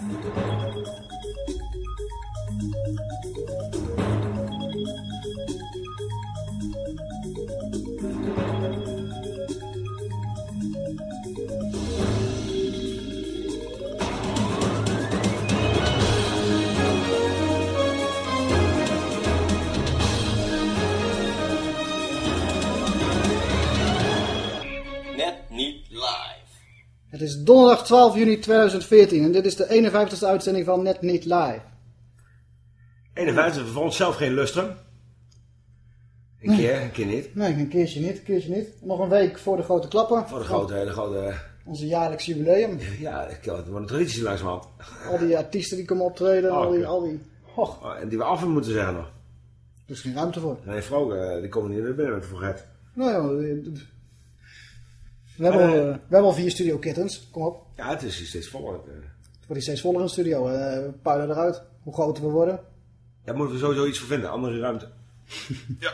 Thank you. Het is donderdag 12 juni 2014 en dit is de 51ste uitzending van Net Niet Live. 51, voor onszelf geen lustrum. Een keer, een keer niet. Nee, een keertje niet, een keertje niet. Nog een week voor de grote klappen. Voor de grote, hele grote... Onze jaarlijks jubileum. Ja, het wordt een traditie langzamerhand. Al die artiesten die komen optreden, al die... oké. Al die och, Oh, en die we af moeten zeggen nog. er is geen ruimte voor. Nee, vrouwen, eh, die komen niet naar binnen met forget. Nou ja, eh, we hebben, al, Eh. eh, we hebben al vier studio kittens, kom op. Ja, het is hier steeds voller. eh. Het wordt hier steeds voller in de studio. eh, we puilen eruit, hoe groter we worden. Daar moeten we sowieso iets voor vinden, andere ruimte. ja.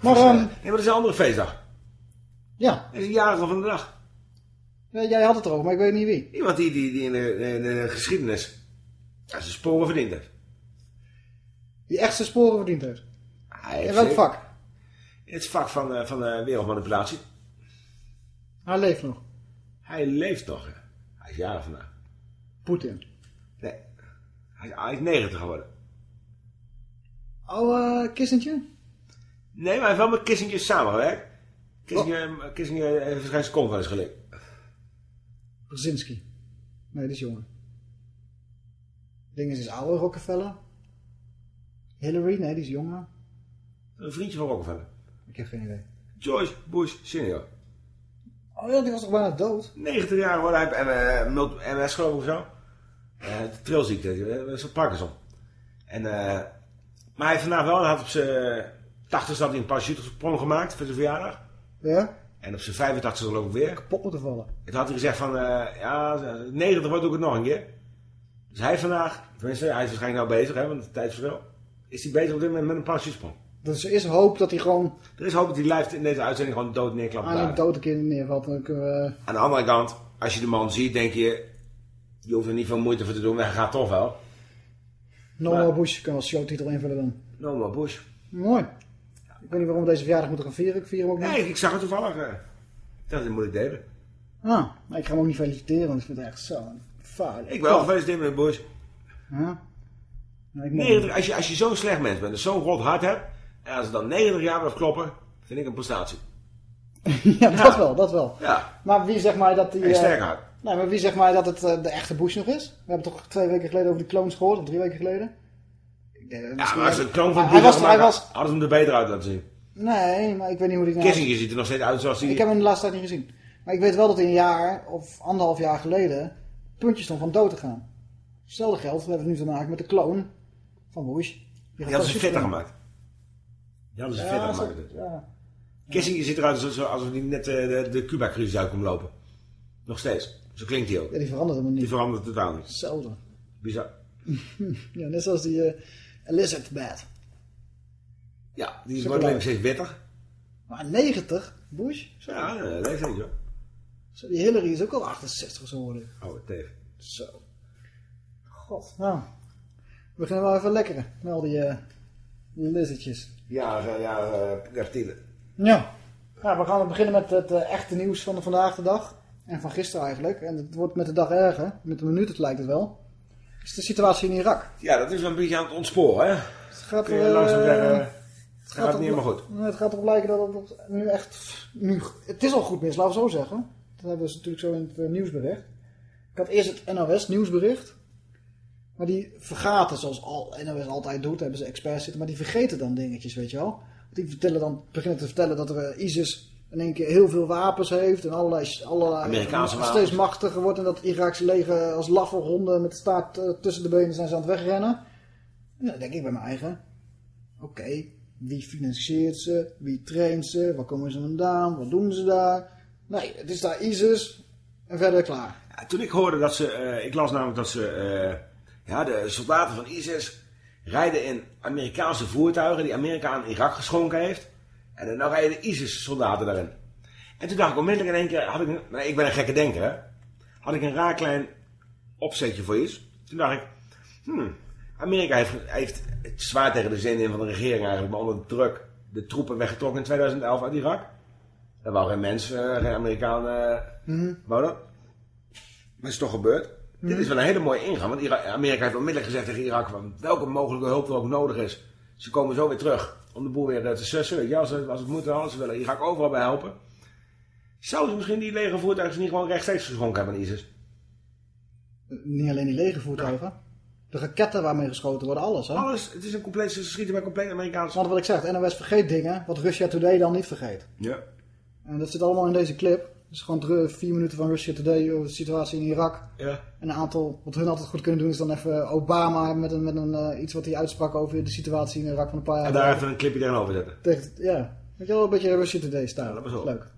Maar Dus, eh, ehm, nee, maar dat is een andere feestdag. ja, Dat is een jarige van de dag. Ja, jij had het erover, maar ik weet niet wie. Iemand die, die, die in, de, in de geschiedenis ja, zijn sporen verdiend heeft. Die echt zijn sporen verdiend heeft. Hij In welk zeker- vak? In het vak van, eh, van eh, wereldmanipulatie. Hij leeft nog. Hij leeft nog. hè. Hij is jarig vandaag. Poetin. Nee. Hij is, hij is 90 geworden. Oh, Kissentje? Nee, maar hij heeft wel met Kissinger samengewerkt. Kissinger, Kissinger heeft waarschijnlijk zijn kont wel eens gelikt. Brzezinski. Nee, die is jonger. Ding is, is ouder, Rockefeller. Hillary, nee, die is jonger. Een vriendje van Rockefeller. Ik heb geen idee. George Bush senior. Oh ja, die was toch bijna dood? 90 jaar geworden. Hij heeft eh, MS geloof ik of zo. Eh, de trilziekte. is een Parkinson. En, eh, maar hij heeft vandaag wel, hij had op zijn 80 had hij een parachutesprong gemaakt voor zijn verjaardag. Ja? En op zijn 85 geloof ik weer. Kapot moeten vallen. En toen had hij gezegd van, eh, ja, 90 wordt ook het nog een keer. Dus hij vandaag, tenminste, hij is waarschijnlijk nou bezig, hè, want het tijdsverschil. Is hij bezig op dit moment met een parachutesprong. Dus er is hoop dat hij gewoon Er is hoop dat hij live in deze uitzending gewoon dood neerklapt. aan een dode kind neervalt. Dan kunnen we... Aan de andere kant, als je de man ziet, denk je, je hoeft er niet veel moeite voor te doen, maar hij gaat toch wel. No Maar- Bush kunnen we als showtitel invullen dan. No more Bush. Mooi. Ik weet niet waarom we deze verjaardag moeten gaan vieren. Ik vier hem ook niet. Nee, ik zag het toevallig. eh. Dat moet ik delen. Ah, maar ik ga hem ook niet feliciteren, want ik vind het echt zo vaardig. Ik wil gefeliciteerd met Bush. Ja? Nee, ik 90, als je, als je zo'n slecht mens bent en zo'n rot hart hebt, en als het dan 90 jaar blijft kloppen, vind ik een prestatie. ja, dat wel, dat wel. Ja, Maar wie zegt mij dat die... en eh, sterk. Nee, maar wie zegt mij dat het eh, de echte Bush nog is? We hebben toch twee weken geleden over die clones gehoord, of drie weken geleden? Eh, Ja, maar als een kloon van hij Bush was, hadden hij was, hadden ze hem er beter uit laten zien. Nee, maar ik weet niet hoe die nou... Kissinger ziet er nog steeds uit zoals hij... Ik heb hem de laatste tijd niet gezien. Maar ik weet wel dat hij een jaar of anderhalf jaar geleden puntjes stond van dood te gaan. Hetzelfde geldt, we hebben het nu te maken met de kloon van Bush. Die hadden ze fitter gemaakt. Die hadden ze fitter Ja, gemaakt. zo- ja. Kissinger ziet eruit alsof alsof hij net eh, de, de Cuba-crisis uit komt lopen. Nog steeds. Zo klinkt hij ook. ja, die verandert helemaal Die niet. verandert totaal niet. Hetzelfde. Bizar. Ja, net zoals die eh Elizabeth. Ja, die wordt alleen steeds witter. Maar 90, Bush? Zo, ja, eh, leeftijd hoor. Zo, die Hillary is ook al 68 geworden. Oh, teef. Zo. God. Nou. We beginnen wel even lekkeren. Met al die lizardjes. Ja, ja, ja, eh, reptielen. Ja. ja. We gaan beginnen met het eh, echte nieuws van de vandaag de dag. En van gisteren eigenlijk. En het wordt met de dag erger. Met de minuten lijkt het wel. Is de situatie in Irak. Ja, dat is wel een beetje aan het ontsporen, hè? Het gaat, Kun je eh, langzaam zeggen, het het gaat niet helemaal goed. Het gaat erop lijken dat het nu echt... Nu, het is al goed mis, laten we zo zeggen. Dat hebben ze natuurlijk zo in het eh, nieuwsbericht. Ik had eerst het NOS nieuwsbericht. Maar die vergaten, zoals al, NOS altijd doet, hebben ze experts zitten. Maar die vergeten dan dingetjes, weet je wel. Want die vertellen dan, beginnen te vertellen dat er eh, ISIS in één keer heel veel wapens heeft. En allerlei, allerlei Amerikaanse steeds wapens. machtiger wordt. En dat het Iraakse leger als laffe honden met de staart eh, tussen de benen zijn ze aan het wegrennen. En dan denk ik bij mijn eigen. Oké, wie financiert ze? Wie traint ze? Waar komen ze vandaan? Wat doen ze daar? Nee, het is daar ISIS. En verder klaar. Ja, toen ik hoorde dat ze, eh, ik las namelijk dat ze, ja, de soldaten van ISIS rijden in Amerikaanse voertuigen die Amerika aan Irak geschonken heeft. En dan nou rijden ISIS-soldaten daarin. En toen dacht ik onmiddellijk in één keer, had ik, een- nou, ik ben een gekke denker, hè. Had ik een raar klein opzetje voor is. Toen dacht ik, hmm, Amerika heeft, heeft het zwaar tegen de zin in van de regering eigenlijk, maar onder de druk de troepen weggetrokken in 2011 uit Irak. Daar wou geen mens, uh, geen Amerikaan, uh, Mhm. wou dat. Maar het is toch gebeurd. Dit is wel een hele mooie ingang, want Ira- Amerika heeft onmiddellijk gezegd tegen Irak, van welke mogelijke hulp er ook nodig is. Ze komen zo weer terug om de boel weer eh, te sussen. Je, als, het, als het moet wel, ze willen Irak overal bij helpen. Zouden ze misschien die legervoertuigen niet gewoon rechtstreeks geschonken hebben aan ISIS? Niet alleen die legervoertuigen. De raketten waarmee geschoten worden, alles hè. Alles, het is een compleet, ze schieten met compleet Amerikaanse... Want wat ik zeg, NOS vergeet dingen wat Russia Today dan niet vergeet. Ja. En dat zit allemaal in deze clip. Is gewoon drie- vier minuten van Russia Today over de situatie in Irak. Ja. En een aantal, wat hun altijd goed kunnen doen, is dan even Obama met, een, met een, eh, iets wat hij uitsprak over de situatie in Irak van een paar jaar En daar even een clipje tegenover zetten. Tegen, ja, weet je wel, een beetje Russia Today staan. dat was wel. Leuk.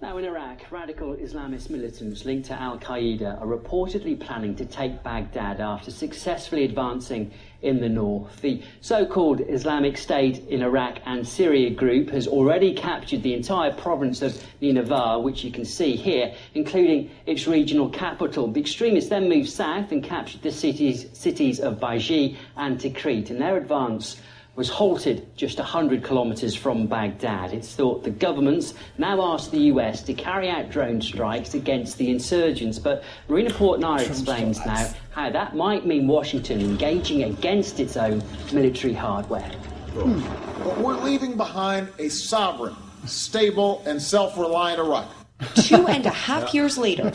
Now, in Iraq, radical Islamist militants linked to Al Qaeda are reportedly planning to take Baghdad after successfully advancing in the north. The so called Islamic State in Iraq and Syria group has already captured the entire province of Nineveh, which you can see here, including its regional capital. The extremists then moved south and captured the cities, cities of Baiji and Tikrit, and their advance was halted just 100 kilometres from Baghdad. It's thought the governments now ask the US to carry out drone strikes against the insurgents. But Marina Portnoy explains now how that might mean Washington engaging against its own military hardware. But we're leaving behind a sovereign, stable, and self reliant Iraq. Two and a half years later,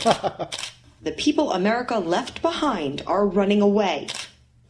the people America left behind are running away,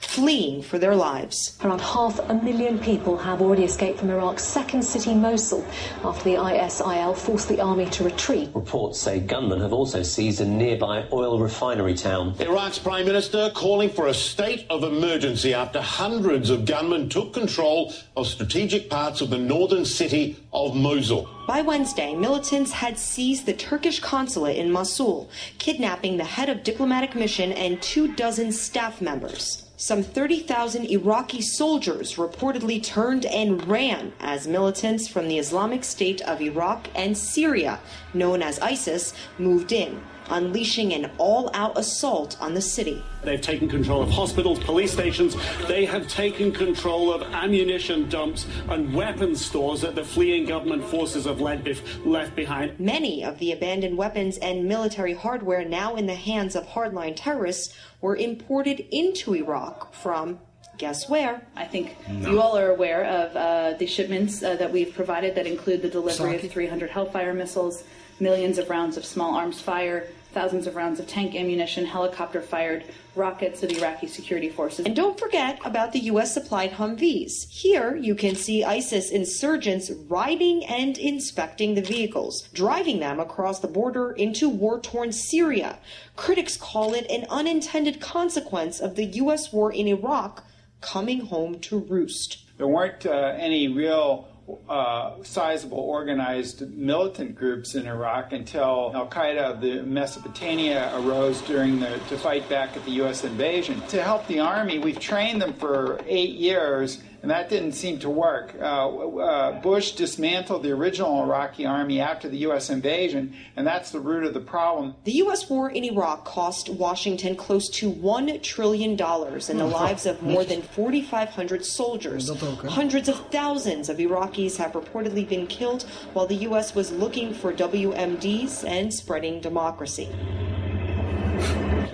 fleeing for their lives. Around half a million people have already escaped from Iraq's second city, Mosul, after the ISIL forced the army to retreat. Reports say gunmen have also seized a nearby oil refinery town. Iraq's Prime Minister calling for a state of emergency after hundreds of gunmen took control of strategic parts of the northern city of Mosul. By Wednesday, militants had seized the Turkish consulate in Mosul, kidnapping the head of diplomatic mission and two dozen staff members. Some 30,000 Iraqi soldiers reportedly turned and ran as militants from the Islamic State of Iraq and Syria, known as ISIS, moved in, unleashing an all out assault on the city. They've taken control of hospitals, police stations. They have taken control of ammunition dumps and weapons stores that the fleeing government forces have led bef- left behind. Many of the abandoned weapons and military hardware now in the hands of hardline terrorists were imported into Iraq from, guess where? I think you all are aware of uh, the shipments uh, that we've provided that include the delivery Saki. of 300 Hellfire missiles, millions of rounds of small arms fire, thousands of rounds of tank ammunition, helicopter fired rockets of the Iraqi security forces. And don't forget about the U.S. supplied Humvees. Here you can see ISIS insurgents riding and inspecting the vehicles, driving them across the border into war torn Syria. Critics call it an unintended consequence of the U.S. war in Iraq coming home to roost. There weren't uh, any real uh, sizable organized militant groups in Iraq until Al Qaeda of the Mesopotamia arose during the to fight back at the U.S. invasion. To help the army, we've trained them for eight years, and that didn't seem to work. Uh, uh, Bush dismantled the original Iraqi army after the U.S. invasion, and that's the root of the problem. The U.S. war in Iraq cost Washington close to $1 trillion in the lives of more than 4,500 soldiers. Dat ook, hè? Hundreds of thousands of Iraqis have reportedly been killed while the U.S. was looking for WMDs and spreading democracy.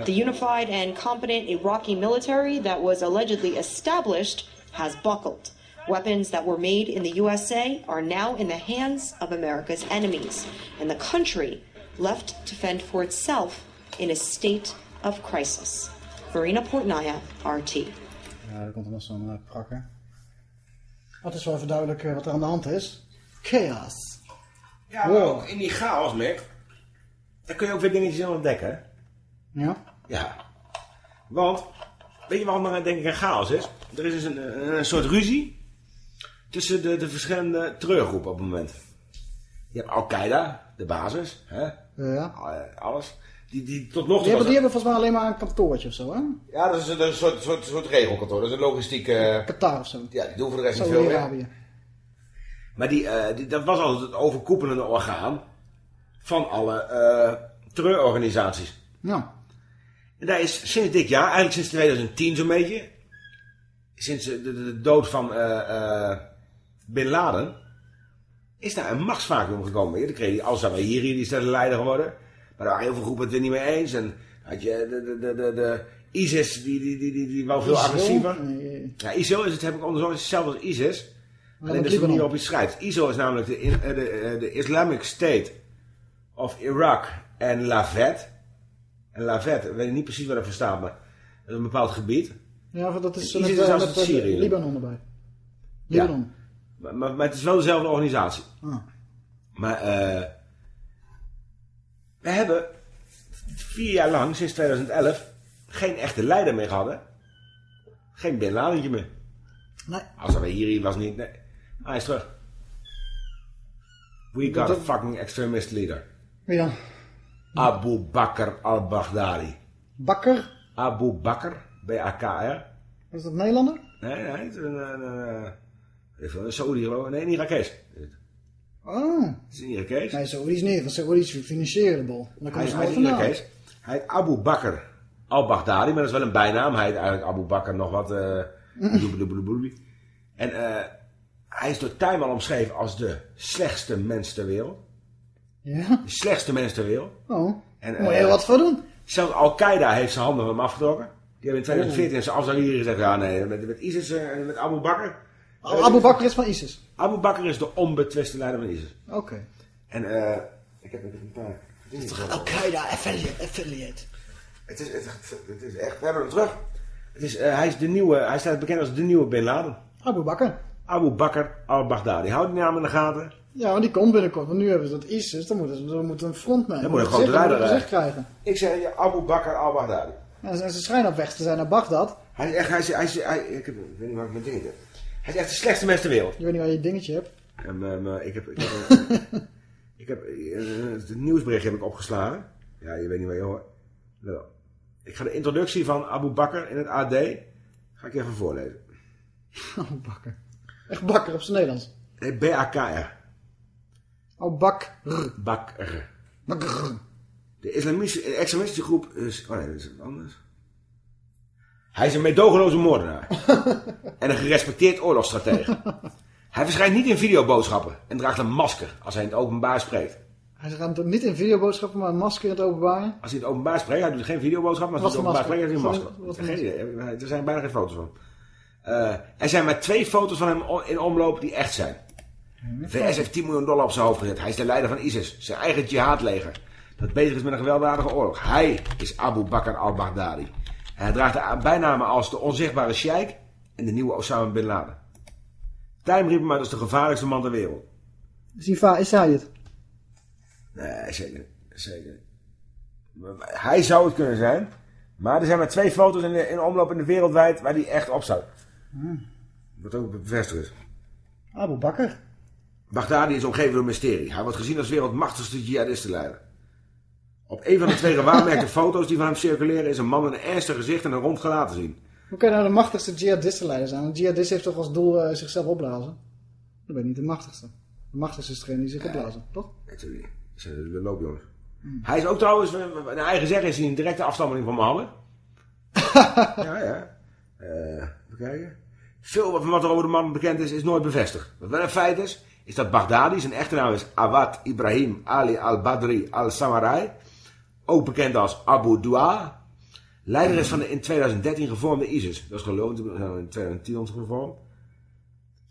The unified and competent Iraqi military that was allegedly established has buckled. Weapons that were made in the USA are now in the hands of America's enemies, and the country left to fend for itself in a state of crisis. Verena Portnaya, RT. Ja, er komt nog zo'n prakker. Dat is wel even duidelijk eh, wat er aan de hand is. Chaos. Ja, maar ook in die chaos, Mick. Daar kun je ook weer dingetjes in ontdekken. hè? Ja? Ja. Want, weet je waarom er denk ik een chaos is? Er is dus een, een, een soort ruzie tussen de, de verschillende terreurgroepen op het moment. Je hebt Al-Qaeda, de basis, hè? Ja. Eh, alles. Die, die tot nog toe Die hebben, die hebben volgens mij alleen maar een kantoortje of zo, hè? Ja, dat is, een- dat is een soort, soort, soort regelkantoor. Dat is een logistieke... Qatar of zo. Ja, die doen voor de rest niet veel meer. Maar die, eh, die, dat was altijd het overkoepelende orgaan van alle eh, terreurorganisaties. Nou, En daar is sinds dit jaar, eigenlijk sinds 2010 zo'n beetje, sinds de, de, de dood van eh, eh, Bin Laden, is daar een machtsvacuum gekomen. Dan kreeg die Al-Zawahiri, die is daar de leider geworden. Maar er waren heel veel groepen het er niet mee eens. En had je de, de, de, de, de ISIS, die, die, die, die, die wel veel agressiever. Ja, ISIL is het, heb ik onderzocht, is hetzelfde als ISIS. Maar Alleen dat is de manier Libanon. waarop je schrijft. ISIL is namelijk de, eh, de, de Islamic State of Iraq en Lavet. En Lavet, ik weet niet precies waar dat voor staat, maar dat is een bepaald gebied. Ja, dat is met, eh, met het eh, Syrië. Libanon erbij. Ja. Libanon. Maar, maar, maar het is wel dezelfde organisatie. Ah. Maar eh we hebben vier jaar lang, sinds 2011, geen echte leider meer gehad. Geen Bin Ladentje meer. Nee. Als er hier was niet. Nee. Hij is terug. We got a fucking extremist leader. Ja. Abu Bakr al-Baghdadi. Bakker? Abu Bakr, B-A-K-R. Is dat Nederlander? Nee, nee, het is een, een, een, een, een Saudi geloof. Nee, een Irakees. Oh. Het is een Irakees. Nee, Saudi is niet. Want Saudi is financieren de bol. En dan Hij hij is een vandaan. Irakees. Hij heet Abu Bakr al-Baghdadi, maar dat is wel een bijnaam. Hij heet eigenlijk Abu Bakr nog wat... eh en eh, hij is door Time al omschreven als de slechtste mens ter wereld. Ja? De slechtste mens ter wereld. Oh. En, Moet je eh, wat voor doen? Zelfs Al-Qaeda heeft zijn handen van hem afgetrokken. Die hebben in 2014 zijn Al-Zawahiri gezegd... Ja, nee, met, met ISIS eh, en met Abu Bakr... Oh, Abu Bakr is van ISIS. Abu Bakr is de onbetwiste leider van ISIS. Oké. En eh ik heb een paar... Het is toch Al-Qaeda affiliate. affiliate. Het is, het, het is echt... We hebben hem terug. Het is, eh, hij, is de nieuwe, hij staat bekend als de nieuwe Bin Laden. Abu Bakr. Abu Bakr al-Baghdadi. Houd die naam in de gaten. Ja, want die komt binnenkort. Want nu hebben ze dat ISIS. Dan moeten ze dan moet een frontman. Dan moet een gezicht- grote leider, eh. krijgen. Ik zeg je, Abu Bakr al-Baghdadi. En ze, ze schijnen op weg te zijn naar Bagdad. Hij is echt... Hij is, hij is, hij, ik, heb, ik weet niet waar ik mijn heb. Hij is echt de slechtste mens ter wereld. Je weet niet waar je dingetje hebt. En, maar ik heb... Ik heb, ik heb het nieuwsbericht heb ik opgeslagen. Ja, je weet niet waar je hoort. Let op. Ik ga de introductie van Abu Bakr in het AD... Ga ik even voorlezen. Abu Bakr. Echt Bakr op zijn Nederlands. Nee, B-A-K-R. Abu Bakr. Bakr. Bakr. De islamistische extremistische groep is... Oh nee, dat is anders. Hij is een meedogenloze moordenaar. en een gerespecteerd oorlogsstratege. Hij verschijnt niet in videoboodschappen en draagt een masker als hij in het openbaar spreekt. Hij gaat niet in videoboodschappen, maar een masker in het openbaar. Als hij in het openbaar spreekt, hij doet geen videoboodschappen, maar als hij in het openbaar spreekt, heeft hij een masker. Geen er zijn bijna geen foto's van. Eh, er zijn maar twee foto's van hem in omloop die echt zijn. De VS heeft 10 miljoen dollar op zijn hoofd gezet. Hij is de leider van ISIS, zijn eigen jihadleger. Dat bezig is met een gewelddadige oorlog. Hij is Abu Bakr al-Baghdadi. Hij draagt de bijnamen als de onzichtbare sheik en de nieuwe Osama Bin Laden. Time riep hem uit als de gevaarlijkste man ter wereld. Is, hij va- is hij het? Nee, zeker. Zeker Hij zou het kunnen zijn. Maar er zijn maar twee foto's in, de, in omloop in de wereldwijd waar die echt op staat. Wat ook bevestigd is. Abu Bakr. Baghdadi is omgeven door mysterie. Hij wordt gezien als wereldmachtigste jihadistenleider. Op een van de twee gewaarmerkte foto's die van hem circuleren is een man met een ernstig gezicht en een rond gelaat te zien. Hoe kan nou de machtigste jihadistenleider zijn? Want jihadist heeft toch als doel eh, zichzelf opblazen? Dan ben je niet de machtigste. De machtigste is degene die zich opblazen, toch? Natuurlijk. Dat zijn de loopjongens. Hij is ook trouwens, eh, naar eigen zeggen, is hij een directe afstammeling van Mohammed. ja, ja. Eh, even kijken. Veel van wat er over de man bekend is, is nooit bevestigd. Wat wel een feit is, is dat Baghdadi, zijn echte naam is Awad Ibrahim Ali al-Badri al-Samarai, ook bekend als Abu Dua, leider is van de in 2013 gevormde ISIS. Dat is geloofd, in 2010 ons gevormd.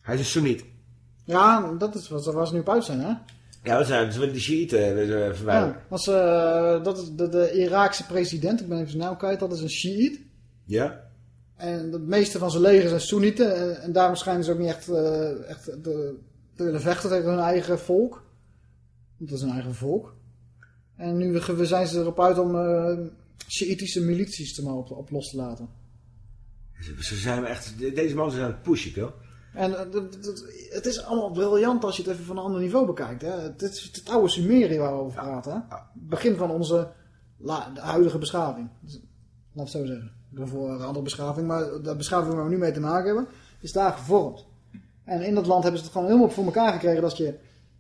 Hij is een Soeniet. Ja, dat is wat ze nu op uit zijn, hè? Ja, we zijn, de Shiiten eh, verwijderen. Ja, eh, dat is de, de Iraakse president, ik ben even zijn naam kwijt, dat is een Shiït. Ja? En het meeste van zijn leger zijn Soenieten. En, en daarom schijnen ze ook niet echt, eh, echt te, te willen vechten tegen hun eigen volk. Want dat is een eigen volk. En nu we- we zijn ze erop uit om Shiïtische milities er maar op, op los te laten. Ze, ze zijn echt, deze mannen zijn aan het pushen, joh. En eh, het is allemaal briljant als je het even van een ander niveau bekijkt. Hè? Het is het oude Sumerië waar we over praten. Hè? Het begin van onze la- de huidige beschaving. Dus, laat het zo zeggen. Voor een andere beschaving, maar de beschaving waar we nu mee te maken hebben, is daar gevormd. En in dat land hebben ze het gewoon helemaal voor elkaar gekregen dat je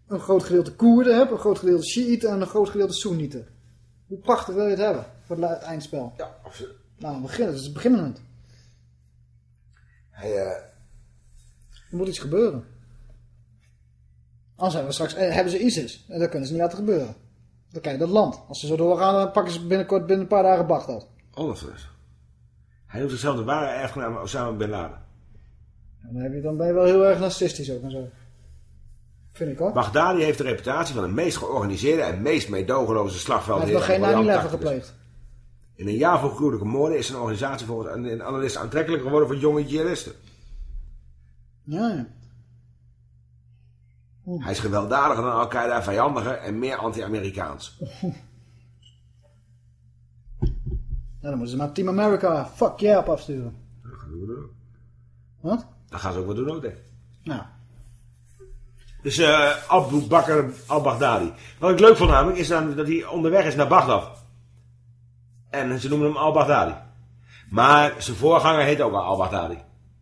een groot gedeelte Koerden hebt, een groot gedeelte Shiiten en een groot gedeelte Soenieten. Hoe prachtig wil je het hebben voor het eindspel? Ja, absoluut. Nou, we beginnen. Het is beginnend. Hij, uh... Er moet iets gebeuren. Anders hebben we straks, eh, hebben ze ISIS. En dat kunnen ze niet laten gebeuren. Dan krijg je dat land. Als ze zo doorgaan, dan pakken ze binnenkort binnen een paar dagen Bagdad. Dat is. Hij noemt zichzelf de ware erfgenaam Osama Bin Laden. En dan, heb je, dan ben je wel heel erg narcistisch ook en zo. Vind ik hoor. Baghdadi heeft de reputatie van de meest georganiseerde en meest meedogenloze slagveld. Hij heeft nog geen 9-11 gepleegd. In een jaar voor gruwelijke moorden is zijn organisatie volgens een analist aantrekkelijk geworden voor jonge jihadisten. Ja. Hij is gewelddadiger dan Al-Qaeda, vijandiger en meer anti-Amerikaans. Ja, dan moeten ze maar Team America, fuck yeah, op afsturen. Dat gaan doen. Wat? Dat gaan ze ook wel doen ook, denk ik. Nou. Dus uh, Abu Bakr al-Baghdadi. Wat ik leuk vond namelijk, is dan dat hij onderweg is naar Bagdad. En ze noemen hem al-Baghdadi. Maar zijn voorganger heet ook al al-Baghdadi.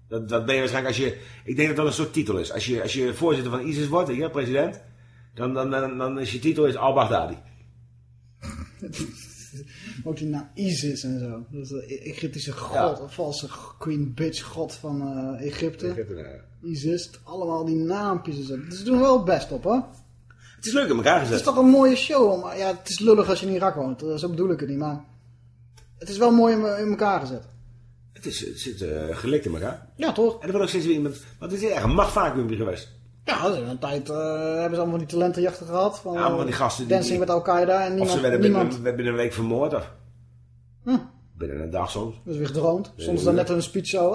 Dat, dat ben je waarschijnlijk als je... Ik denk dat dat een soort titel is. Als je, als je voorzitter van ISIS wordt, ja, president... Dan, dan, dan, dan is je titel is al-Baghdadi. Ook die naam ISIS en zo. Dat is de Egyptische god, een valse queen bitch god van uh, Egypte. Egypte ja. ISIS, allemaal die naampjes en zo. Dus ze doen wel het best op, hè? Het is leuk in elkaar gezet. Het is toch een mooie show, maar ja, het is lullig als je in Irak woont. Zo bedoel ik het niet, maar... Het is wel mooi in, in elkaar gezet. Het, is, het zit uh, gelikt in elkaar. Ja, toch? En er wordt ook steeds weer iemand... Want het is echt een machtvacuum geweest. Ja, een tijd uh, hebben ze allemaal die talentenjachten gehad. Van, ja, maar die gasten... Dancing die, met Al-Qaeda en niemand... Of ze werden niemand... binnen, binnen een week vermoord, of... Binnen een dag soms. Dat is weer gedroomd. Soms dan net een speech zo...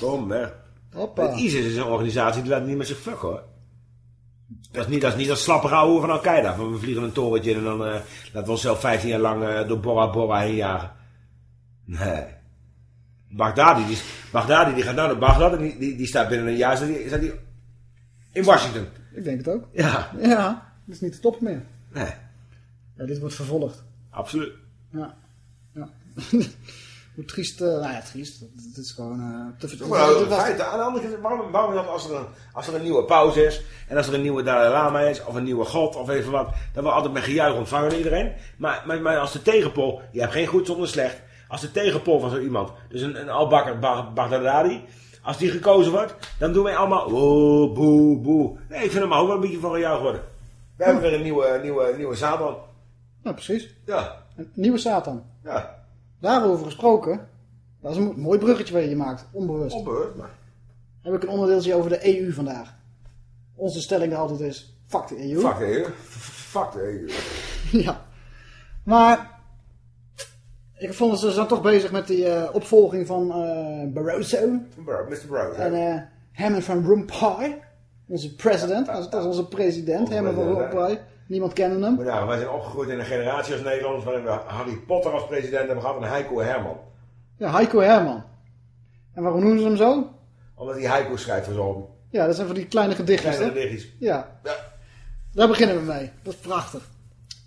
Kom, weg. Hoppa. ISIS is een organisatie die laat niet met zich fucken, hoor. Dat is niet, dat is niet dat slappe rauwe van Al-Qaeda. Van we vliegen een torentje in en dan uh, laten we onszelf 15 jaar lang uh, door Bora Bora heen jagen. Nee. Baghdadi, die, Baghdadi, die gaat nou naar Baghdad en die, die, die staat binnen een jaar staat die, staat die in Washington. Ik denk het ook. Ja. Ja, dat is niet te stoppen meer. Nee. Ja, dit wordt vervolgd. Absoluut. Ja. ja. Hoe triest, uh, nou ja, triest. Het is gewoon uh, te. Nou, aan de andere kant, waarom, waarom dat als er, een, als er een nieuwe pauze is en als er een nieuwe Dalai Lama is of een nieuwe god of even wat, dan wordt altijd met gejuich ontvangen door iedereen. Maar, maar, maar als de tegenpol, je hebt geen goed zonder slecht, als de tegenpol van zo iemand, dus een, een Al-Bakr Baghdadi, als die gekozen wordt, dan doen wij allemaal oh, boe, boe. Nee, ik vind hem ook wel een beetje van gejuich worden. We hebben weer een nieuwe, nieuwe, nieuwe Satan. Ja, precies. Ja. Een nieuwe Satan. Ja. Daarover gesproken, dat is een mooi bruggetje wat je maakt, onbewust. Onbewust, maar. Heb ik een onderdeeltje over de EU vandaag. Onze stelling er altijd is, fuck de EU. Fuck de EU. Fuck de EU. ja. Maar, ik vond ze zijn toch bezig met die uh, opvolging van uh, Barroso. Mr. Barroso. En uh, Herman van Rompuy, onze president, dat is onze president, Herman van Rompuy. Niemand kende hem. Maar nou, wij zijn opgegroeid in een generatie als Nederlanders waarin we Harry Potter als president hebben gehad en Heiko Herman. Ja, Heiko Herman. En waarom noemen ze hem zo? Omdat hij Heiko schrijft voor zo'n. Ja, dat zijn van die kleine gedichtjes. Kleine gedichtjes. Ja. ja. Daar beginnen we mee. Dat is prachtig.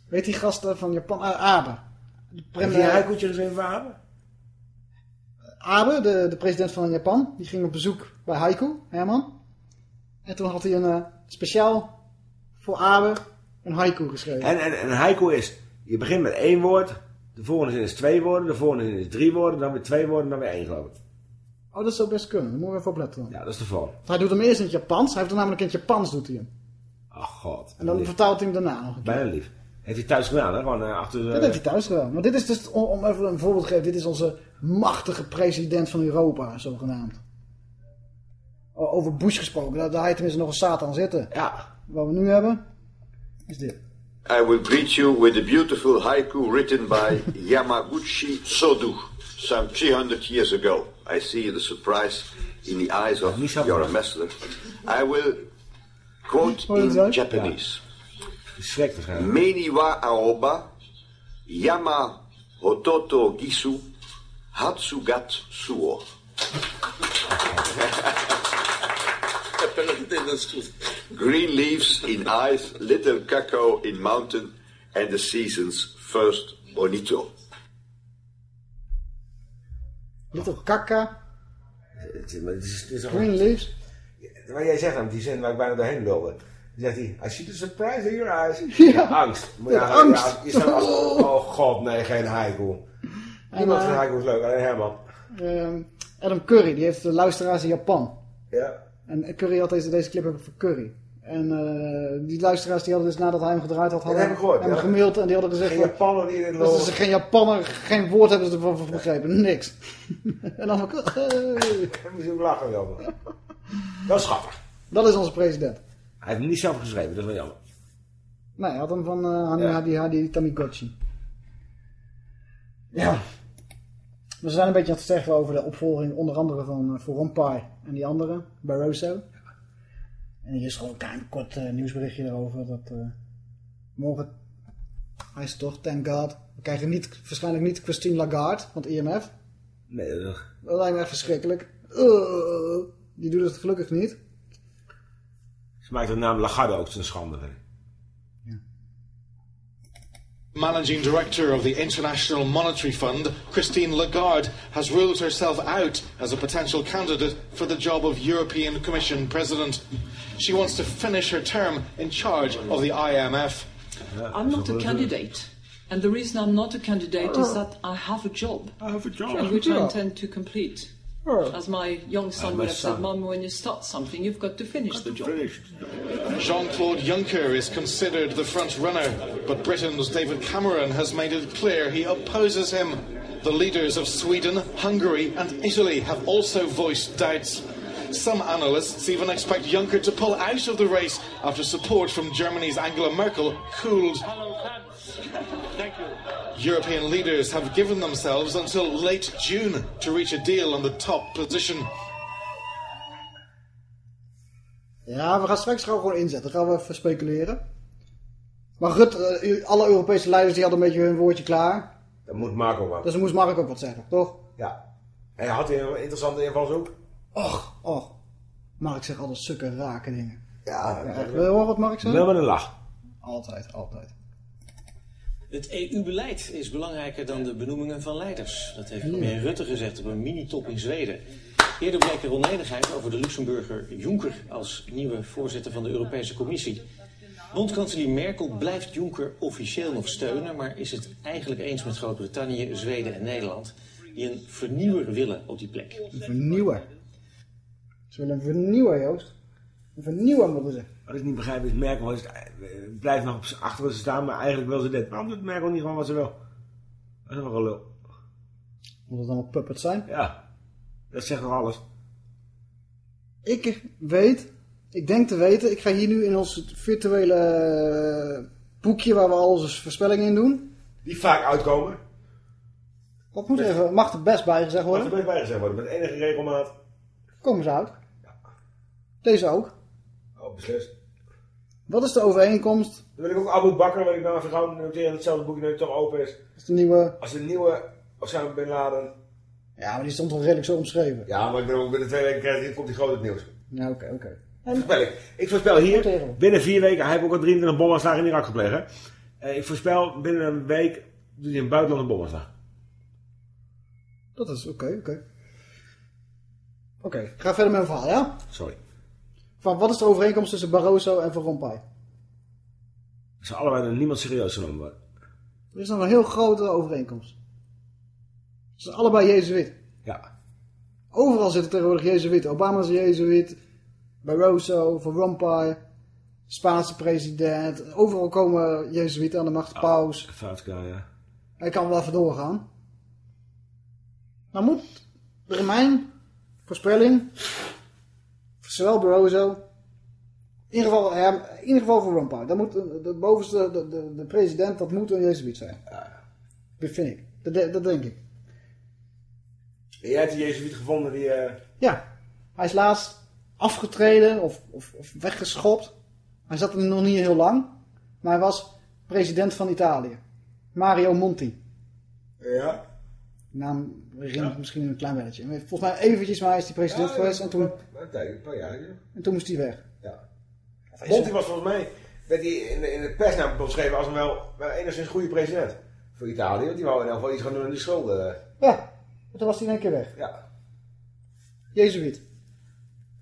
Weet die gasten van Japan? Uh, Abe. Heb je Heikoetje gezien van Abe? Abe, de, de president van Japan, die ging op bezoek bij Heiko Herman. En toen had hij een uh, speciaal voor Abe een haiku geschreven. En, en, en een haiku is, je begint met één woord, de volgende zin is twee woorden, de volgende zin is drie woorden, dan weer twee woorden, dan weer één geloof ik. Oh, dat zou best kunnen. Daar moeten we even opletten dan. Ja, dat is de. Hij doet hem eerst in het Japans, hij heeft hem namelijk in het Japans doet hij hem. Ach god. En dan lief. vertaalt hij hem daarna nog een keer. Bijna lief. Heeft hij thuis gedaan, hè? Gewoon uh, achter. Dat heeft hij thuis gedaan. Maar dit is dus, om, even een voorbeeld te geven, dit is onze machtige president van Europa, zogenaamd. Over Bush gesproken, daar, daar hij tenminste nog een Satan zitten. Ja. Wat we nu hebben. I will greet you with a beautiful haiku written by Yamaguchi Sodu some 300 years ago. I see the surprise in the eyes of your ambassador. I will quote in Japanese. Meni wa aoba, yama hototo gisu, hatsugat suo. Green leaves in eyes, little cacao in mountain, and the season's first bonito. Little kaka. Het is, het is, het is Green leaves. Waar jij zegt aan die zin waar ik bijna doorheen wilde. Dan zegt hij, I see the surprise in your eyes. Ja. Angst. Ja, angst. Je staat als, oh god, nee, geen haiku. Niemand eh, vindt haiku leuk, alleen Herman. Ehm, Adam Curry, die heeft de luisteraars in Japan. Ja. En Curry had deze, deze clip ook voor Curry. En eh, die luisteraars die hadden dus nadat hij hem gedraaid had, hadden gehoord, hem ja. gemaild en die hadden gezegd... Geen Japaner die in het dat lol- is geen Japaner, geen woord hebben ze ervan begrepen, niks. en dan van, hey. Ik moest ook lachen wel. Dat is grappig. Dat is onze president. Hij heeft hem niet zelf geschreven, dat is wel jammer. Nee, hij had hem van eh Hani Ja. Hadi Hadi Tamigotchi. Ja. We zijn een beetje aan het zeggen over de opvolging, onder andere van uh, Van Rompuy en die andere, Barroso. En hier is gewoon een klein kort eh, nieuwsberichtje erover. Dat eh, morgen, hij is toch, thank god. We krijgen niet, waarschijnlijk niet Christine Lagarde van het IMF. Nee, dat Dat lijkt me echt verschrikkelijk. Uh, die doet het gelukkig niet. Ze maakt de naam Lagarde ook zijn schande. Vind ik. Managing Director of the International Monetary Fund, Christine Lagarde, has ruled herself out as a potential candidate for the job of European Commission President. She wants to finish her term in charge of the IMF. I'm not a candidate. And the reason I'm not a candidate is that I have a job. I have a job. which I intend to complete. As my young son would have son. said, Mum, when you start something, you've got to finish the job. Jean Claude Juncker is considered the front runner, but Britain's David Cameron has made it clear he opposes him. The leaders of Sweden, Hungary, and Italy have also voiced doubts. Some analysts even expect Juncker to pull out of the race after support from Germany's Angela Merkel cooled. European leaders have given themselves until late June to reach a deal on the top position. Ja, we gaan straks gewoon inzetten. Dan gaan we even speculeren. Maar Rutte, eh, alle Europese leiders die hadden een beetje hun woordje klaar. Dat moet Marco wat. Dus dan moest Mark ook wat zeggen, toch? Ja. En had hij een interessante invalshoek? Och, och. Mark zegt altijd stukken rake dingen. Ja. Ja, je horen wat Mark zegt? Wel met een lach. Altijd, altijd. Het EU-beleid is belangrijker dan de benoemingen van leiders. Dat heeft premier Rutte gezegd op een mini-top in Zweden. Eerder bleek er onenigheid over de Luxemburger Juncker als nieuwe voorzitter van de Europese Commissie. Bondkanselier Merkel blijft Juncker officieel nog steunen, maar is het eigenlijk eens met Groot-Brittannië, Zweden en Nederland, die een vernieuwer willen op die plek. Een vernieuwer. Ze willen een vernieuwer, Joost. Een vernieuwer moeten ze. Wat ik niet begrijp is, Merkel is, eh, blijft nog op z'n achteren staan, maar eigenlijk wil ze dit. Waarom doet Merkel niet gewoon wat ze wil? Dat is nog wel lul. Moet het allemaal puppets zijn? Ja, dat zegt toch alles. Ik weet, ik denk te weten, ik ga hier nu in ons virtuele eh, boekje waar we al onze voorspellingen in doen. Die vaak uitkomen. Dat moet even, mag er best bijgezegd Wat er worden. best bij gezegd worden, met enige regelmaat. Komen ze uit. Deze ook. Beslist. Wat is de overeenkomst? Dan wil ik ook Abu Bakr, wil ik nou even gauw noteren, hetzelfde boekje nu toch open is. Als de nieuwe... Als de nieuwe Osama Bin Laden... Ja, maar die stond wel redelijk zo omschreven. Ja, maar ik ben ook binnen twee weken komt die groot het nieuws. Ja, oké, oké. Dat voorspel ik. Ik voorspel hier, binnen vier weken, hij heeft ook al 23 bomaanslagen in Irak gepleegd. hè. Eh, ik voorspel, binnen een week doet hij een buitenlandse bomaanslag. Dat is oké, oké. Oké, ga verder met mijn verhaal, ja? Sorry. Van, wat is de overeenkomst tussen Barroso en Van Rompuy? Ze zijn allebei door niemand serieus genomen worden. Er is nog een heel grote overeenkomst. Ze zijn allebei Jezuïet. Ja. Overal zitten tegenwoordig Jezuïeten. Obama is een Jezuïet. Barroso, Van Rompuy, Spaanse president. Overal komen Jezuïeten aan de macht. Paus. Fautka, ja. Hij kan wel even doorgaan. Nou moet er in mijn voorspelling, zowel Barroso, in ieder geval, in ieder geval voor Rompuy. Dat moet de, de bovenste, de, de, de president, dat moet een Jezuïet zijn. Dat vind ik. Dat, dat denk ik. En jij hebt die Jezuïet gevonden die... eh, Ja, hij is laatst afgetreden of, of, of weggeschopt. Hij zat er nog niet heel lang, maar hij was president van Italië. Mario Monti. Ja. Naam herinnert misschien een klein beetje. Volgens mij eventjes, maar hij is die president geweest en toen, Een tijd, een paar jaar. en toen moest hij weg. Ja. Monti was volgens mij, werd hij in de, in de persnaam beschreven als een wel, wel enigszins goede president. Voor Italië, want die wou in elk geval iets gaan doen aan die schulden. Ja, en toen was hij in één keer weg. Ja. Jezuïet.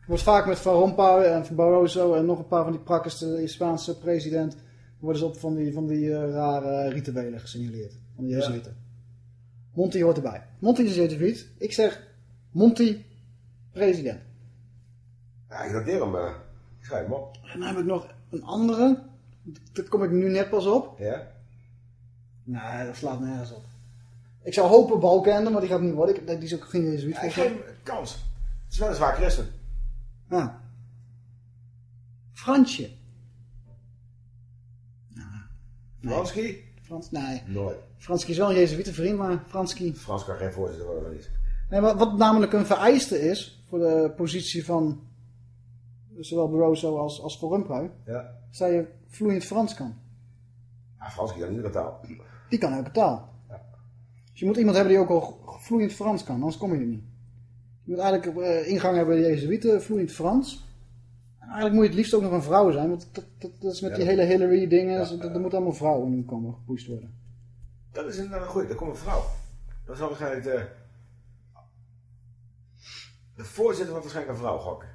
wordt vaak met Van Rompuy en Van Barroso en nog een paar van die prakkers, de Spaanse president, worden ze op van die, van die eh, rare rituelen gesignaleerd. Van die Ja. Monty hoort erbij. Monty is Jezuïet. Ik zeg Monty president. Ja, ik noteer hem. eh. ik schrijf hem op. En dan heb ik nog een andere. Daar kom ik nu net pas op. Ja? Nee, dat slaat nergens op. Ik zou hopen Balkende, maar die gaat het niet worden. Ik, die is ook geen Jezuïet. Ja, ik volgens geef hem een kans. Het is wel een zwaar christen. Ja. Fransje. Franski? Frans, nee. Nooit. Franski is wel een Jezuïete vriend, maar Franski... Frans kan geen voorzitter worden, niet. Nee, wat, wat namelijk een vereiste is voor de positie van zowel Barroso als, als Van Rompuy, Ja. is dat je vloeiend Frans kan. Ja, Franski kan iedere taal. Die kan elke taal. Dus je moet iemand hebben die ook al vloeiend Frans kan, anders kom je er niet. Je moet eigenlijk eh, ingang hebben bij de Jezuïeten, vloeiend Frans. En eigenlijk moet je het liefst ook nog een vrouw zijn, want dat, dat, dat is met Ja, die dat- hele Hillary dingen, dat- er moeten allemaal vrouwen in komen gepusht worden. Dat is inderdaad een goeie. Daar komt een vrouw. Dat zal waarschijnlijk de... De voorzitter wordt waarschijnlijk een vrouw gokken.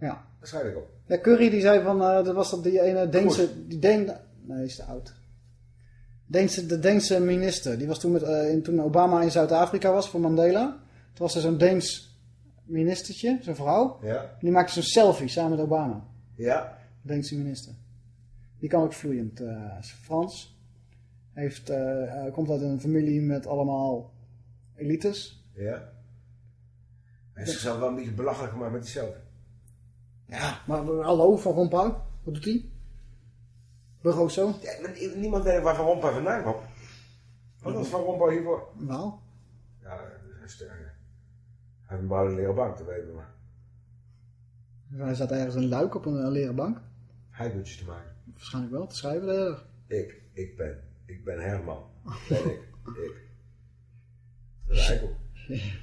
Ja. Ik op. Ja, Curry die zei van, eh, dat was dat die ene Deense, die Deen, nee, is te oud. Deense, de Deense minister, die was toen, met, eh, in, toen Obama in Zuid-Afrika was voor Mandela. Toen was er zo'n Deens ministertje, zo'n vrouw. Ja. Die maakte zo'n selfie samen met Obama. Ja. Deense minister. Die kan ook vloeiend eh, Frans. Heeft, eh, komt uit een familie met allemaal elites. Ja. Hij is zichzelf wel een beetje belachelijk gemaakt met die selfie. Ja, maar hallo, Van Rompuy, wat doet hij? Barroso? Ja, niemand weet waar Van Rompuy vandaan kwam. Wat was Van Rompuy hiervoor? Wel. Ja, dat is een sterke. Hij heeft een bouwde leren bank, dat weten we maar. Hij zat ergens een luik op een leren bank. Heidmutjes te maken. Waarschijnlijk wel, te schrijven dag. Ik, ik ben, ik ben Herman. Ben ik, ik. Dat is.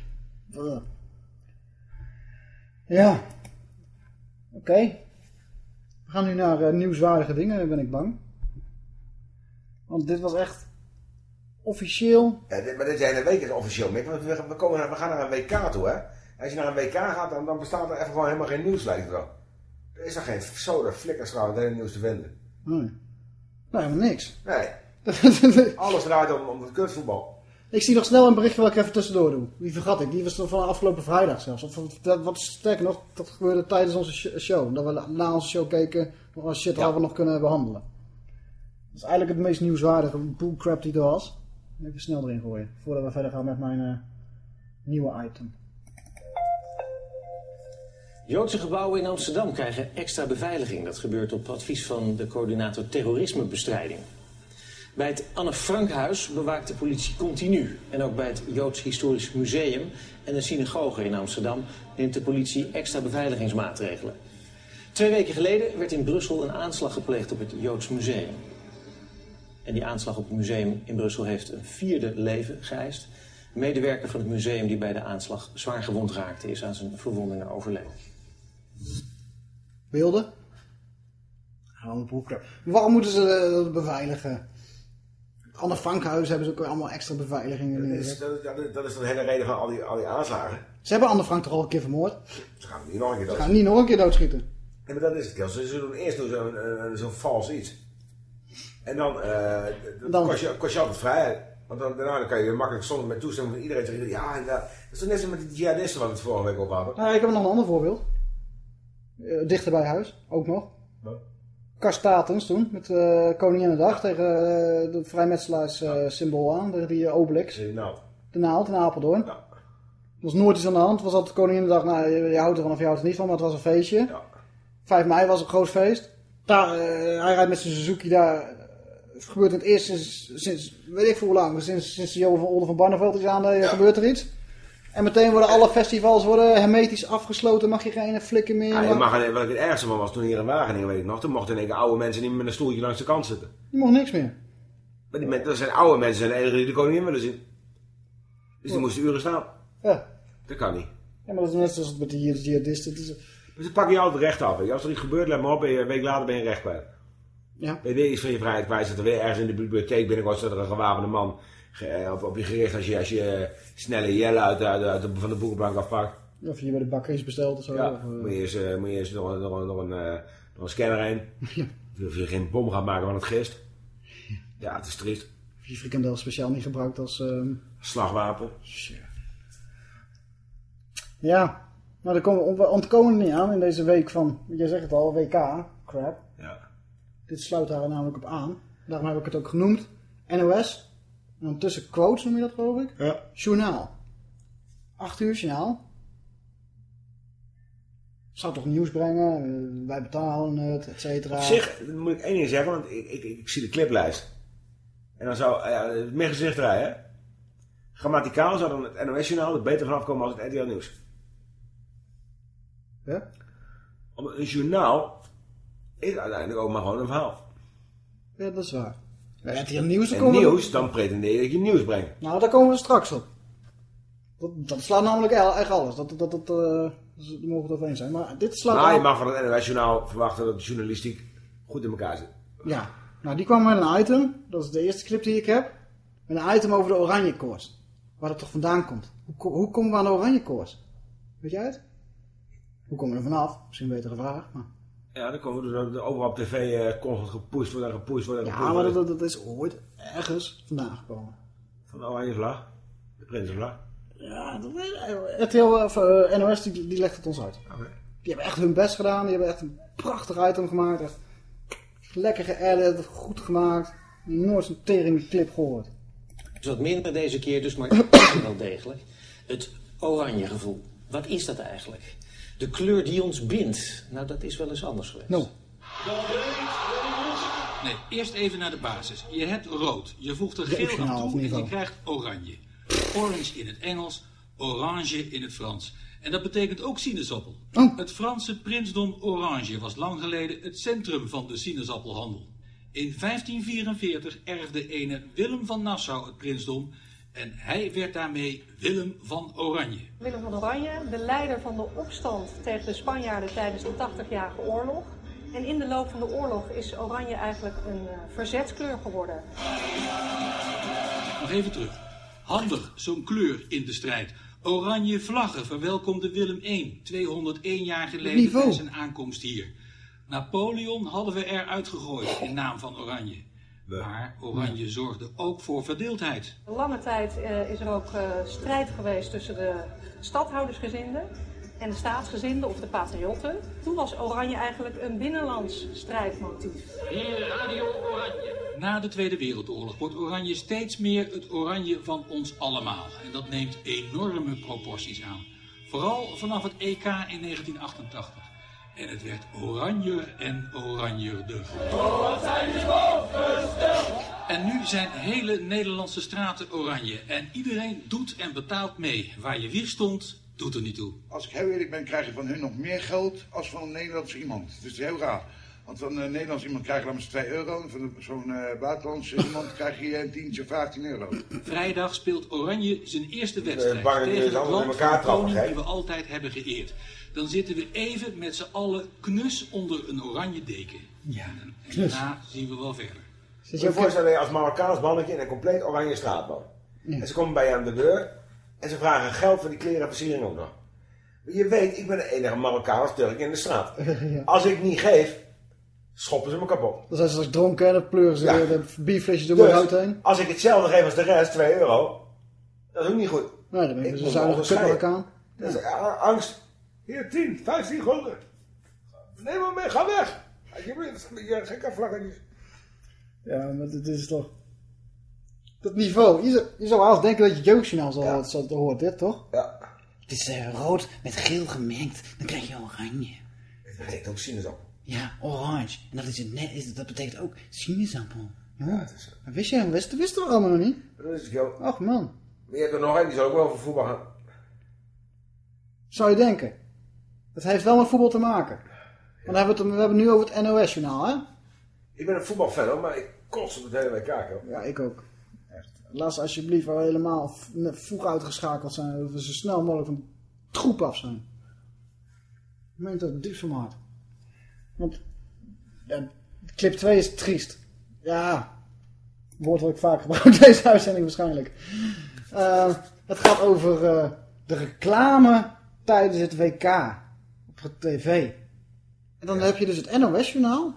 Uh. Ja. Oké. We gaan nu naar eh, nieuwswaardige dingen, ben ik bang. Want dit was echt officieel. Ja, dit, maar dit hele week is officieel, Mick. Want we, komen naar, we gaan naar een WK toe, hè. Als je naar een WK gaat, dan, dan bestaat er even gewoon helemaal geen nieuws, lijkt het wel. Er is er geen soda flikkerschaal in het hele nieuws te vinden. Nee. Nou, helemaal niks. Nee. Alles draait om, om het kutvoetbal. Ik zie nog snel een berichtje wat ik even tussendoor doe. Die vergat ik. Die was van afgelopen vrijdag zelfs. Of, dat, wat sterker nog, dat gebeurde tijdens onze sh- show. Dat we na onze show keken wat shit al we nog kunnen behandelen. Dat is eigenlijk het meest nieuwswaardige bullcrap die er was. Even snel erin gooien. Voordat we verder gaan met mijn eh, nieuwe item. Joodse gebouwen in Amsterdam krijgen extra beveiliging. Dat gebeurt op advies van de coördinator terrorismebestrijding. Bij het Anne Frankhuis bewaakt de politie continu. En ook bij het Joods Historisch Museum en de synagoge in Amsterdam neemt de politie extra beveiligingsmaatregelen. Twee weken geleden werd in Brussel een aanslag gepleegd op het Joods Museum. En die aanslag op het museum in Brussel heeft een vierde leven geëist. Een medewerker van het museum die bij de aanslag zwaar gewond raakte is aan zijn verwondingen overleden. Beelden? Gewoon bullcrap. Waarom moeten ze eh, dat beveiligen? Het Anne Frankhuis hebben ze ook allemaal extra beveiligingen Dat is, dat, dat, dat is de hele reden van al die, al die aanslagen. Ze hebben Anne Frank toch al een keer vermoord? Ze gaan hem niet nog een keer Ze dood. gaan niet nog een keer doodschieten. Ja, maar dat is het. Ze doen eerst doen ze een- een- zo'n vals iets. En dan, eh dan, Kost, je, kost je altijd vrijheid. Want dan, daarna kan je makkelijk zonder met toestemming van iedereen zeggen... Ja, inderdaad. Dat is toch net zo met die jihadisten wat we het vorige week over hadden. Nou, ik heb nog een ander voorbeeld. Eh, dichter bij huis, ook nog. Wat? Karstatens toen, met uh, Koninginnedag tegen uh, de vrijmetselaars uh, symbool aan, tegen die uh, Obelix. De naald. De naald in Apeldoorn. Er was nooit iets aan de hand. Was altijd Koninginnedag, nou, je, je houdt ervan of je houdt er niet van, maar het was een feestje. 5 mei was een groot feest. Daar, hij rijdt met zijn Suzuki daar. Het gebeurt het eerst sinds, sinds weet ik veel hoe lang, sinds, sinds Johan van Olden van Barneveld is aan, uh, gebeurt er iets. En meteen worden alle festivals worden hermetisch afgesloten. Mag je geen flikken meer. Ja, je mag, wat ik het ergste van was toen hier in Wageningen, weet ik nog. Toen mochten in één keer oude mensen niet meer met een stoeltje langs de kant zitten. Je mag niks meer. Maar die mensen, dat zijn oude mensen en de enige die de koningin willen zien. Dus die moesten uren staan. Ja. Dat kan niet. Ja, maar dat is net zoals met die jihadisten. Dus dan pak je altijd recht af. Als er iets gebeurt, let maar op. je- Een week later ben je recht kwijt. Ja. Ben je weer iets van je vrijheid kwijt. Zit er weer ergens in de bibliotheek binnenkort staat er een gewapende man ge- op, op je gericht als je, als je snelle jelle uit, uit, van de boekenbank afpakt. Of je bij de bakker iets bestelt of zo. Ja, Of, eh, moet je eerst, eh, moet je eerst nog, een- nog, een- nog, een, eh, nog een scanner heen. Of je geen bom gaat maken van het gist. Ja, het is triest. of je frikandel speciaal niet gebruikt als... ehm, Slagwapen. Ja, nou daar komen we ontkomen niet aan in deze week van, jij zegt het al, WK, crap. Ja. Dit sluit daar namelijk op aan. Daarom heb ik het ook genoemd. NOS. En dan tussen quotes noem je dat geloof ik. Ja. Journaal. 8 uur journaal. Zou toch nieuws brengen, eh, wij betalen het, et cetera. Op zich moet ik één ding zeggen, want ik, ik, ik zie de cliplijst. En dan zou, ja, het meer gezichterij, hè. Grammaticaal zou dan het NOS-journaal er beter vanaf komen als het RTL Nieuws. Ja? Omdat een journaal is uiteindelijk ook maar gewoon een verhaal. Ja, dat is waar. Bij RTL Nieuws, dan En komen we- nieuws, dan pretendeer je dat je nieuws brengt. Nou, daar komen we straks op. Dat, dat slaat namelijk el- echt alles. Dat, dat, dat, daar mogen we het over zijn. Maar dit slaat Maar je aan- mag van het NOS-journaal verwachten dat de journalistiek goed in elkaar zit. Ja, nou die kwam met een item. Dat is de eerste clip die ik heb. Met een item over de oranje koorts. Waar dat toch vandaan komt. Hoe, hoe komen we aan de oranje koorts? Weet jij het? Hoe komen we er vanaf? Misschien een betere vraag. Maar... Ja, dan komen we er er overal op tv eh, constant gepusht worden en gepusht worden en Ja, gepusht maar dat, dat is ooit ergens vandaan gekomen. Van oranje vlag. De prinsenvlag. Ja, dat RTL of NOS die, die legt het ons uit. Die hebben echt hun best gedaan. Die hebben echt een prachtig item gemaakt. Echt lekker geëdit, goed gemaakt. Nooit zo'n tering clip gehoord. is wat minder deze keer, dus maar wel degelijk. Het oranje gevoel. Wat is dat eigenlijk? De kleur die ons bindt. Nou, dat is wel eens anders geweest. No. Nee, eerst even naar de basis. Je hebt rood. Je voegt er geel aan toe en je krijgt oranje. Orange in het Engels, orange in het Frans. En dat betekent ook sinaasappel. Het Franse prinsdom Orange was lang geleden het centrum van de sinaasappelhandel. In 1544 erfde ene Willem van Nassau het prinsdom en hij werd daarmee Willem van Oranje. Willem van Oranje, de leider van de opstand tegen de Spanjaarden tijdens de 80-jarige oorlog. En in de loop van de oorlog is oranje eigenlijk een eh, verzetskleur geworden. Nog even terug. Handig, zo'n kleur in de strijd. Oranje vlaggen verwelkomde Willem I, 201 jaar geleden bij zijn aankomst hier. Napoleon hadden we eruit gegooid in naam van Oranje. Maar Oranje zorgde ook voor verdeeldheid. Lange tijd eh, is er ook eh, strijd geweest tussen de stadhoudersgezinden en de staatsgezinden of de patriotten. Toen was oranje eigenlijk een binnenlands strijdmotief. Hier Radio Oranje. Na de Tweede Wereldoorlog wordt Oranje steeds meer het Oranje van ons allemaal. En dat neemt enorme proporties aan. Vooral vanaf het EK in 1988. En het werd oranjer en oranjerder. En nu zijn hele Nederlandse straten oranje. En iedereen doet en betaalt mee. Waar je wieg stond, doet er niet toe. Als ik heel eerlijk ben, krijg je van hun nog meer geld als van een Nederlands iemand. Dus het is heel raar. Want van een Nederlands iemand krijg je dan maar 2 euro. En van zo'n eh buitenlandse iemand krijg je een tientje 15 euro. Vrijdag speelt Oranje zijn eerste wedstrijd bang dat tegen het land van de koning die we altijd hebben geëerd. Dan zitten we even met z'n allen knus onder een oranje deken. Ja, En knus. daarna zien we wel verder. Moet je je voorstellen als Marokkaans mannetje in een compleet oranje straat woont. En ze komen bij je aan de deur en ze vragen geld voor die kleren en versiering ook nog. Maar je weet, ik ben de enige Marokkaan als Turk in de straat. Als ik niet geef, schoppen ze me kapot. Dan zijn ze straks dronken en dan pleuren ze Ja. de bierflesjes door mijn Dus, huid heen. als ik hetzelfde geef als de rest, 2 euro, dat is ook niet goed. Nee, dan ben Ik je moet zo'n zuinige. Dat is angst. Hier, 10, 15 gulden. Neem maar mee, ga weg. Alsjeblieft, je gekke vlaggetjes. Ja, maar dit is toch... Dat niveau. Je zou, je zou haast denken dat je zo hoort, zo hoort dit, toch? Ja. Het is eh, rood met geel gemengd. Dan krijg je oranje. Dat heet ook sinaasappel. Ja, orange. En dat, is het net, is, dat betekent ook sinaasappel. Ja, dat is wist je, wist, wisten we allemaal nog niet. Dat is jou. Ach man, je hebt er nog een, die zal ook wel voor voetbal gaan. zou je denken. Het heeft wel met voetbal te maken. Want dan hebben we, het, we hebben het nu over het NOS-journaal, hè? Ik ben een voetbalfan hoor, maar ik kots op het hele WK. Hoor. Ja, ik ook. Echt. Laat ze alsjeblieft wel helemaal vroeg uitgeschakeld zijn. Dat we zo snel mogelijk van troep af zijn. Ik meen dat diep van hart. Want ja, clip 2 is triest. Ja, woord wat ik vaak gebruik in deze uitzending waarschijnlijk. Eh, het gaat over eh, de reclame tijdens het WK tv. En dan heb je dus het NOS-journaal,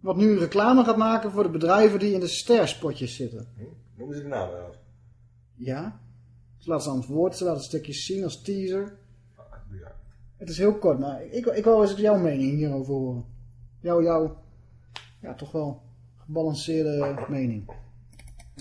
wat nu reclame gaat maken voor de bedrijven die in de sterspotjes zitten. Noemen ze de naam wel? Ja. Ze laten ze aan het woord, ze laten stukjes zien als teaser. Het is heel kort, maar ik, ik wou eens jouw mening hierover horen. Jouw, jouw, ja, toch wel gebalanceerde mening.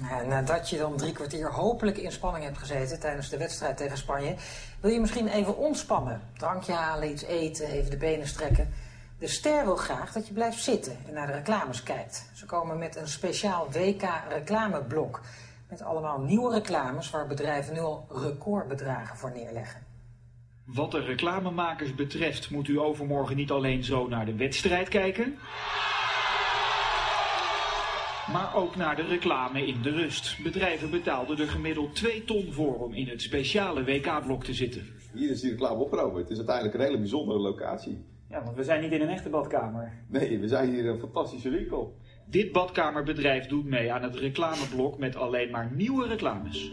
Ja, nadat je dan drie kwartier hopelijk in spanning hebt gezeten tijdens de wedstrijd tegen Spanje, wil je misschien even ontspannen. Drankje halen, iets eten, even de benen strekken. De ster wil graag dat je blijft zitten en naar de reclames kijkt. Ze komen met een speciaal WK-reclameblok. Met allemaal nieuwe reclames waar bedrijven nu al recordbedragen voor neerleggen. Wat de reclamemakers betreft moet u overmorgen niet alleen zo naar de wedstrijd kijken, maar ook naar de reclame in de rust. Bedrijven betaalden er gemiddeld 2 ton voor om in het speciale WK-blok te zitten. Hier is die reclame opgenomen. Het is uiteindelijk een hele bijzondere locatie. Ja, want we zijn niet in een echte badkamer. Nee, we zijn hier in een fantastische winkel. Dit badkamerbedrijf doet mee aan het reclameblok met alleen maar nieuwe reclames.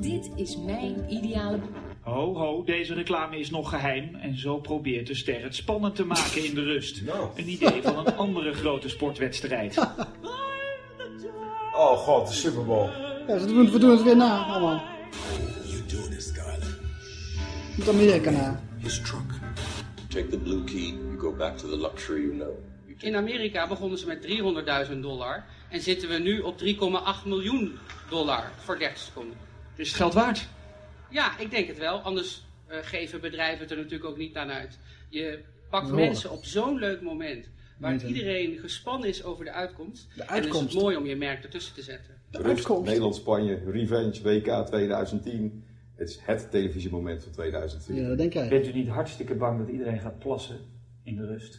Dit is mijn ideale... Ho, ho, deze reclame is nog geheim en zo probeert de ster het spannend te maken in de rust. Een idee van een andere grote sportwedstrijd. Oh god, de Super Bowl. Ja, ze doen, we doen het weer na, allemaal. Met Amerika na. His truck. Take the blue key, you go back to the luxury you know. In Amerika begonnen ze met 300.000 dollar en zitten we nu op 3,8 miljoen dollar voor 30 seconden. Is het geld waard? Ja, ik denk het wel. Anders eh, geven bedrijven het er natuurlijk ook niet aan uit. Je pakt mensen op zo'n leuk moment waar iedereen gespannen is over de uitkomst. De En dan is uitkomst. het mooi om je merk ertussen te zetten. Rust, Nederland-Spanje, Revenge, WK 2010. Het is het televisiemoment van 2004. Ja, dat denk jij. Bent u niet hartstikke bang dat iedereen gaat plassen in de rust?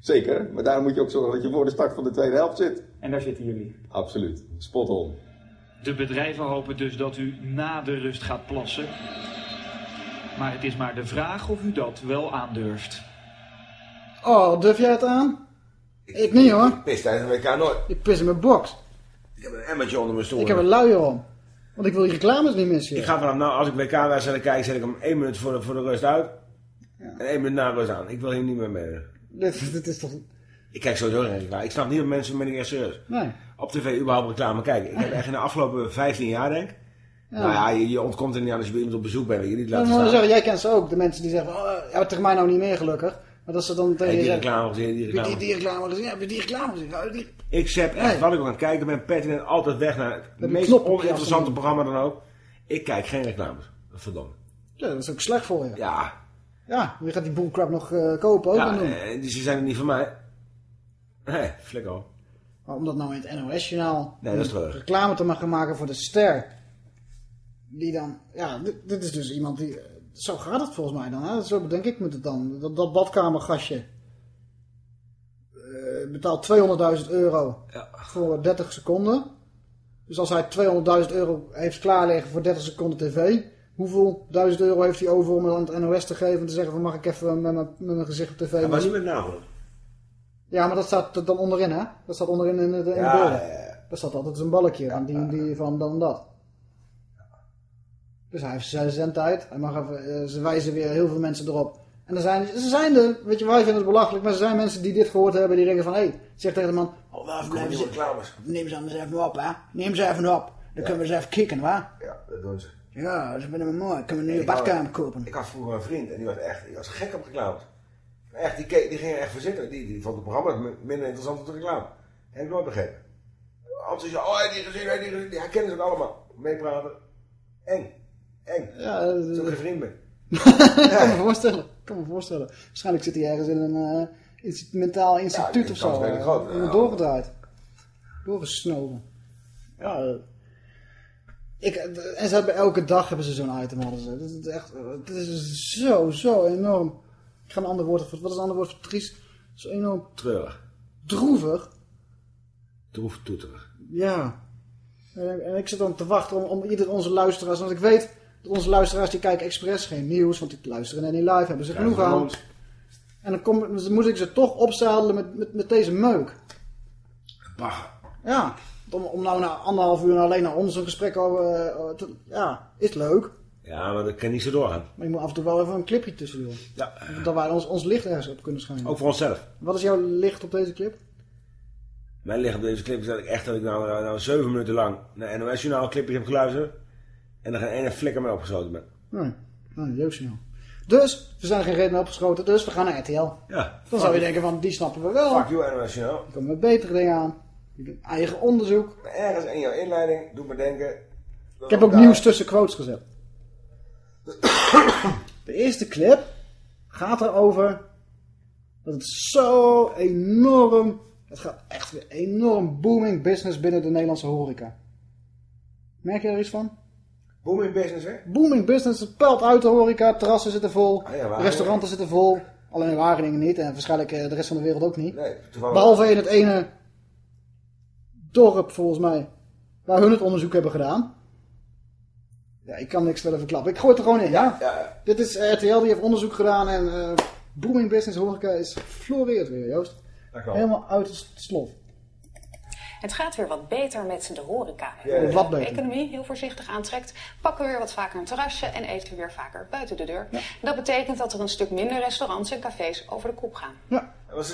Zeker, maar daarom moet je ook zorgen dat je voor de start van de tweede helft zit. En daar zitten jullie. Absoluut, spot on. De bedrijven hopen dus dat u na de rust gaat plassen. Maar het is maar de vraag of u dat wel aandurft. Oh, durf jij het aan? Ik niet hoor. Ik pis tijdens een WK nooit. Ik pis in mijn box. Ik heb een emmertje onder mijn stoel. Ik heb een luier om. Want ik wil die reclames niet missen. Ik ga vanaf nou, als ik WK-wedstrijden kijk, zet ik hem één minuut voor de, voor de rust uit. En één minuut na rust aan. Ik wil hier niet meer mee. Dit, dit is toch... Ik kijk sowieso geen reclame. Ik snap niet dat mensen me niet echt serieus. Nee. Op tv überhaupt reclame kijken. Ik heb echt in de afgelopen 15 jaar denk ik. Ja. Nou ja, je, je ontkomt er niet aan als je bij iemand op bezoek bent. Je niet laten staan. jij kent ze ook. De mensen die zeggen, oh, ja, tegen mij nou niet meer gelukkig. Maar dat ze dan tegen die reclame gezien? Die reclame. die, die reclame gezien? Heb je die reclame gezien? Die- Ik zet echt, wat ik ook aan het kijken ben, pertinent altijd weg naar het meest oninteressante programma dan ook. Ik kijk geen reclames. Verdomme. Ja, dat is ook slecht voor je. Ja, Ja, je gaat die bullcrap nog eh, kopen ook ja eh, die ze zijn er niet van mij. Nee, flikker op. Maar om dat nou in het NOS-journaal Nee, dat is terug. reclame te maken voor de ster. Die dan, ja, dit, dit is dus iemand die, eh, zo gaat het volgens mij dan. Hè? Zo bedenk ik moet het dan. Dat, dat badkamergastje eh, betaalt 200.000 euro voor 30 seconden. Dus als hij 200.000 euro heeft klaarliggen voor 30 seconden tv, hoeveel duizend euro heeft hij over om aan het NOS te geven en te zeggen van mag ik even met mijn, met mijn gezicht op tv? Ja, maar niet met naam. Ja, maar dat staat dan onderin, hè? Dat staat onderin in de, in de Ja, beelden. ja, ja. Daar staat altijd een balkje van die, die van dan dat. Dus hij heeft zijn zendtijd. Hij mag even, eh, ze wijzen weer heel veel mensen erop. En er zijn, ze zijn er, weet je, wij vinden het belachelijk, maar er zijn mensen die dit gehoord hebben, die denken van, hé, hey, zeg tegen de man, oh, waar blijven ze, reclames. neem ze anders even op, hè. Neem ze even op. Dan kunnen we ze even kicken, waar? Ja, dat doen ze. Ja, dat vinden we mooi. Kunnen we nu een had- badkamer kopen. Ik had vroeger een vriend en die was echt, die was gek op reclames. Echt, die, keek, die ging er echt voor zitten. Die, die vond het programma mi- minder interessant dan de reclame. Heb ik nooit begrepen. Als ze zei, oh, hij die gezien, hij die gezien. Die herkennen ze het allemaal. Meepraten. Eng. Eng. Ja, dat Dat ook geen vriend kan me voorstellen. Kan me voorstellen. Waarschijnlijk zit hij ergens in een eh, mentaal instituut of zo. eh, groot. doorgedraaid. Doorgesnoven. Ja. ik, en ze hebben elke dag hebben ze zo'n item hadden ze. Dat is echt, het is zo, zo enorm. Ik ga een ander woord voor, wat is een ander woord voor triest? Zo enorm Treurig. droevig. Droef toeterig. Ja. En, en ik zit dan te wachten om, om ieder onze luisteraars, want ik weet dat onze luisteraars die kijken expres geen nieuws, want die luisteren en niet live, hebben ze genoeg aan. En dan, kom, moet ik ze toch opzadelen met, met, met deze meuk. Bagger. Ja, om, om nou na anderhalf uur alleen naar ons een gesprek over... eh, te- ja, is leuk. Ja, maar dat kan niet zo doorgaan. Maar je moet af en toe wel even een clipje tussendoor. Ja. Dat wij ons, ons licht ergens op kunnen schijnen. Ook voor onszelf. Wat is jouw licht op deze clip? Mijn licht op deze clip is dat ik echt dat ik nou, nou, nou zeven minuten lang naar NOS Journaal clipjes heb geluisterd. En er geen ene flikker mee opgeschoten ben. Nee, nee jeugdjournaal. Dus, we zijn geen reden opgeschoten, dus we gaan naar RTL. Ja. Dan zou je denken van, die snappen we wel. Fuck you NOS. Die komen met betere dingen aan. Doen eigen onderzoek. Maar ergens in jouw inleiding doet me denken... Ik heb ook nieuws tussen quotes gezet. De eerste clip gaat erover dat het zo enorm... Het gaat echt weer enorm booming business binnen de Nederlandse horeca. Merk je er iets van? Booming business, hè? Booming business, het pelt uit de horeca, terrassen zitten vol, Ah, ja, restauranten zitten vol. Alleen in Wageningen niet en waarschijnlijk eh, de rest van de wereld ook niet. Nee, toevallig. Behalve in het ene dorp volgens mij, waar hun het onderzoek hebben gedaan. Ja, ik kan niks verder verklappen. Ik gooi het er gewoon in, ja? Ja, Dit is RTL, die heeft onderzoek gedaan en eh, booming business horeca is floreert weer, Joost. Helemaal uit het slof. Het gaat weer wat beter met de horeca. Ja, ja. Wat beter? De economie heel voorzichtig aantrekt, pakken we weer wat vaker een terrasje en eten we weer vaker buiten de deur. Dat betekent dat er een stuk minder restaurants en cafés over de kop gaan.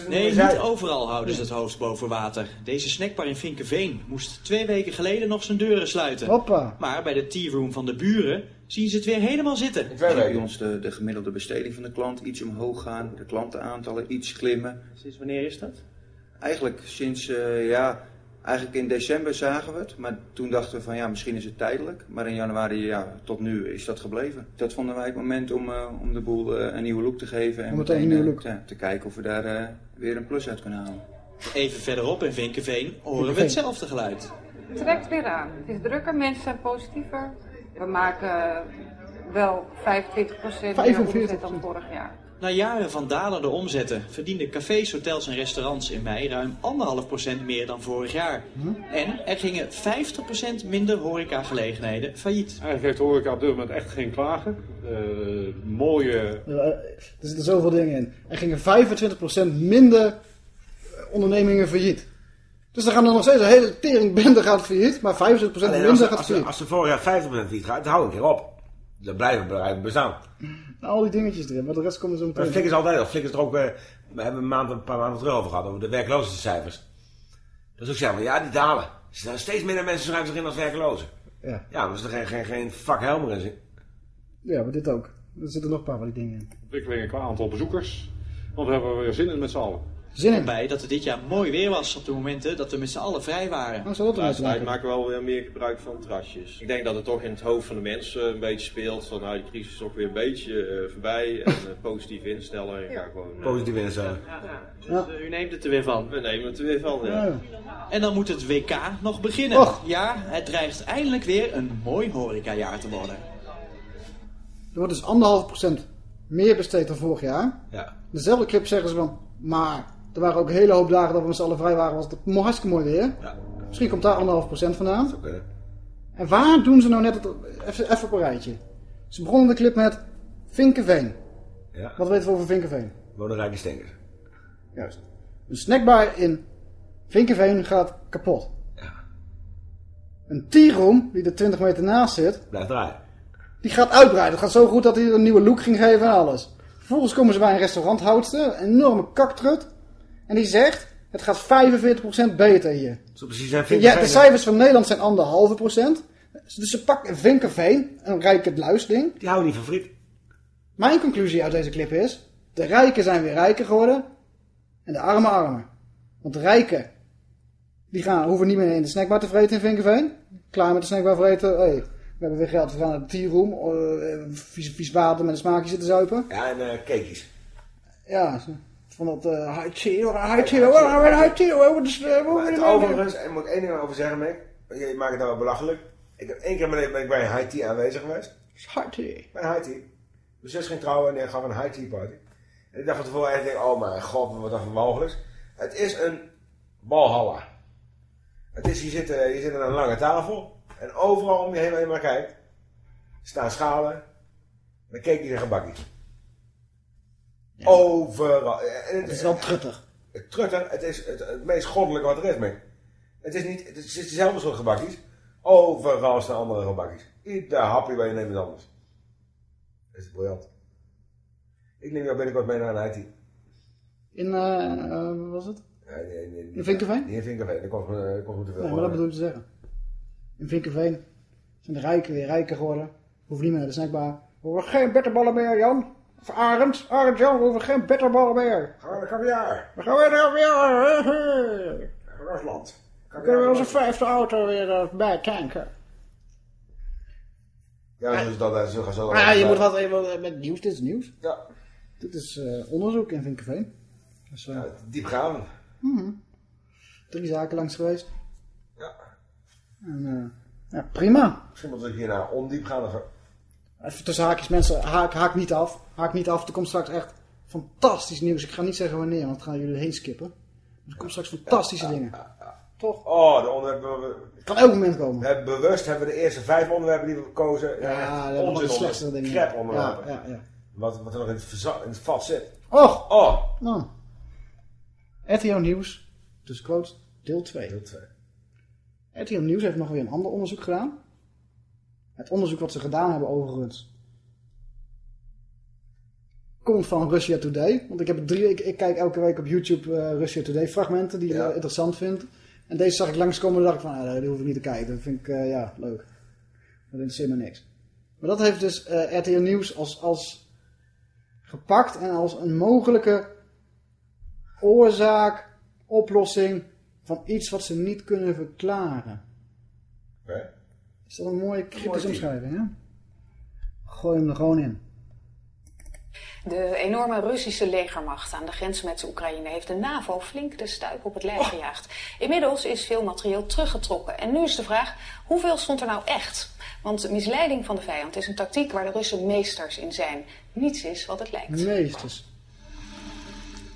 Nee, niet overal houden ze het hoofd boven water. Deze snackbar in Vinkenveen moest twee weken geleden nog zijn deuren sluiten. Hoppa. Maar bij de tea room van de buren zien ze het weer helemaal zitten. bij ons de, de gemiddelde besteding van de klant iets omhoog gaan, de klantenaantallen iets klimmen. Sinds wanneer is dat? Eigenlijk sinds, eh, ja, eigenlijk in december zagen we het, maar toen dachten we van ja, misschien is het tijdelijk. Maar in januari, ja, tot nu is dat gebleven. Dat vonden wij het moment om, eh, om de boel eh, een nieuwe look te geven en Om meteen een nieuwe eh, look. ja, te kijken of we daar eh, weer een plus uit kunnen halen. Even verderop in Vinkenveen horen we hetzelfde geluid. Het trekt weer aan. Het is drukker, mensen zijn positiever. We maken wel 25% meer omzet dan vorig jaar. Na jaren van dalende omzetten verdienden cafés, hotels en restaurants in mei ruim 1,5% meer dan vorig jaar. En er gingen 50% minder horecagelegenheden failliet. Eigenlijk heeft de horeca op dit moment echt geen klagen. Eh, mooie... Ja, er zitten zoveel dingen in. Er gingen 25% minder eh, ondernemingen failliet. Dus dan gaan er nog steeds een hele teringbende gaat failliet, maar 25% Alleen minder als, gaat als, failliet. als, de vorig jaar 50% niet gaat, dan hou ik een Dan blijven bedrijven bestaan. Nou, al die dingetjes erin, maar de rest komt er zo Maar meteen. Flik is altijd al. Flik is er ook, eh, we hebben een, maand, een paar maanden terug over gehad, over de werkloosheidscijfers. Dus ik zeg maar, ja, die dalen. Er zijn steeds minder mensen schrijven zich in als werklozen. Ja. Ja, maar er is er geen, geen, geen vak helmer in. Ja, maar dit ook. Er zitten nog een paar van die dingen in. ontwikkelingen qua aantal bezoekers. Want we hebben weer zin in met z'n allen. Zin in. Bij dat het dit jaar mooi weer was op de momenten dat we met z'n allen vrij waren. Oh, zou dat De tijd maken we wel weer meer gebruik van terrasjes. Ik denk dat het toch in het hoofd van de mensen een beetje speelt. Van nou, die crisis is toch weer een beetje eh, voorbij. En eh, positief instellen. En ga gewoon, eh, Positief instellen. Dus eh, u neemt het er weer van. We nemen het er weer van, ja. En dan moet het WK nog beginnen. Ja, het dreigt eindelijk weer een mooi horecajaar te worden. Er wordt dus anderhalf procent meer besteed dan vorig jaar. Ja. Dezelfde clip zeggen ze van, maar er waren ook een hele hoop dagen dat we met z'n allen vrij waren, was het hartstikke mooi weer. Misschien komt daar anderhalf procent vandaan. En waar doen ze nou net het, even, even op een rijtje. Ze begonnen de clip met Vinkenveen. Ja. Wat weten we over Vinkenveen? Wonen rijke stinkers. Juist. Een snackbar in Vinkenveen gaat kapot. Een tea room, die er 20 meter naast zit, Blijft draaien. die gaat uitbreiden. Het gaat zo goed dat hij er een nieuwe look ging geven en alles. Vervolgens komen ze bij een restauranthoudster, een enorme kaktrut. En die zegt, het gaat 45% beter hier. Zo precies zijn Ja, de cijfers van Nederland zijn anderhalve procent. Dus ze pakken Vinkenveen, een rijke luisding. Die houden niet van friet. Mijn conclusie uit deze clip is, de rijken zijn weer rijker geworden en de armen armer. Want de rijken, die gaan, hoeven niet meer in de snackbar te vreten in Vinkenveen. Klaar met de snackbar vreten, hey, we hebben weer geld, we gaan naar de eh, vies, vies water met een smaakje zitten zuipen. Ja, en eh cakejes. Ja, van dat hoe Maar wil het je overigens, en moet ik één ding over zeggen, Mick. Je maakt het nou wel belachelijk. Ik heb één keer ben ik, ben ik bij een high tea aanwezig geweest. High tea. Bij een high tea. Mijn zus ging trouwen en gaf een high tea party. En ik dacht van tevoren echt, oh mijn god, wat dat voor mogelijk. Het is een walhalla. Het is, je zit, je zit aan een lange tafel. En overal om je heen, waar je maar kijkt, staan schalen met cakejes en gebakjes. Overal. En Het is wel truttig. Het trutter, het is het, het meest goddelijke wat er is, Mick. Het is niet, het is dezelfde soort gebakjes. Overal staan andere gebakjes. Ieder hapje waar je neemt is anders. is briljant. Ik neem jou binnenkort mee naar een Haiti. In, eh, wat was het? Nee, nee, nee. In Vinkenveen? Niet in Vinkenveen, dat kost dat kost me te veel. Nee, maar dat bedoel ik te zeggen. In Vinkenveen zijn de rijken weer rijker geworden. Hoeven niet meer naar de snackbar. We hoeven geen bitterballen meer, Jan. Of Arend. Arend, Jan, we hoeven geen bitterballen meer. Gaan we naar kaviaar. We gaan weer naar kaviaar. Rusland. Dan kunnen we onze vijfde auto weer eh, bij tanken. Ja, dus dat is zo. zo Maar ja, je moet wat even met nieuws. Dit is nieuws. Ja. Dit is eh, onderzoek in Vinkenveen. Dus, eh, Diepgaand. mhm. Drie zaken langs geweest. Ja. En, eh, ja, prima. Misschien moet ik hier naar ondiepgaande... Even tussen haakjes, mensen, haak, haak niet af. Haak niet af, er komt straks echt fantastisch nieuws. Ik ga niet zeggen wanneer, want dan gaan jullie heen skippen. Er komt straks fantastische dingen. Toch? Oh, de onderwerpen... We, Het kan elk moment komen. we hebben bewust hebben we de eerste vijf onderwerpen die we gekozen. Ja, dat hebben nog de slechtste dingen. Crap onderwerpen. Ja, ja, ja. Wat, wat er nog in het, in het vat zit. Och! Oh! Nou. RTO Nieuws, dus quotes, deel 2. Deel 2. RTO Nieuws heeft nog weer een ander onderzoek gedaan. Het onderzoek wat ze gedaan hebben overigens komt van Russia Today. Want ik, heb drie, ik, ik kijk elke week op YouTube eh, Russia Today fragmenten die ik Ja. eh, interessant vind. En deze zag ik langskomen en dacht ik van, ah, die hoef ik niet te kijken. Dat vind ik, eh, ja, leuk. Dat interesseert me niks. Maar dat heeft dus eh RTO Nieuws als, als gepakt en als een mogelijke oorzaak, oplossing van iets wat ze niet kunnen verklaren. Oké. Is dat een mooie cryptische omschrijving, hè? Gooi hem er gewoon in. De enorme Russische legermacht aan de grens met Oekraïne heeft de NAVO flink de stuip op het lijf gejaagd. Inmiddels is veel materieel teruggetrokken. En nu is de vraag, hoeveel stond er nou echt? Want de misleiding van de vijand is een tactiek waar de Russen meesters in zijn. Niets is wat het lijkt. Meesters.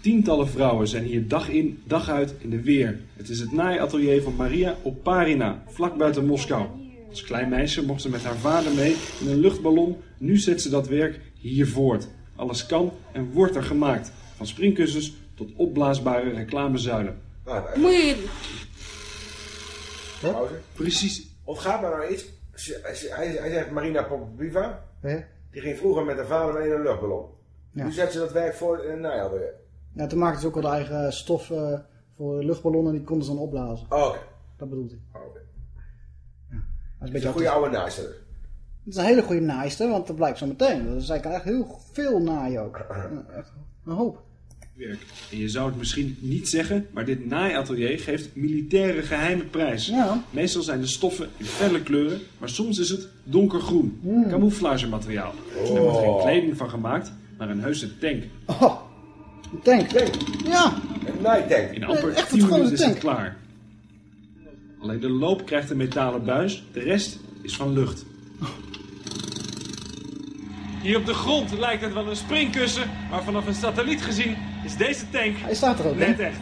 Tientallen vrouwen zijn hier dag in, dag uit in de weer. Het is het naaiatelier van Maria Oparina, vlak buiten Moskou. Als klein meisje mocht ze met haar vader mee in een luchtballon. Nu zet ze dat werk hier voort. Alles kan en wordt er gemaakt. Van springkussens tot opblaasbare reclamezuilen. Moet Pauze. Precies. Ontgaat me nou iets. Hij, hij zegt Marina Popoviva. Ja. Die ging vroeger met haar vader mee in een luchtballon. Ja. Nu zet ze dat werk voor in een naaiatelier. Ja, toen maakten ze ook wel de eigen stof eh, voor luchtballonnen die konden ze dan opblazen. Oh, Oké. Dat bedoelt hij. Oké. Dat is Dat een is beetje een goede oude naaister. Het is een hele goede naaister, want dat blijkt zo meteen. Dus zij kan echt heel veel naaien ook. Echt een hoop. werk. En je zou het misschien niet zeggen, maar dit naaiatelier geeft militaire geheime prijs. Meestal zijn de stoffen in felle kleuren, maar soms is het donkergroen. Camouflagemateriaal. Er wordt geen kleding van gemaakt, maar een heuse tank. Oh, een tank. Ja. Een naaitank. In amper Nee, echt een 10 gewone minuten is het tank. klaar. Alleen de loop krijgt een metalen buis, de rest is van lucht. Hier op de grond lijkt het wel een springkussen, maar vanaf een satelliet gezien is deze tank Hij staat er ook, net echt.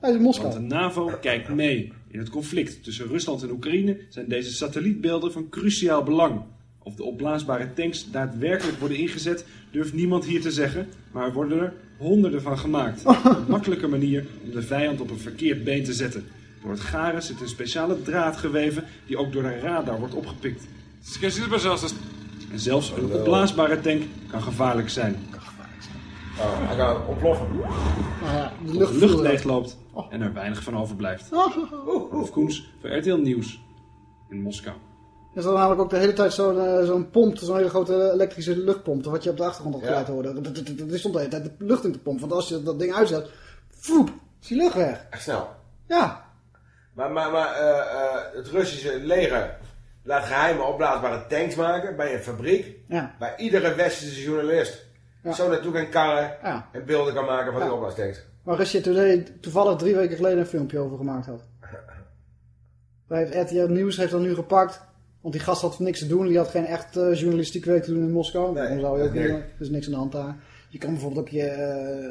Hij is in Moskou. Want de NAVO kijkt mee. In het conflict tussen Rusland en Oekraïne zijn deze satellietbeelden van cruciaal belang. Of de opblaasbare tanks daadwerkelijk worden ingezet, durft niemand hier te zeggen, maar er worden er honderden van gemaakt. Een makkelijke manier om de vijand op een verkeerd been te zetten. Door het garen zit een speciale draad geweven die ook door de radar wordt opgepikt. En zelfs een opblaasbare tank kan gevaarlijk zijn. Oh, hij kan ontploffen. Nou ja, de De lucht, lucht leegloopt en er weinig van overblijft. Oh. Rolf Koens voor RTL Nieuws in Moskou. Er is dan namelijk ook de hele tijd zo'n eh, zo'n pomp, zo'n hele grote elektrische luchtpomp, wat je op de achtergrond Ja. geluid hoorde. Dat- dat- dat- Er stond de hele tijd de lucht in te pompen, want als je dat ding uitzet, voep, is die lucht weg. Echt snel. Ja. Maar, maar, maar eh, eh, het Russische leger laat geheime opblaasbare tanks maken bij een fabriek. Ja. Waar iedere westerse journalist zo naartoe kan karren Ja. en beelden kan maken van Ja. die opblaastanks. Russia Today toevallig drie weken geleden een filmpje over gemaakt had. RTL Nieuws heeft dat nu gepakt. Want die gast had niks te doen. Die had geen echt eh, journalistiek werk te doen in Moskou. Dan zou je ook nee. niet doen. Er is niks aan de hand daar. Je kan bijvoorbeeld ook je,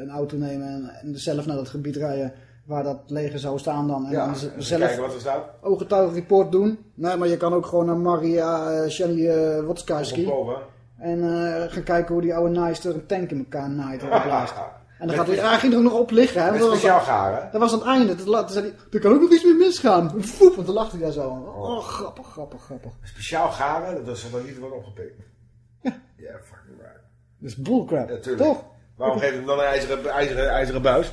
een auto nemen en, en zelf naar dat gebied rijden waar dat leger zou staan dan. En Ja, dan z- en zelf kijken wat er staat. ooggetuigenreport doen. Nee, maar je kan ook gewoon naar Maria uh, Shani uh, Wotskowski. Boven. En eh, gaan kijken hoe die oude naaister een tank in elkaar naait en. En dan gaat hij, hij ging er nog op liggen. Hè? Dat was- garen. Dat was aan het einde. Zei hij, er kan ook nog iets meer misgaan. Voep, want toen lachte hij daar zo. Oh, grappig, grappig, grappig. Speciaal garen, dat is dat niet wordt opgepikt. Ja, fucking right. Dat is bullcrap, Ja, toch? Waarom geef je hem dan een ijzeren, ijzeren, ijzeren buis?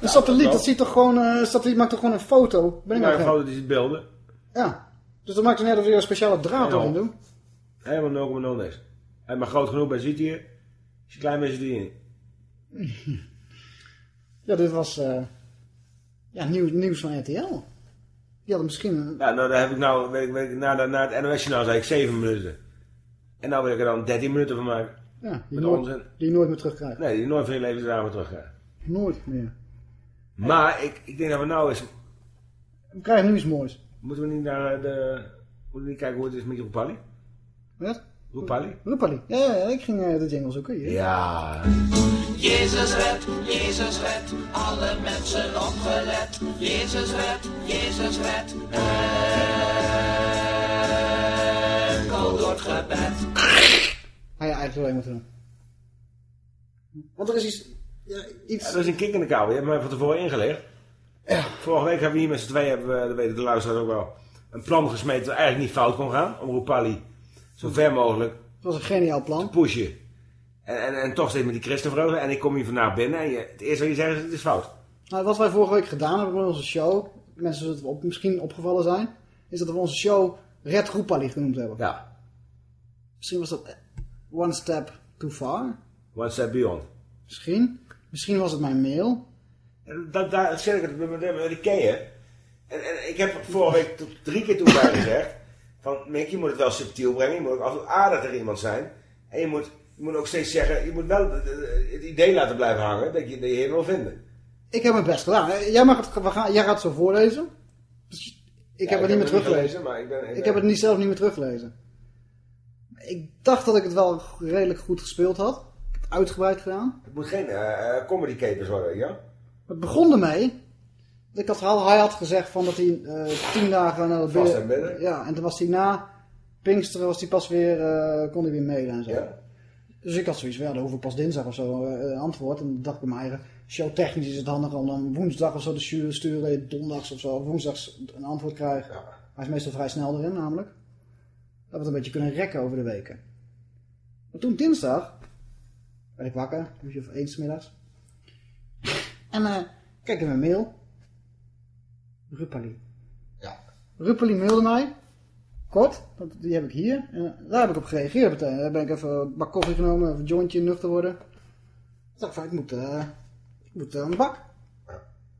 Een satelliet, dat ziet toch gewoon, eh, een satelliet maakt toch gewoon een foto? Ben ik Ja, nou een foto die ziet beelden. Ja. Dus dan maakt het net of je een speciale draad erin doen. Helemaal 0,0 niks. Hij maar groot genoeg bij ziet hier. Als je klein bent, zit in. Ja, dit was eh, ja, nieuws, nieuws van RTL. Die hadden misschien... een- Ja, nou, daar heb ik nou, weet ik, weet ik, na, het NOS-journaal zei ik 7 minuten. En nou wil ik er dan 13 minuten van maken. Ja, die, Met nooit, onzin. die je nooit meer terugkrijgt. Nee, die nooit van je leven daar meer terugkrijgen. Nooit meer. Maar ik, ik denk dat we nou eens... We krijgen nu iets moois. Moeten we niet naar de... Moeten we niet kijken hoe het is met Roepali? Wat? Roepali? Roepali. Ja, ja, ja, ik ging eh, de jingle zoeken. Hier. Ja. Jezus red, Jezus red, alle mensen opgelet. Jezus red, Jezus red, enkel door het gebed. Had je eigenlijk alleen moeten doen. Want er is iets... Ja, iets... Ja, dat is een kink in de kabel. Je hebt mij van tevoren ingelegd. Vorige week hebben we hier met z'n tweeën, hebben we, dat weten de luisteraars ook wel, een plan gesmeed dat eigenlijk niet fout kon gaan. Om Roepali zo ver mogelijk Het was een geniaal plan. te pushen. En, en, en toch steeds met die christenvreugde. En ik kom hier vandaag binnen en je, het eerste wat je zegt is het is fout. Nou, wat wij vorige week gedaan hebben met onze show, mensen zullen het op, misschien opgevallen zijn, is dat we onze show Red Roepali genoemd hebben. Ja. Misschien was dat one step too far. One step beyond. Misschien. Misschien was het mijn mail. En Dat, daar zeg ik het met, de keeën. En, en ik heb vorige week tot drie keer toen bij gezegd. Van Mick, je moet het wel subtiel brengen. Je moet ook af en toe aardig tegen iemand zijn. En je moet, je moet ook steeds zeggen, je moet wel de- de- het idee laten blijven hangen dat je de heer wil vinden. Ik heb mijn best gedaan. Eh, Jij, mag het, we gaan, jij gaat het zo voorlezen. Dus ik Ja, heb het niet meer teruggelezen. gelezen, maar ik ben... Ik heb het niet, zelf niet meer teruggelezen. Ik dacht dat ik het wel redelijk goed gespeeld had. Uitgebreid gedaan. Het moet geen eh, comedy capers worden, ja? Het begon ermee. Ik had, hij had gezegd van dat hij eh, tien dagen naar het Vast en binnen. Ja, en toen was hij na Pinksteren was hij pas weer, eh, kon hij weer mailen en zo. Ja. Dus ik had zoiets van, ja, dan hoef ik pas dinsdag of zo een antwoord. En dan dacht ik bij mijn eigen, showtechnisch is het handig om dan woensdag of zo te sturen, donderdags of zo, of woensdags een antwoord krijgen. Hij is meestal vrij snel erin namelijk. Dat we het een beetje kunnen rekken over de weken. Maar toen dinsdag, werd ik wakker, een uurtje of eens middags. En eh kijk in mijn mail. Ruppali. Ja. Ruppali mailde mij. Kort, dat, die heb ik hier. En daar heb ik op gereageerd meteen. Daar ben ik even een bak koffie genomen, even een jointje nuchter worden. Toen dacht ik van, ik moet, eh, ik moet eh, aan de bak.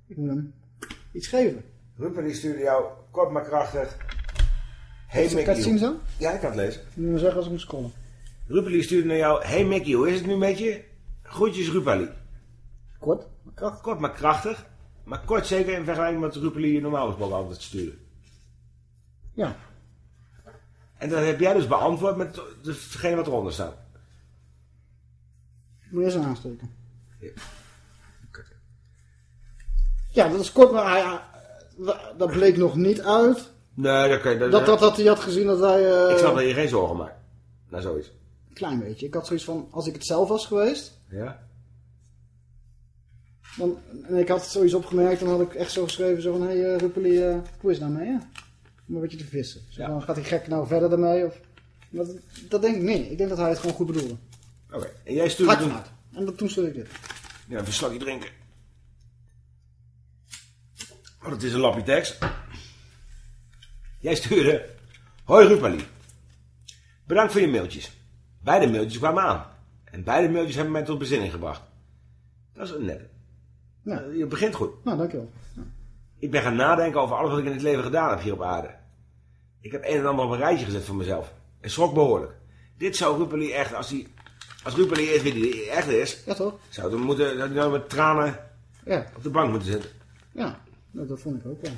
Ik moet hem iets geven. Die stuurde jou kort maar krachtig. Hey je Mickey. het zien zo? Ja, ik kan het lezen. Ik moet zeggen als ik moet scrollen. Rupali stuurde naar jou. Hey Mickey, hoe is het nu met je? Groetjes Rupali. Kort, maar krachtig. Kort maar krachtig. Maar kort zeker in vergelijking met Rupali je normaal gesproken altijd stuurde. Ja. En dat heb jij dus beantwoord met hetgeen wat eronder staat. Moet eerst een aansteken. Ja, dat is kort, maar hij, hij- dat bleek nog niet uit. Nee, dat kan je... Dat, dat, dat hij had gezien dat wij... eh, Ik snap dat je geen zorgen maakt. Nou, zoiets. Klein beetje. Ik had zoiets van, als ik het zelf was geweest... Ja? Dan, en ik had zoiets opgemerkt, dan had ik echt zo geschreven, zo van, hé hey, Ruppeli, eh, hoe is het nou mee, ja? Om een beetje te vissen. Zo van, gaat die gek nou verder daarmee? Of, maar dat, dat denk ik niet. Ik denk dat hij het gewoon goed bedoelde. Oké. En jij stuurde toen... vanuit. En dat, toen stuurde ik dit. Ja, even een drinken. Oh, dat is een lappie tekst. Jij stuurde... Hoi Rupali. Bedankt voor je mailtjes. Beide mailtjes kwamen aan. En beide mailtjes hebben mij tot bezinning gebracht. Dat is een net. Ja. Je begint goed. Nou, dankjewel. Ik ben gaan nadenken over alles wat ik in het leven gedaan heb hier op aarde. Ik heb een en ander op een rijtje gezet voor mezelf. En schrok behoorlijk. Dit zou Rupali echt, als hij... Als Rupali is wie hij echt is... Ja, toch? Zou hij moeten, zou nou met tranen Ja. op de bank moeten zitten. Ja, nou, dat vond ik ook wel.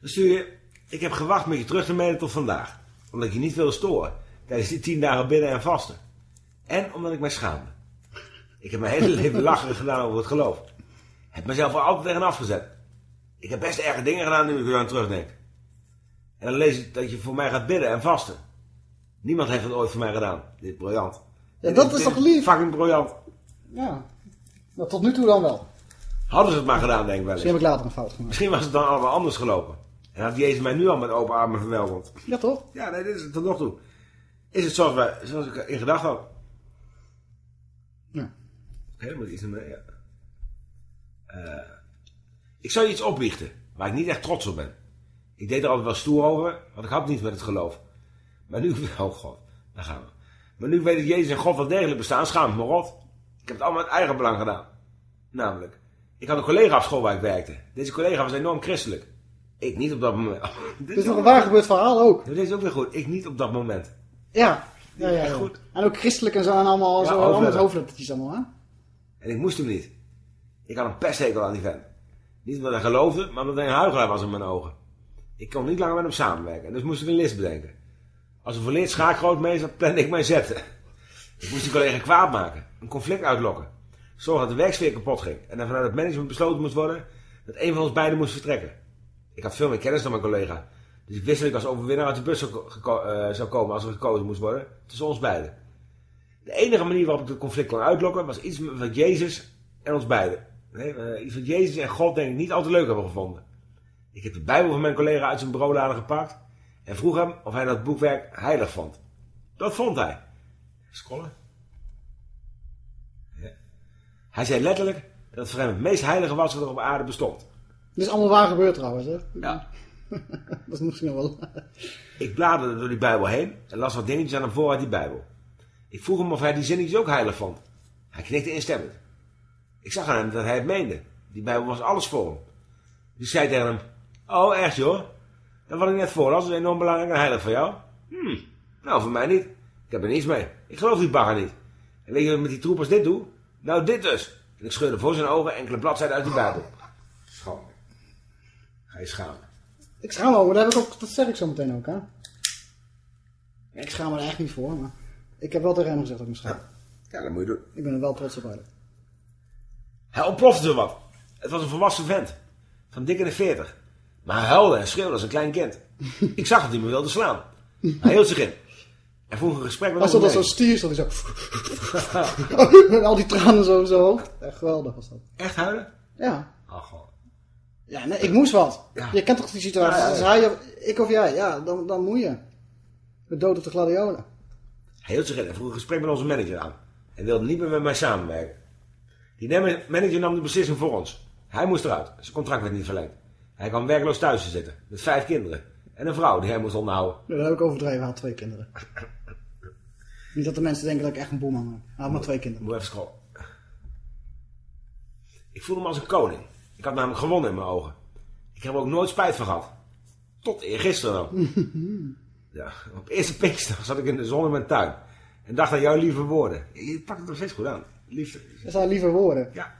Dan stuur je... Ik heb gewacht met je terug te mailen tot vandaag. Omdat ik je niet wilde storen. Tijdens die tien dagen binnen en vasten. En omdat ik mij schaamde. Ik heb mijn hele leven lacherig gedaan over het geloof. Heb mezelf er altijd tegen afgezet. Ik heb best erge dingen gedaan nu ik er aan terugdenk. En dan lees ik dat je voor mij gaat bidden en vasten. Niemand heeft dat ooit voor mij gedaan. Dit is briljant. Ja, Dit dat is toch lief? Fucking briljant. Ja. Nou, tot nu toe dan wel. Hadden ze het maar gedaan, denk ik wel eens. Misschien heb ik later een fout gemaakt. Misschien was het dan allemaal anders gelopen. En had Jezus mij nu al met open armen verwelkomd. Ja, toch? Ja, nee, dit is het tot nog toe. Is het zoals, wij, zoals ik in gedachten had. Ja. Helemaal iets mee, ja. Eh, ik zou je iets opbiechten, waar ik niet echt trots op ben. Ik deed er altijd wel stoer over, want ik had niet met het geloof. Maar nu, oh god, daar gaan we. Maar nu weet ik Jezus en God wel degelijk bestaan, schaam ik me rot. Ik heb het allemaal uit eigen belang gedaan. Namelijk, ik had een collega op school waar ik werkte. Deze collega was enorm christelijk. Ik niet op dat moment. Dit is nog een waar gebeurd verhaal ook. Dit is ook weer goed. Ik niet op dat moment. Ja. Ja, ja, goed. En ook christelijk en zo en allemaal, Ja, zo, allemaal met hoofdlettertjes allemaal, hè? En ik moest hem niet. Ik had een pesthekel aan die vent. Niet omdat hij geloofde, maar omdat hij een huigelaar was in mijn ogen. Ik kon niet langer met hem samenwerken. Dus moest ik een list bedenken. Als een verleerd schaakgrootmeester plande ik mijn zetten. Ik moest die collega kwaad maken. Een conflict uitlokken. Zorgen dat de werksfeer kapot ging. En dan vanuit het management besloten moest worden dat een van ons beiden moest vertrekken. Ik had veel meer kennis dan mijn collega. Dus ik wist dat ik als overwinnaar uit de bus zou, eh, zou komen als er gekozen moest worden. Tussen ons beiden. De enige manier waarop ik het conflict kon uitlokken was iets van Jezus en ons beiden. Nee, eh, iets van Jezus en God denk ik niet al te leuk hebben gevonden. Ik heb de Bijbel van mijn collega uit zijn bureaulader gepakt en vroeg hem of hij dat boekwerk heilig vond. Dat vond hij. Scrollen. Ja. Hij zei letterlijk dat het voor hem het meest heilige was wat er op aarde bestond. Dit is allemaal waar gebeurd trouwens, hè? Ja. dat is misschien wel... Ik bladerde door die Bijbel heen en las wat dingetjes aan hem voor uit die Bijbel. Ik vroeg hem of hij die zinnetjes ook heilig vond. Hij knikte instemmend. Ik zag aan hem dat hij het meende. Die Bijbel was alles voor hem. Dus ik zei tegen hem, oh echt joh, dat wat ik net voorlas is enorm belangrijk en heilig voor jou. Hm, nou voor mij niet. Ik heb er niets mee. Ik geloof die bagger niet. En weet je wat ik met die troepers dit doe? Nou dit dus. En ik scheurde voor zijn ogen enkele bladzijden uit die Bijbel. Schande. Ga je schamen. Ik schaam me maar dat, heb ik ook, dat zeg ik zo meteen ook, hè? Ik schaam me er echt niet voor, maar... Ik heb wel tegen hem gezegd dat ik me schaam. Ja, dat moet je doen. Ik ben er wel trots op eigenlijk. Hij ontplofte wat. Het was een volwassen vent. Van dik in de veertig. Maar hij huilde en schreeuwde als een klein kind. Ik zag dat hij me wilde slaan. Hij hield zich in. En vroeg een gesprek met Als dat zo'n stier stond, die zo... Met al die tranen zo in zijn hoofd. Echt geweldig was dat. Echt huilen? Ja. Ach, god. Ja, nee, ik moest wat. Ja. Je kent toch die situatie? Ja, ja, hij ik of jij, ja, dan, dan moet je. De dood op de gladiolen. Hij hield zich in en vroeg een gesprek met onze manager aan. En wilde niet meer met mij samenwerken. Die manager nam de beslissing voor ons. Hij moest eruit. Zijn contract werd niet verlengd. Hij kwam werkloos thuis te zitten. Met vijf kinderen. En een vrouw die hij moest onderhouden. Ja, dat heb ik overdreven, hij had twee kinderen. Niet dat de mensen denken dat ik echt een boeman ben. Hij had maar twee kinderen. Moet even scrollen. Ik voelde me als een koning. Ik had namelijk gewonnen in mijn ogen. Ik heb er ook nooit spijt van gehad. Tot eergisteren dan. Ja, op eerste Pinkster zat ik in de zon in mijn tuin. En dacht aan jouw lieve woorden. Je pakt het nog steeds goed aan. Liefde. Dat zijn lieve woorden. Ja.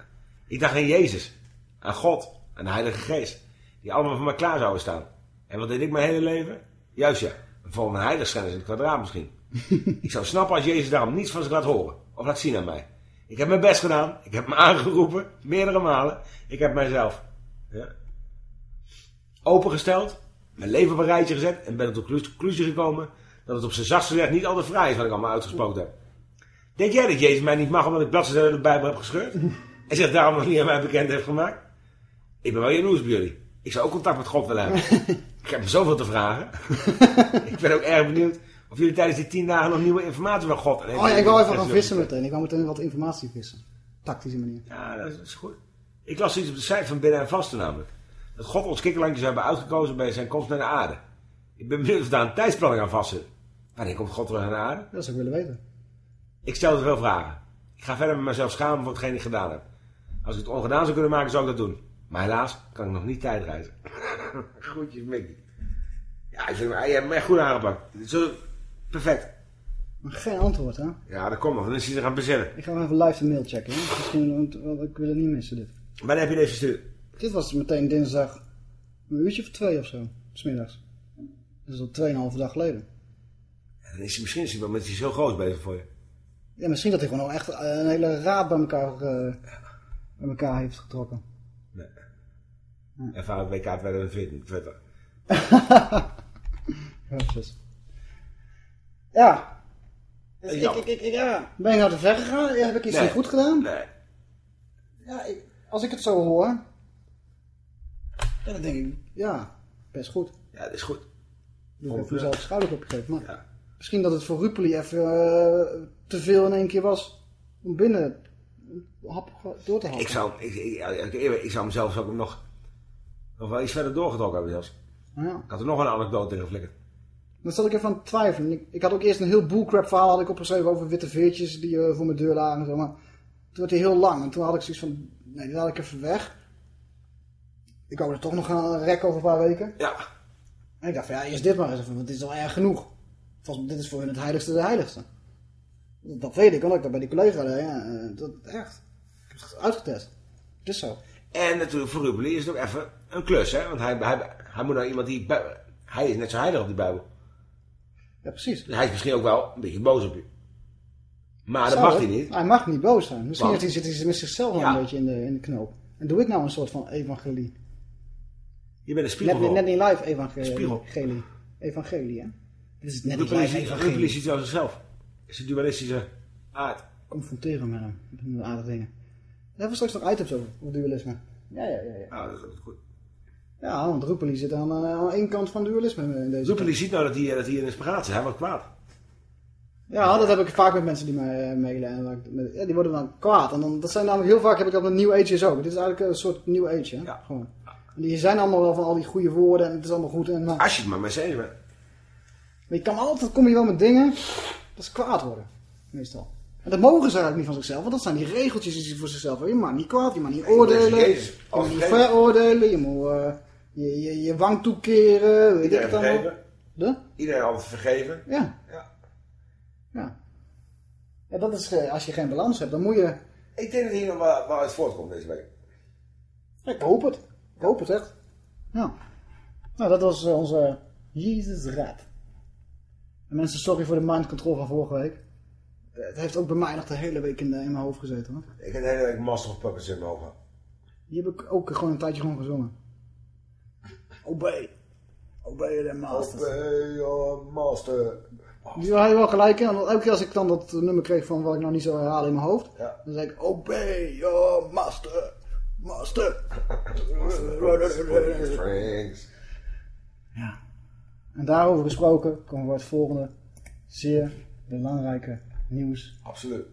Ik dacht aan Jezus. Aan God. Aan de Heilige Geest. Die allemaal voor mij klaar zouden staan. En wat deed ik mijn hele leven? Juist ja. Een vorm van heiligschennis in het kwadraat misschien. ik zou snappen als Jezus daarom niets van zich laat horen. Of laat zien aan mij. Ik heb mijn best gedaan. Ik heb me aangeroepen. Meerdere malen. Ik heb mijzelf ja, opengesteld. Mijn leven op een rijtje gezet. En ben tot de conclusie gekomen. Dat het op zijn zachtste gezegd niet altijd vrij is wat ik allemaal uitgesproken heb. Denk jij dat Jezus mij niet mag omdat ik bladzijden uit de Bijbel heb gescheurd? En zich daarom nog niet aan mij bekend heeft gemaakt? Ik ben wel jaloers op jullie. Ik zou ook contact met God willen hebben. ik heb me zoveel te vragen. ik ben ook erg benieuwd of jullie tijdens die tien dagen nog nieuwe informatie van God... Oh ja, ik wou even gaan vissen meteen. Ik wou meteen wat informatie vissen. Tactische manier. Ja, dat is, goed. Ik las iets op de site van Binnen en Vasten namelijk. Dat God ons kikkerlandjes hebben uitgekozen bij zijn komst naar de aarde. Ik ben benieuwd of daar een tijdsplanning aan vast zit. Wanneer komt God terug naar de aarde? Dat zou ik willen weten. Ik stel te veel vragen. Ik ga verder met mezelf schamen voor hetgeen ik gedaan heb. Als ik het ongedaan zou kunnen maken, zou ik dat doen. Maar helaas kan ik nog niet tijdreizen. Groetjes, Mickey. Ja, ik vind, je hebt me echt goed aangepakt. Zo, perfect. Maar geen antwoord, hè? Ja, dat komt nog. Dan is hij er aan bezinnen. Ik ga even live de mail checken, hè? Misschien, ik wil het niet missen, dit. Wanneer heb je deze gestuurd? Dit was meteen dinsdag een uurtje of twee of zo. Smiddags. Dat is al tweeënhalve dag geleden. Ja, dan is hij misschien is hij wel met iets heel groots bezig voor je. Ja, misschien dat hij gewoon al echt eh, een hele raad bij elkaar, bij elkaar heeft getrokken. Nee. En van WK 2014, Twitter. Ja, precies. Ja. Dus Eh, ik, ik, ik, ik- ja. Ben je nou te ver gegaan? Heb ik iets Nee. niet goed gedaan? Nee. Ja, ik- als ik het zo hoor, ja, dan denk ik, ja, best goed. Ja, dat is goed. Dus ik heb mezelf een schouderklopje gegeven, maar... Ja. Misschien dat het voor Rupeli even eh, te veel in één keer was. Om binnen hap door te halen. Ik zou, ik, ik, ik, ik zou mezelf ook nog, nog wel iets verder doorgetrokken hebben zelfs. Ja. Ik had er nog een anekdote in geflikkerd. Dan zat ik even aan het twijfelen. Ik, ik had ook eerst een heel bullcrap verhaal had ik opgeschreven over witte veertjes die eh, voor mijn deur lagen en zo. Maar toen werd hij heel lang. En toen had ik zoiets van, nee, die laat ik even weg. Ik wou er toch nog gaan rekken over een paar weken. Ja. En ik dacht van, ja, eerst dit maar eens even, want dit is al erg genoeg. Volgens mij, dit is voor hun het heiligste de heiligste. Dat weet ik, want ik dat bij die collega deed. Ja, eh, dat, echt. Ik heb het uitgetest. Het is zo. En natuurlijk voor Rubeli is het ook even een klus, hè. Want hij, hij, hij moet nou iemand die... Hij is net zo heilig op die Bijbel. Ja, precies. Hij is misschien ook wel een beetje boos op je. Maar dat mag het? hij niet. Hij mag niet boos zijn. Misschien Want? heeft hij, zit hij met zichzelf wel Ja. een beetje in de, in de knoop. En doe ik nou een soort van evangelie? Je bent een spiegel. Net, net niet live evangelie. Spiegel. Evangelie, hè? Dit is net niet Rubeli live evangelie. ziet wel zichzelf. Is een dualistische aard. Confronteren met hem. Met een aardige dingen. Daar hebben we straks nog items over. Over dualisme. Ja, ja, ja. Ja, Ja, dat is goed. Ja want Rupeli zit aan, eh, aan één kant van dualisme in deze. Rubeli ziet nou dat hij, dat hij in een spagaat zit. Hij wordt kwaad. Ja, dat heb ik vaak met mensen die mij eh, mailen. En met- ja, die worden dan kwaad. En dan, dat zijn namelijk heel vaak heb ik dat met New Age's ook. Dit is eigenlijk een soort New Age, hè? Gewoon. En die zijn allemaal wel van al die goede woorden en het is allemaal goed. En, maar, Als je het maar met z'n bent. maar je kan altijd, kom je wel met dingen, dat is kwaad worden. Meestal. En dat mogen ze eigenlijk niet van zichzelf, want dat zijn die regeltjes die ze voor zichzelf hebben. Je mag niet kwaad, je mag niet oordelen, je alles mag niet veroordelen, je moet eh, je, je, je wang toekeren, weet ik Iedereen het allemaal. vergeven. De? Iedereen altijd vergeven. Ja. Ja. Ja. Ja, dat is, eh, als je geen balans hebt, dan moet je... Ik denk dat hier nog wel, wel uit voortkomt deze week. Ik hoop het. Ik hoop het echt. Ja. Nou, dat was eh, onze Jezus Raad. En mensen, sorry voor de mind control van vorige week. Eh, Het heeft ook bij mij nog de hele week in, de- in mijn hoofd gezeten. Hoor. Ik heb de hele week Master of Puppets in mijn hoofd. Die heb ik ook gewoon een tijdje gewoon gezongen. Obey. Obey the master. Obey your master. Die had je wel gelijk in. Want elke keer als ik dan dat nummer kreeg van wat ik nou niet zou herhalen in mijn hoofd. Dan zei ik, obey your master. Master. Ja. En daarover gesproken komen we het volgende zeer belangrijke nieuws. Absoluut.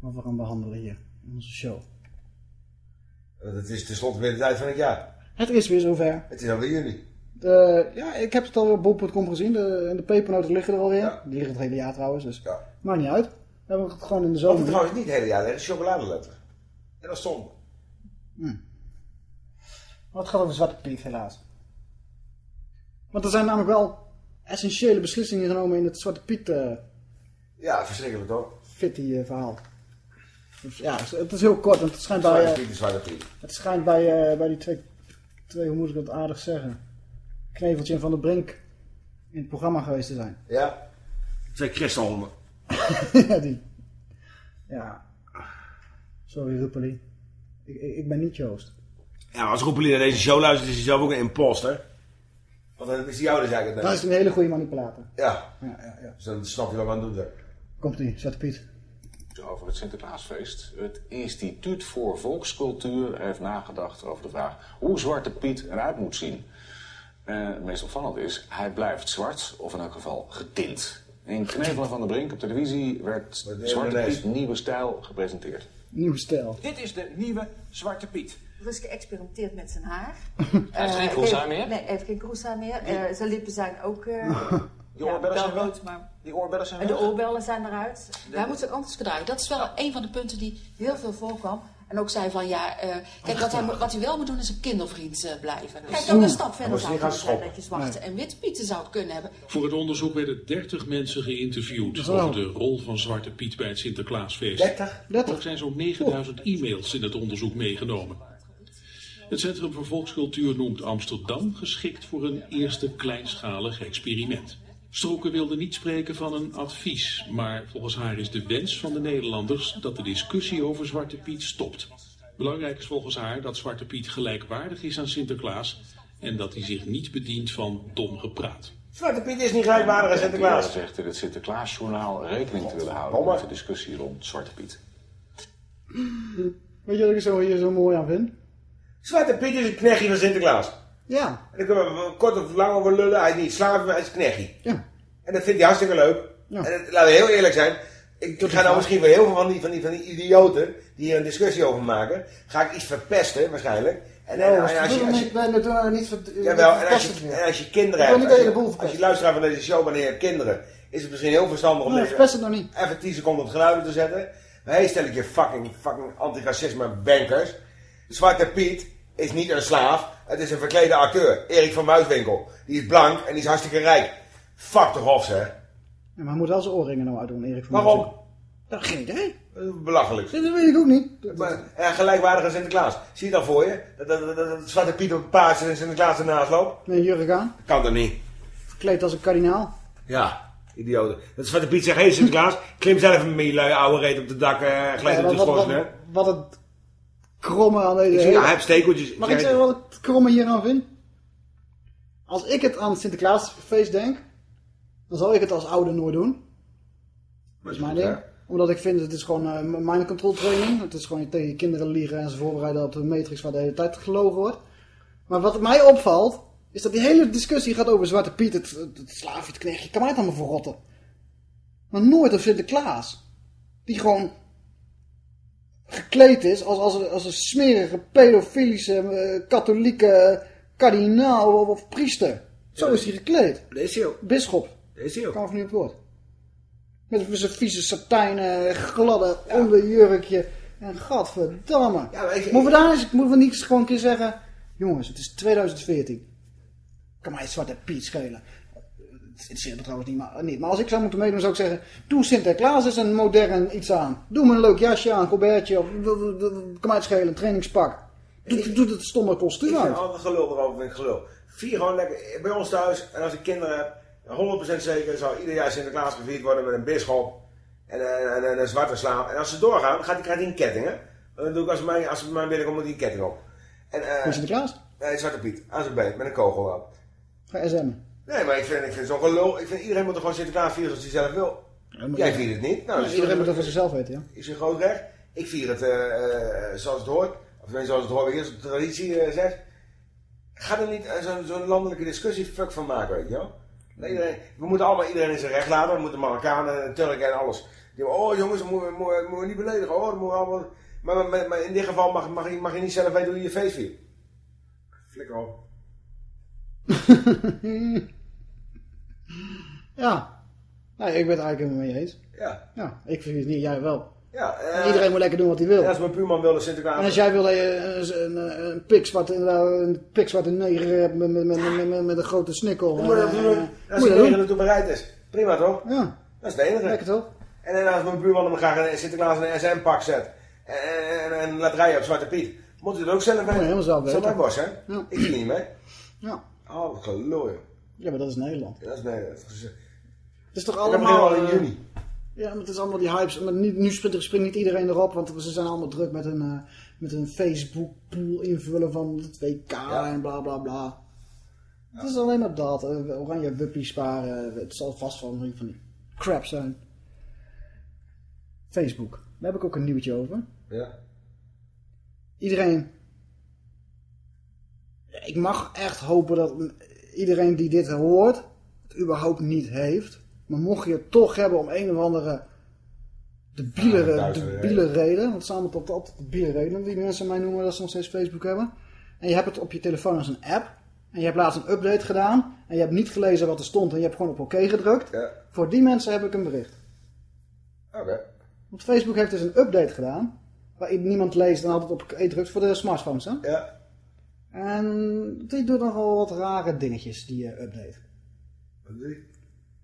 Wat we gaan behandelen hier in onze show. Het is tenslotte weer de tijd van het jaar. Het is weer zover. Het is alweer juni. De, ja, ik heb het al op bol.com gezien. De, en de pepernoten liggen er alweer. Die liggen het hele jaar trouwens, dus maakt niet uit. Dan hebben we het gewoon in de Of zomer. het trouwens niet het hele jaar, er is chocoladeletter. En dat is zonde. Maar het gaat over Zwarte Piet, helaas. Want er zijn namelijk wel essentiële beslissingen genomen in het Zwarte Piet eh Ja, verschrikkelijk toch? fitty eh, verhaal. Dus ja, het is heel kort, want het schijnt bij, Zwarte eh, Piet is Zwarte Piet. het schijnt bij, bij die twee, twee, hoe moet ik dat aardig zeggen, Kneveltje en Van der Brink in het programma geweest te zijn. Ja. Twee christenhonden. ja, die. Ja. Sorry, Ruppeli. Ik, ik, ik ben niet Joost. Ja, als Roepelien naar deze show luistert, is hij zelf ook een imposter. Want dan is hij jou dus eigenlijk Dat is een hele goede manipulator. Ja. Ja, ja, ja. Dus dan snap je wat we aan het doen zijn. Komt-ie, Zwarte Piet. Over het Sinterklaasfeest. Het Instituut voor Volkscultuur heeft nagedacht over de vraag hoe Zwarte Piet eruit moet zien. En het meest opvallend is, hij blijft zwart, of in elk geval getint. In Knevelen van de Brink op televisie werd Zwarte. Piet nieuwe stijl gepresenteerd. Nieuwe stijl. Dit is de nieuwe Zwarte Piet. Er is geëxperimenteerd met zijn haar. Hij heeft geen Eh, kroeshaar heeft- meer? Nee, hij heeft geen kroeshaar meer. Eh, zijn lippen zijn ook eh, Die ja, oorbellen zijn rood, maar... Die oorbellen zijn En de oorbellen zijn eruit. Hij moet zich anders gedragen. Dat is wel een van de punten die heel veel voorkwam. En ook zei van ja, eh, kijk wat hij, wat hij wel moet doen is een kindervriend eh, blijven. Kijk, dan een stap verder zou kunnen zijn schoppen. dat je zwarte en witte pieten zou het kunnen hebben. Voor het onderzoek werden 30 mensen geïnterviewd over de rol van Zwarte Piet bij het Sinterklaasfeest. 30? Ook zijn zo'n 9000 e-mails in het onderzoek meegenomen. Het Centrum voor Volkscultuur noemt Amsterdam geschikt voor een eerste kleinschalig experiment. Stroken wilde niet spreken van een advies, maar volgens haar is de wens van de Nederlanders dat de discussie over Zwarte Piet stopt. Belangrijk is volgens haar dat Zwarte Piet gelijkwaardig is aan Sinterklaas en dat hij zich niet bedient van dom gepraat. Zwarte Piet is niet gelijkwaardig aan Sinterklaas. Ja, zegt in het Sinterklaasjournaal rekening te willen houden met de discussie rond Zwarte Piet. Weet je wat ik er zo, hier zo mooi aan vind? Zwarte Piet is een knechtje van Sinterklaas. Ja. En daar kunnen we kort of lang over lullen. Hij is niet slaaf, maar hij is knechtje. Ja. En dat vindt hij hartstikke leuk. Ja. En laten we heel eerlijk zijn. Ik ga nou misschien voor heel veel van die, van, die, van die idioten die hier een discussie over maken, ga ik iets verpesten waarschijnlijk. En, Oh, dat als je, als niet, Jawel, en als je, en als je kinderen Ik hebt, niet als je, als je luisteraar van deze show, wanneer je hebt kinderen, is het misschien heel verstandig om Nee, het nog niet. even 10 seconden op het geluid te zetten. Maar hey, stel ik je fucking, fucking antirracisme bankers. Zwarte Piet is niet een slaaf, het is een verklede acteur. Erik van Muiswinkel. Die is blank en die is hartstikke rijk. Fuck toch of, zeg. Ja, maar hij moet wel zijn oorringen nou uitdoen, Erik van Waarom? Muiswinkel. Ja, geen idee. Belachelijk. Dat weet ik ook niet. Maar, ja, gelijkwaardig aan Sinterklaas. Zie je dat voor je? Dat, dat, dat, dat Zwarte Piet op een paard en Sinterklaas ernaast loopt? Met een jurk aan. Kan dat niet. Verkleed als een kardinaal. Ja, idioten. Dat Zwarte Piet zegt, hé hey, Sinterklaas, klim zelf met je lui oude reet op de dak, eh glijdt Ja, op de wat, schoorsteen. wat, wat het kromme aan deze Ik zie- ja, hij heeft stekeltjes. Mag ik zeggen wat het kromme hier aan vind? Als ik het aan het Sinterklaasfeest denk, dan zal ik het als ouder nooit doen. Dat is mijn ding. Omdat ik vind, het is gewoon eh, mind control training. Het is gewoon tegen je kinderen liegen en ze voorbereiden op de matrix waar de hele tijd gelogen wordt. Maar wat mij opvalt, is dat die hele discussie gaat over Zwarte Piet, het, het, het slaafje, het knechtje. Kan mij het allemaal verrotten. Maar nooit over Sinterklaas. Die gewoon gekleed is als, als, een, als een smerige, pedofilische, eh, katholieke kardinaal of, of priester. Zo is hij gekleed. Hij ook. Bisschop. Hij ook. Kan of niet op woord. Met zijn vieze satijnen, gladde onderjurkje. En gadverdamme. Ja, maar ik- moeten we daar eens, moeten we niet gewoon een keer zeggen... Jongens, het is 2014. Kan mij zwarte Piet schelen. Het interesseert me trouwens niet maar, niet. Maar als ik zou moeten meedoen, zou ik zeggen... Doe Sinterklaas eens een modern iets aan. Doe me een leuk jasje aan, colbertje. Of, kan mij het schelen, een trainingspak. Doe, doe het stomme kostuum Ik vind uit. altijd gelul erover, vind ik gelul. Vier gewoon lekker bij ons thuis. En als ik kinderen heb, 100% zeker, zal ieder jaar Sinterklaas gevierd worden met een bisschop. En, en, en, en een zwarte slaaf. En als ze doorgaan, dan gaat die, krijgt een ketting, hè. Dan doe ik als, mij, als ze bij mij binnenkomen, moet een ketting op. En, eh, Sinterklaas? Nee, Zwarte Piet, aan zijn been, met een kogel aan. Ga SM. Nee, maar ik vind, ik vind zo'n gelul. Ik vind iedereen moet er gewoon Sinterklaas vieren zoals hij zelf wil. Jij ja. viert het niet. Nou, dus iedereen moet dat voor zichzelf weten, ja. Is een groot recht. Ik vier het eh, eh, zoals het hoort. Of tenminste zoals het hoort, weer, zoals de traditie eh, zegt. Ga er niet zo'n landelijke discussie fuck van maken, weet je wel. Iedereen, we moeten allemaal iedereen in zijn recht laten. We moeten Marokkanen, Turken en alles. Die, oh jongens, dat moeten we niet beledigen. Oh, dat allemaal... maar, maar, maar, maar in dit geval mag, mag, je, mag je niet zelf weten hoe je je feest viert. Flikker op. Ja. Nee, ik ben het eigenlijk helemaal mee eens. Ja. Ja, ik vind het niet, jij wel. Ja, eh, iedereen moet lekker doen wat hij wil. Ja, als mijn buurman wilde Sinterklaas... En als jij wil dat je een, een, een pikzwarte, een pikzwarte neger hebt met, met, met, met, met, met een grote snikkel. Moet je dat eh, doen. moet Als bereid is. Prima toch? Ja. Dat is het enige. Lekker toch? En dan als mijn buurman hem graag een Sinterklaas in een SM-pak zet. En, en, en laat rijden op Zwarte Piet. Moet hij het ook zelf weten? je helemaal zelf weten. mijn bos, hè? Ja. Ik zie niet mee. Ja. Oh, joh. Ja, maar dat is Nederland. Ja, dat is is, Het is toch allemaal... in eh, juni. Ja, maar het is allemaal die hypes. Maar niet, nu springt, springt niet iedereen erop, want ze zijn allemaal druk met een, eh, met een Facebook pool invullen van het WK en bla bla bla. Het is alleen maar dat. eh, oranje wuppies sparen. Het zal vast van, van die crap zijn. Facebook. Daar heb ik ook een nieuwtje over. Ja. Iedereen... Ik mag echt hopen dat iedereen die dit hoort... het überhaupt niet heeft. Maar mocht je het toch hebben om een of andere debiele, duizenden debiele reden... want het zijn allemaal tot altijd debiele redenen die mensen mij noemen dat ze nog steeds Facebook hebben... en je hebt het op je telefoon als een app... en je hebt laatst een update gedaan... en je hebt niet gelezen wat er stond en je hebt gewoon op oké gedrukt... Ja. voor die mensen heb ik een bericht. Oké. Want Facebook heeft dus een update gedaan... waar niemand leest en altijd op oké drukt voor de smartphones. Hè? Ja. En die doet nogal wat rare dingetjes, die eh, update. Wat doe je?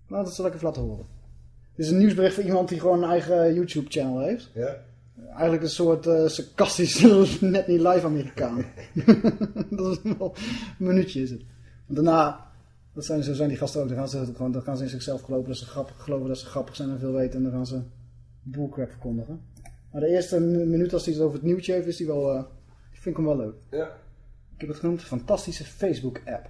Nou, dat zal ik even laten horen. Dit is een nieuwsbericht van iemand die gewoon een eigen YouTube-channel heeft. Ja. Eigenlijk een soort eh sarcastische, net niet live Amerikaan. dat is wel een minuutje is het. Want daarna, dat zijn, zo zijn die gasten ook, dan gaan ze, gewoon, dan gaan ze in zichzelf geloven dat ze grappig, geloven dat ze grappig zijn en veel weten. En dan gaan ze bullcrap verkondigen. Maar de eerste mi- minuut als hij het over het nieuwtje heeft, is die wel, eh, vind ik hem wel leuk. Ja. Ik heb het genoemd Fantastische Facebook-app.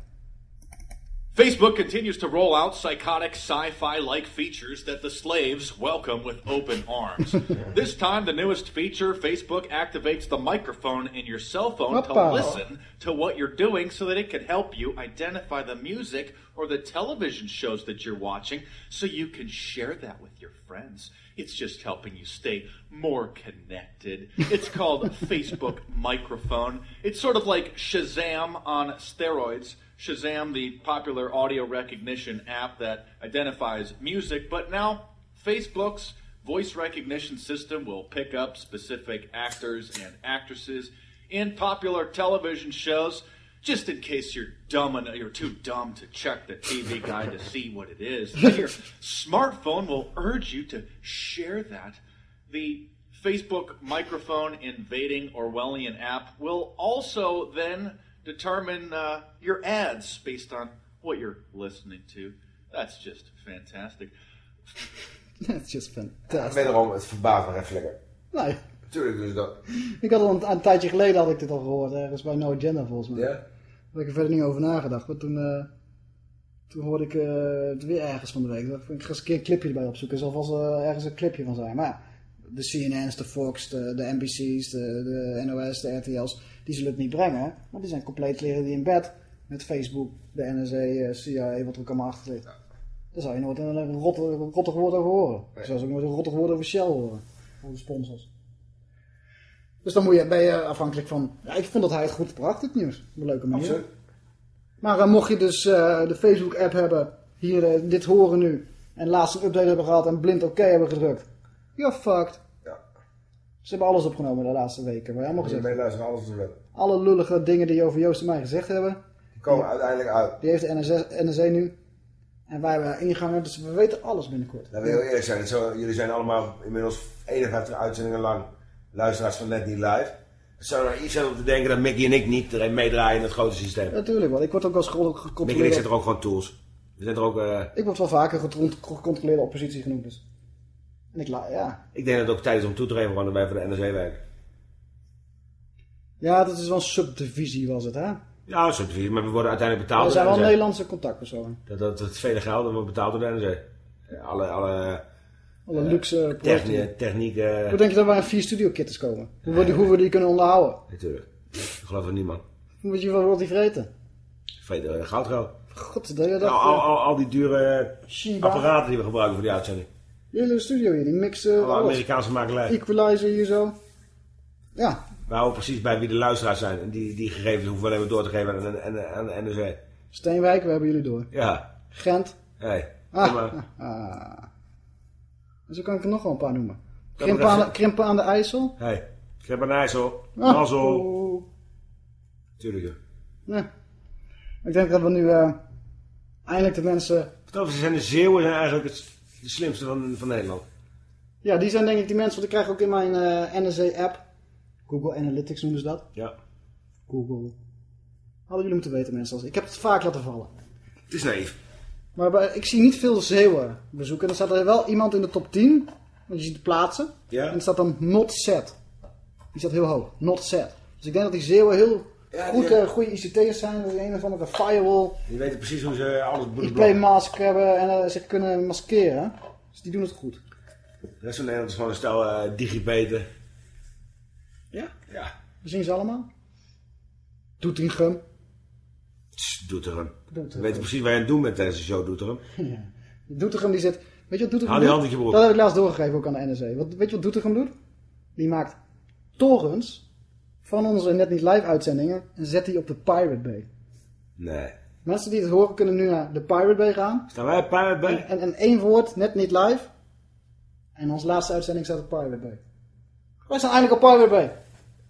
Facebook continues to roll out psychotic sci fi like features that the slaves welcome with open arms. this time, the newest feature Facebook activates the microphone in your cell phone to listen to what you're doing so that it can help you identify the music or the television shows that you're watching so you can share that with your friends. It's just helping you stay more connected. It's called Facebook Microphone. It's sort of like Shazam on steroids. Shazam, the popular audio recognition app that identifies music, but now Facebook's voice recognition system will pick up specific actors and actresses in popular television shows just in case you're dumb enough, you're too dumb to check the TV guide to see what it is. Your smartphone will urge you to share that. The Facebook microphone invading Orwellian app will also then determine uh, your ads based on what you're listening to. That's just fantastic. That's is just Ja, fantastisch. wederom, het verbaast me echt lekker. Nee. Tuurlijk dus dat. Ik had al een, een tijdje geleden had ik dit al gehoord, ergens bij No Agenda volgens mij. Ja? Daar heb ik er verder niet over nagedacht. Maar toen, eh, toen hoorde ik eh, het weer ergens van de week. Dat ik ga eens een keer een clipje erbij opzoeken. Er zal vast ergens een clipje van zijn. Maar ja, de CNN's, de Fox, de, de NBC's, de, de NOS, de RTL's, die zullen het niet brengen. Maar die zijn compleet leren die in bed met Facebook, de NSA, eh, CIA, wat er ook allemaal achter ligt. Daar zou je nooit een, een rot- een rottig woord over horen. Je zou ook nooit een rottig woord over Shell horen. Over de sponsors. Dus dan moet je, ben je afhankelijk van... Ja, ik vond dat hij het goed bracht, het nieuws. Op een leuke manier. Absoluut. Maar eh, mocht je dus eh, de Facebook-app hebben, hier eh, dit horen nu, en laatst een update hebben gehad en blind oké hebben gedrukt. You're fucked. Ja. Ze hebben alles opgenomen de laatste weken. Je allemaal Moet je gezegd. meeluisteren, alles weten. Alle lullige dingen die over Joost en mij gezegd hebben, Die komen uiteindelijk uit. die heeft de NSA nu. En wij hebben ingangen, dus we weten alles binnenkort. Dat wil heel eerlijk zijn. Zo, jullie zijn allemaal inmiddels 51 uitzendingen lang luisteraars van Net Niet Live. Het zou er iets zijn om te denken dat Mickey en ik niet erin meedraaien in het grote systeem. Natuurlijk, want ik word ook wel eens ge- Mickey en ik gecontroleerd. zijn er ook gewoon tools. We zijn er ook... eh, Ik word wel vaker gecontroleerde oppositie genoemd. Dus. En ik, ja. ik denk dat het ook tijd is om toe te geven gewoon dat wij voor de NRC werken. ja, dat is wel een subdivisie was het, hè? Ja, vier, maar we worden uiteindelijk betaald Er zijn wel. Nederlandse contactpersonen. Dat, dat het vele geld dat wordt betaald door de NRC. Alle, alle Alle luxe projecten. technie, technieken. Hoe denk je dat wij aan vier studio kittens komen? Hoe, we die, hoe we die kunnen onderhouden? Natuurlijk. Dat geloof ik niemand. Hoe weet je wel wat die vreten? Vreet uh, goudgeld. God, dat je dat... Nou, al, al, al die dure Shiba. apparaten die we gebruiken voor die uitzending. Die hele studio hier, die mixen, Alle alles. Amerikaanse makelij. Equalizer hier zo. Ja, We houden precies bij wie de luisteraars zijn. En die, die gegevens hoeven we alleen maar door te geven aan, de- aan, NRC. Steenwijk, we hebben jullie door. Ja. Gent. Hey. Kom maar. ah, ah. En zo kan ik er nog wel een paar noemen. Krimpen aan, de, Krimpen aan de IJssel. Hey. Ik heb een IJssel. Ah, Mazzel. Tuurlijk. ja. Ik denk dat we nu eh, eindelijk de mensen... Vertel, ze zijn de Zeeuwen zijn eigenlijk het, de slimste van, van Nederland. Ja, die zijn denk ik die mensen, want ik krijg ook in mijn eh NSA-app. Google Analytics noemen ze dat. Ja. Google. Hadden jullie moeten weten mensen. Ik heb het vaak laten vallen. Het is naïef. Maar ik zie niet veel Zeeuwen bezoeken. En dan staat er wel iemand in de top 10. Want je ziet de plaatsen. Ja. En er staat dan not set. Die staat heel hoog. Not set. Dus ik denk dat die Zeeuwen heel Ja, goed, eh, goede ICT'ers zijn. Dat die een of andere firewall. Die weten precies hoe ze alles moeten Die blokken. playmask hebben en eh, zich kunnen maskeren. Dus die doen het goed. De rest van Nederland is gewoon een stel eh digibeten. Ja? Ja. We zien ze allemaal. Doetinchem. Tss, Doetinchem. Doetinchem. We weten precies wat je aan het doen bent tijdens de show Doetinchem. Ja. Doetinchem die zit... Weet je wat Doetinchem Haal die doet? je. Dat heb ik laatst doorgegeven ook aan de NSA. Wat, weet je wat Doetinchem doet? Die maakt torrents van onze net niet live uitzendingen en zet die op de Pirate Bay. Nee. Mensen die het horen kunnen nu naar de Pirate Bay gaan. Staan wij op Pirate Bay? En, en, en één woord, net niet live. En onze laatste uitzending staat op Pirate Bay. Wij staan eindelijk op Pirate Bay.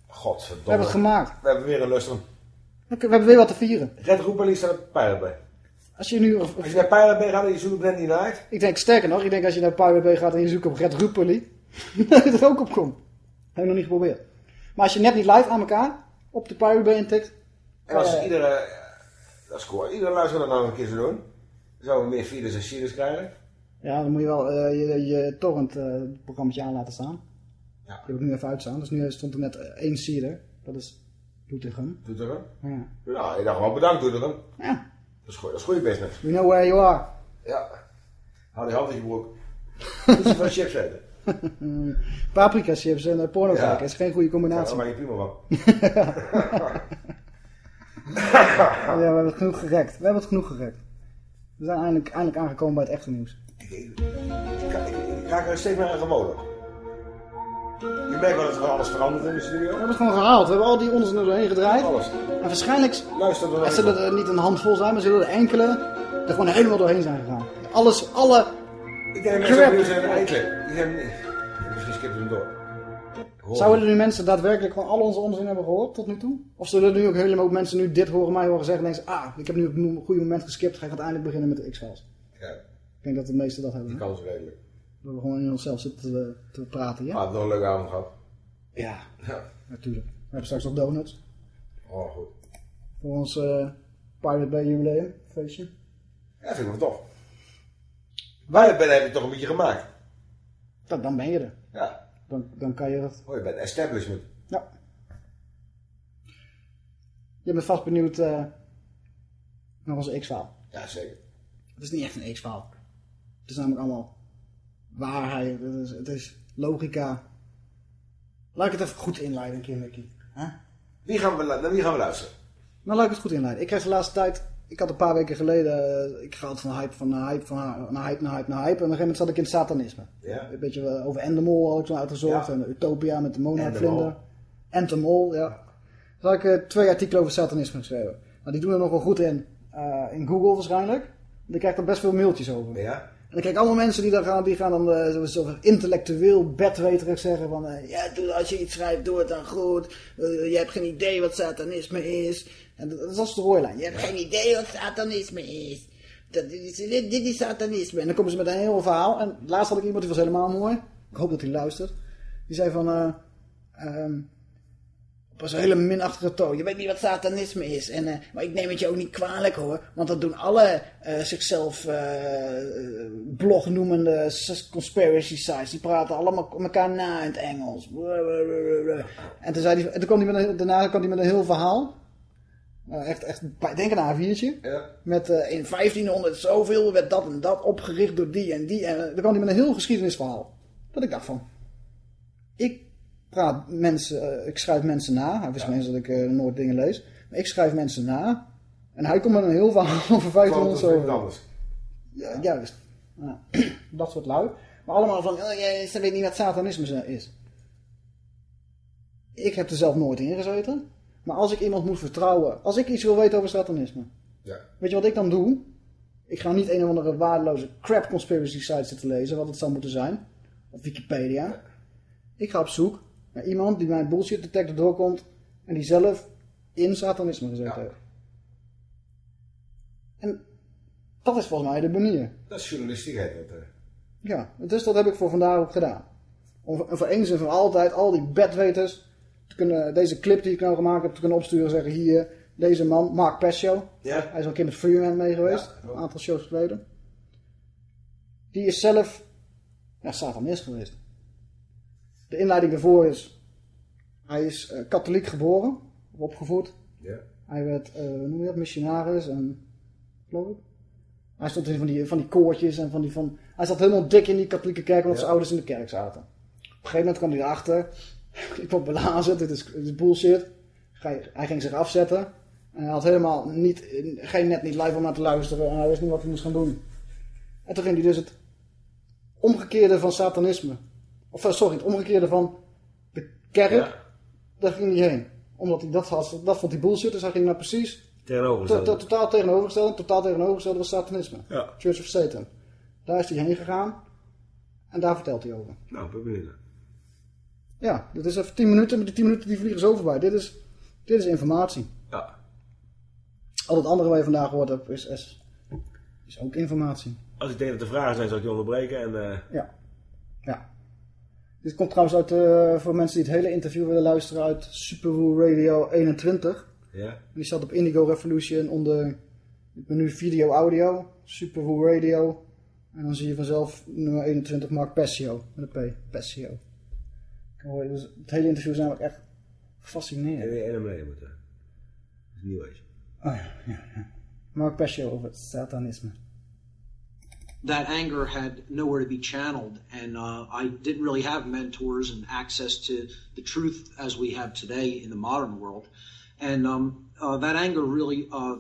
Godverdomme. We hebben het gemaakt. We hebben weer een lustrum. We we hebben weer wat te vieren. Red Roeperlie staat op Pirate Bay. Als je nu... Of, Als je naar Pirate Bay gaat en je zoekt op Niet Live. Ik denk sterker nog, ik denk als je naar Pirate Bay gaat en je zoekt op Red dat je er ook op komt. Heb ik nog niet geprobeerd. Maar als je net niet live aan elkaar op de Pirate Bay intikt, En als eh, iedere... Dat is cool. Iedere luisteraar dat nou een keer zou doen. Dan zouden we meer files en files krijgen. ja, dan moet je wel eh, je, je torrent programmaatje aan laten staan. Ja. Die heb ik nu even uitstaan. Dus nu stond er net één seeder. Dat is Doetinchem. Doetinchem. Ja. Nou, ik dacht wel bedankt Doetinchem. Ja. Dat is goed, dat is goede business. We know where you are. Ja. Hou die hand in je broek. Moet je van chips eten. Paprika chips en uh, porno Ja. kijken is geen goede combinatie. Daar maak je prima van. ja, we hebben het genoeg gerekt. We hebben het genoeg gerekt. We zijn eindelijk, eindelijk aangekomen bij het echte nieuws. Ik raak er steeds meer aan gewonnen. Je merkt wel dat er alles verandert in de studio. We hebben het gewoon gehaald. We hebben al die onderzoeken er doorheen gedraaid. Alles. En waarschijnlijk Luister er zullen er niet een handvol zijn, maar zullen er enkele er gewoon helemaal doorheen zijn gegaan. Alles, alle Ik denk dat mensen zijn zijn... Misschien skippen we hem door. Zouden er nu mensen daadwerkelijk gewoon al onze onzin hebben gehoord tot nu toe? Of zullen er nu ook helemaal mensen nu dit horen mij horen zeggen en denken ah, ik heb nu op een goede moment geskipt, ga ik uiteindelijk beginnen met de X-Files. Ja, Ik denk dat de meesten dat hebben. die kans redelijk. Dat we gewoon in onszelf zitten te, te praten, ja? Ah, het nog een leuke avond gehad. Ja, Ja. natuurlijk. We hebben straks nog donuts Oh, goed. voor ons eh Pirate Bay jubileum feestje. Ja, vind ik wel tof. Wij ben heb je toch een beetje gemaakt. Dan, dan ben je er. Ja. Dan, dan kan je dat. Oh, je bent establishment. Ja. Je bent vast benieuwd eh naar onze X-file. Ja, zeker. Het is niet echt een X-file. Het is namelijk allemaal waarheid. Het is, het is logica. Laat ik het even goed inleiden. Huh? Wie gaan we, naar wie gaan we luisteren? Nou, laat ik het goed inleiden. Ik krijg de laatste tijd... Ik had een paar weken geleden... eh, ik ga altijd van hype van hype, van naar hype, naar hype, naar hype. En op een gegeven moment zat ik in het satanisme. Ja. Een beetje eh, over Endemol had ik zo uitgezocht. Ja. En Utopia met de Endemol. Monarch-vlinder. Entomol, ja. Had ik eh, twee artikelen over satanisme geschreven. Nou, die doen er nog wel goed in. eh, in Google waarschijnlijk. Ik krijg er best veel mailtjes over. Ja. En dan krijg ik allemaal mensen die, daar gaan, die gaan dan eh, zo, intellectueel bedweterig zeggen van... eh, ja, als je iets schrijft, doe het dan goed. Eh, je hebt geen idee wat satanisme is. En dat, dat is de rooilijn. Je hebt geen idee wat satanisme is. Dat, dit, is, dit, is satanisme. En dan komen ze met een heel verhaal. En laatst had ik iemand, die was helemaal mooi. Ik hoop dat hij luistert. Die zei van... eh ehm, op een hele minachtige toon. Je weet niet wat satanisme is. En, eh, maar ik neem het je ook niet kwalijk hoor. Want dat doen alle eh, zichzelf eh, blognoemende s- conspiracy sites. Die praten allemaal elkaar na in het Engels. En toen, zei en toen kwam hij met een, daarna kwam hij met een heel verhaal. Nou, echt, echt, denk aan een A4'tje. Ja. Met in 1500 zoveel werd dat en dat opgericht door die en die. En eh, dan kwam hij met een heel geschiedenisverhaal. Dat ik dacht van... Ik praat mensen, eh, ik schrijf mensen na. Hij wist mensen dat ik eh, nooit dingen lees. Maar ik schrijf mensen na. En hij komt met een heel verhaal over 1500 Klant of zo. anders. Ja, juist. Ja, dat soort lui. Maar allemaal van, oh, jij ze weet niet wat satanisme is. Ik heb er zelf nooit in gezeten. Maar als ik iemand moet vertrouwen, als ik iets wil weten over satanisme. Ja. Weet je wat ik dan doe? Ik ga niet een of andere waardeloze crap conspiracy site zitten lezen, wat het zou moeten zijn. Of Wikipedia. Ik ga op zoek iemand die mijn bullshit detector doorkomt en die zelf in satanisme gezeten heeft. En dat is volgens mij de manier. Dat is journalistiek, heet dat. Ja, dus dat heb ik voor vandaag ook gedaan. Om voor- voor eens en voor altijd al die bedweters te kunnen, deze clip die ik nou gemaakt heb, te kunnen opsturen en zeggen hier, deze man, Mark Pescio. Ja. Hij is al een keer met Freeman mee geweest, een aantal shows geleden. Die is zelf, ja, satanist geweest. De inleiding daarvoor is, hij is eh, katholiek geboren, opgevoed. Ja. Hij werd, eh, noem je dat, missionaris en, geloof ik. Hij stond in van die, van die koortjes en van die van... Hij zat helemaal dik in die katholieke kerk omdat Ja. zijn ouders in de kerk zaten. Op een gegeven moment kwam hij erachter. Ik word belazen, dit is, dit is bullshit. Hij, hij ging zich afzetten. En hij had helemaal niet, geen net niet live om naar te luisteren. En hij wist niet wat hij moest gaan doen. En toen ging hij dus het omgekeerde van satanisme. Of eh, sorry, het omgekeerde van de kerk. Ja. Daar ging hij heen. Omdat hij dat had, dat vond hij bullshit. Dus hij ging naar precies Tegenovergestelde. to- to- totaal tegenovergestelde. Totaal tegenovergestelde was satanisme. Ja. Church of Satan. Daar is hij heen gegaan. En daar vertelt hij over. Nou, ik ben benieuwd. Ja, dit is even 10 minuten. Maar die 10 minuten die vliegen zo voorbij. Dit is, dit is informatie. Ja. Al het andere wat je vandaag gehoord hebt is, is, is ook informatie. Als ik denk dat er vragen zijn, zal ik je onderbreken. En, eh. Ja. Dit komt trouwens uit, eh, voor mensen die het hele interview willen luisteren, uit Superwool Radio 21. ja. En die staat op Indigo Revolution onder het menu video audio, Superwool Radio. En dan zie je vanzelf nummer 21 Mark Pescio, met een P, hoor- Dus het hele interview is namelijk echt fascinerend. En en hem moeten. Dat is nieuw. Oh ja, ja, ja. Mark Pescio over satanisme. That anger had nowhere to be channeled, and uh, I didn't really have mentors and access to the truth as we have today in the modern world. And um, uh, that anger really uh,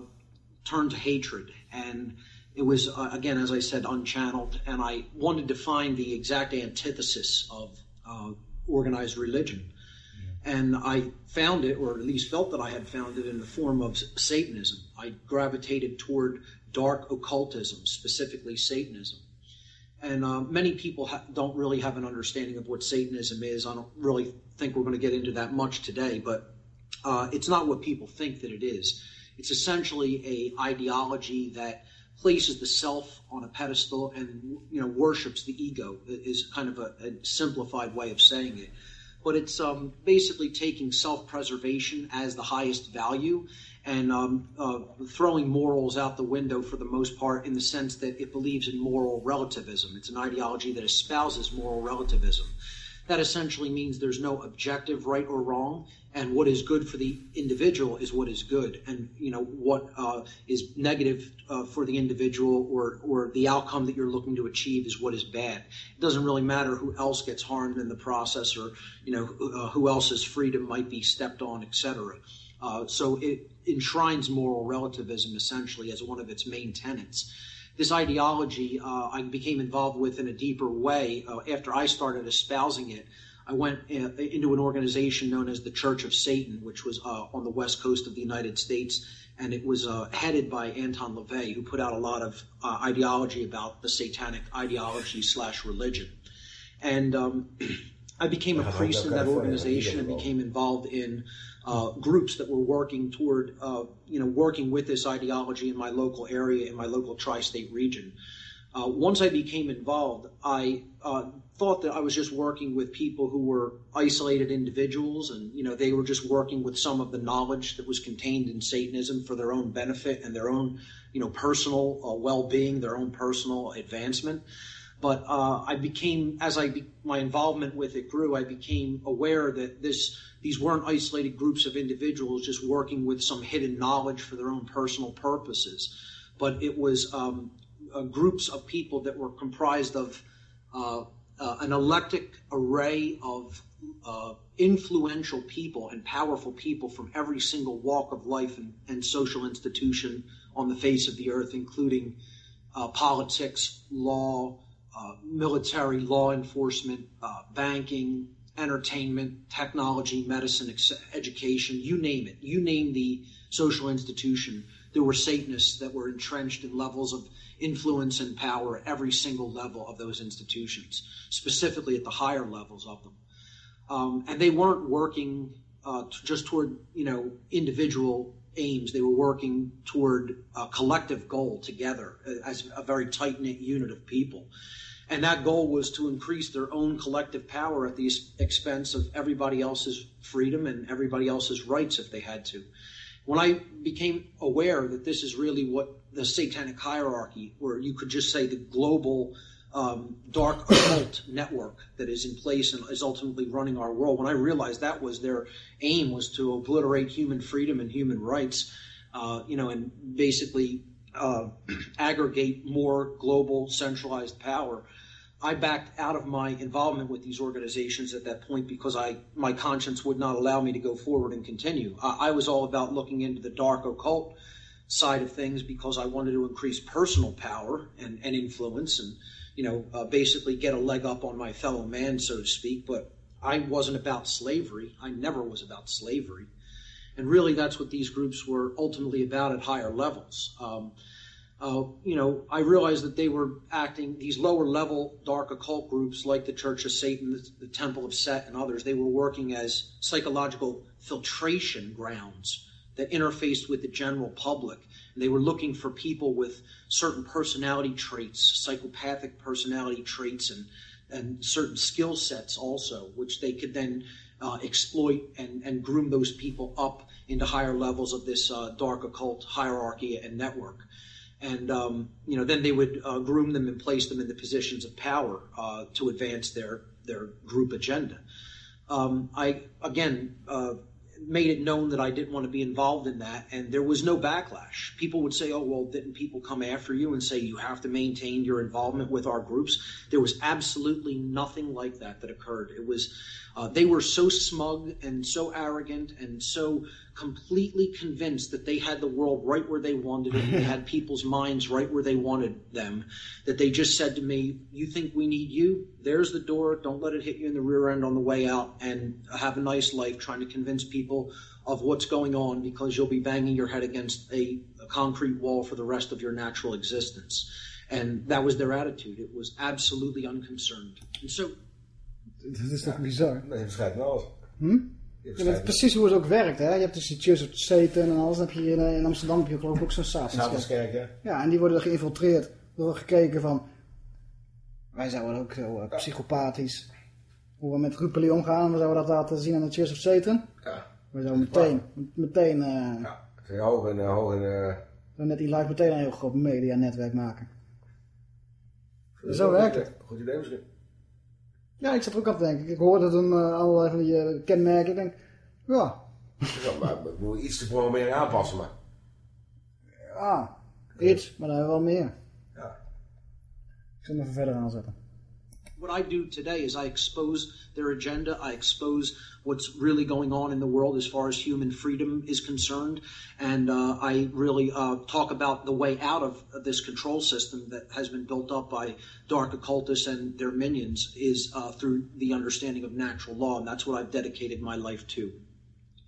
turned to hatred, and it was uh, again, as I said, unchanneled. And I wanted to find the exact antithesis of uh, organized religion. And I found it, or at least felt that I had found it, in the form of Satanism. I gravitated toward dark occultism, specifically Satanism. And uh, many people ha- don't really have an understanding of what Satanism is. I don't really think we're going to get into that much today, but uh, it's not what people think that it is. It's essentially a ideology that places the self on a pedestal and you know worships the ego. Is kind of a, a simplified way of saying it but it's um, basically taking self-preservation as the highest value and um, uh, throwing morals out the window for the most part in the sense that it believes in moral relativism. It's an ideology that espouses moral relativism. That essentially means there's no objective right or wrong, and what is good for the individual is what is good, and you know what uh, is negative uh, for the individual or or the outcome that you're looking to achieve is what is bad. It doesn't really matter who else gets harmed in the process, or you know uh, who else's freedom might be stepped on, etc. Uh, so it enshrines moral relativism essentially as one of its main tenets this ideology uh, I became involved with in a deeper way uh, after I started espousing it. I went uh, into an organization known as the Church of Satan, which was uh, on the west coast of the United States, and it was uh, headed by Anton LaVey, who put out a lot of uh, ideology about the satanic ideology slash religion. And um, I became a priest in that organization and became involved in uh, groups that were working toward, uh, you know, working with this ideology in my local area, in my local tri-state region. Uh, once I became involved, I uh, thought that I was just working with people who were isolated individuals, and you know, they were just working with some of the knowledge that was contained in Satanism for their own benefit and their own, you know, personal uh, well-being, their own personal advancement. But uh, I became, as I be, my involvement with it grew, I became aware that this these weren't isolated groups of individuals just working with some hidden knowledge for their own personal purposes, but it was um, uh, groups of people that were comprised of uh, uh, an eclectic array of uh, influential people and powerful people from every single walk of life and, and social institution on the face of the earth, including uh, politics, law, military, law enforcement, banking, entertainment, technology, medicine, education, you name it. You name the social institution. There were Satanists that were entrenched in levels of influence and power at every single level of those institutions, specifically at the higher levels of them. Um, and they weren't working uh, t- just toward you know individual aims. They were working toward a collective goal together uh, as a very tight knit unit of people. And that goal was to increase their own collective power at the expense of everybody else's freedom and everybody else's rights if they had to. When I became aware that this is really what the satanic hierarchy, or you could just say the global um, dark occult network that is in place and is ultimately running our world, when I realized that was their aim was to obliterate human freedom and human rights, uh, you know, and basically uh, aggregate more global centralized power. I backed out of my involvement with these organizations at that point because I my conscience would not allow me to go forward and continue. I, I was all about looking into the dark occult side of things because I wanted to increase personal power and, and influence and you know uh, basically get a leg up on my fellow man, so to speak. But I wasn't about slavery. I never was about slavery. And really, that's what these groups were ultimately about at higher levels. Um, uh, you know, I realized that they were acting, these lower level dark occult groups like the Church of Satan, the, the Temple of Set, and others, they were working as psychological filtration grounds that interfaced with the general public. And they were looking for people with certain personality traits, psychopathic personality traits, and, and certain skill sets also, which they could then uh, exploit and, and groom those people up into higher levels of this uh, dark occult hierarchy and network and um, you know then they would uh, groom them and place them in the positions of power uh, to advance their their group agenda. Um, I again, uh, made it known that I didn't want to be involved in that, and there was no backlash. People would say, "Oh, well, didn't people come after you and say you have to maintain your involvement with our groups?" There was absolutely nothing like that that occurred. It was uh, they were so smug and so arrogant and so completely convinced that they had the world right where they wanted it. they had people's minds right where they wanted them. That they just said to me, "You think we need you? There's the door. Don't let it hit you in the rear end on the way out, and have a nice life." Trying to convince people of what's going on because you'll be banging your head against a, a concrete wall for the rest of your natural existence. And that was their attitude. It was absolutely unconcerned. And so Dat is toch bizar? Nee, waarschijnlijk wel. Hm? Ja, precies hoe het ook werkt. Hè? Je hebt dus die Church of Satan en alles. Dan heb je hier in, in Amsterdam heb je geloof ik ook zo'n Satanskerk. Ja. En die worden er geïnfiltreerd. Door gekeken van... Wij zouden ook zo uh, psychopathisch... Hoe we met Rupeli omgaan. We zouden dat laten zien aan de Church of Satan. Ja. We zouden meteen... Meteen... Uh, ja. Hoog en... Hoog en uh... net die live meteen een heel groot medianetwerk maken. Zo werkt het. Goed idee misschien. Ja, ik zat er ook aan te denken. Ik hoorde toen uh, allerlei van die uh, kenmerken. Ik denk, ja. ja maar we moeten iets de programmering aanpassen, maar. Ja, iets, maar dan hebben we wel meer. Ja. Ik zal hem even verder aanzetten. What I do today is I expose their agenda. I expose what's really going on in the world as far as human freedom is concerned. And uh, I really uh, talk about the way out of, this control system that has been built up by dark occultists and their minions is uh, through the understanding of natural law. And that's what I've dedicated my life to.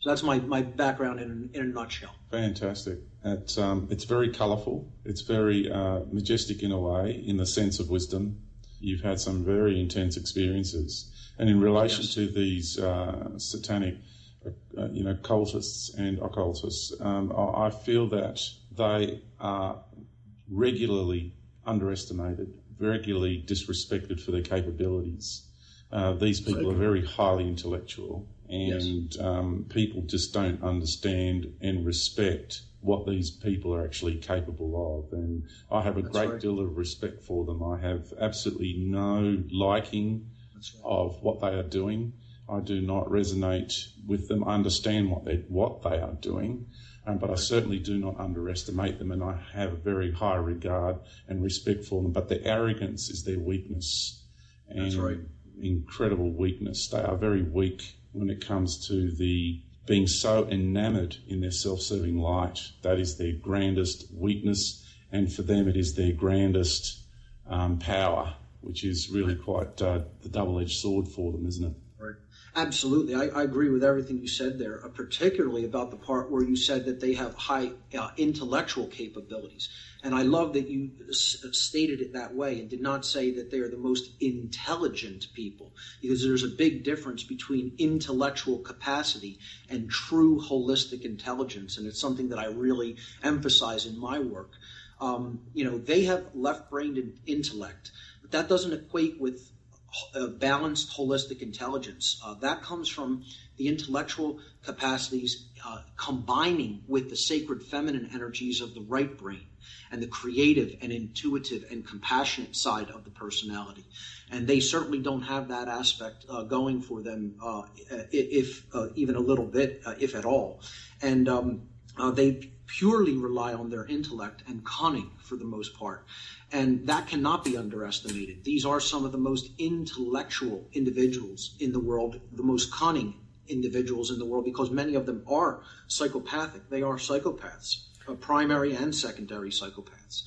So that's my, my background in, in a nutshell. Fantastic. It's, um, it's very colourful. It's very uh, majestic in a way, in the sense of wisdom. You've had some very intense experiences. And in relation yes. to these uh, satanic, uh, you know, cultists and occultists, um, I feel that they are regularly underestimated, regularly disrespected for their capabilities. Uh, these people are very highly intellectual, and yes. um, people just don't understand and respect what these people are actually capable of. And I have a That's great right. deal of respect for them. I have absolutely no liking. Of what they are doing. I do not resonate with them. I understand what they what they are doing, um, but I certainly do not underestimate them, and I have a very high regard and respect for them. But their arrogance is their weakness, and That's right. incredible weakness. They are very weak when it comes to the being so enamored in their self serving light. That is their grandest weakness, and for them, it is their grandest um, power, which is really quite uh, the double edged sword for them, isn't it? Right. Absolutely. I, I, agree with everything you said there, uh, particularly about the part where you said that they have high uh, intellectual capabilities. And I love that you s- stated it that way and did not say that they are the most intelligent people, because there's a big difference between intellectual capacity and true holistic intelligence. And it's something that I really emphasize in my work. Um, you know, they have left brained intellect, that doesn't equate with uh, balanced holistic intelligence. Uh, that comes from the intellectual capacities uh, combining with the sacred feminine energies of the right brain and the creative and intuitive and compassionate side of the personality. And they certainly don't have that aspect uh, going for them, uh, if uh, even a little bit, if at all. And um, they purely rely on their intellect and cunning for the most part. And that cannot be underestimated. These are some of the most intellectual individuals in the world, the most cunning individuals in the world, because many of them are psychopathic. They are psychopaths, uh, primary and secondary psychopaths.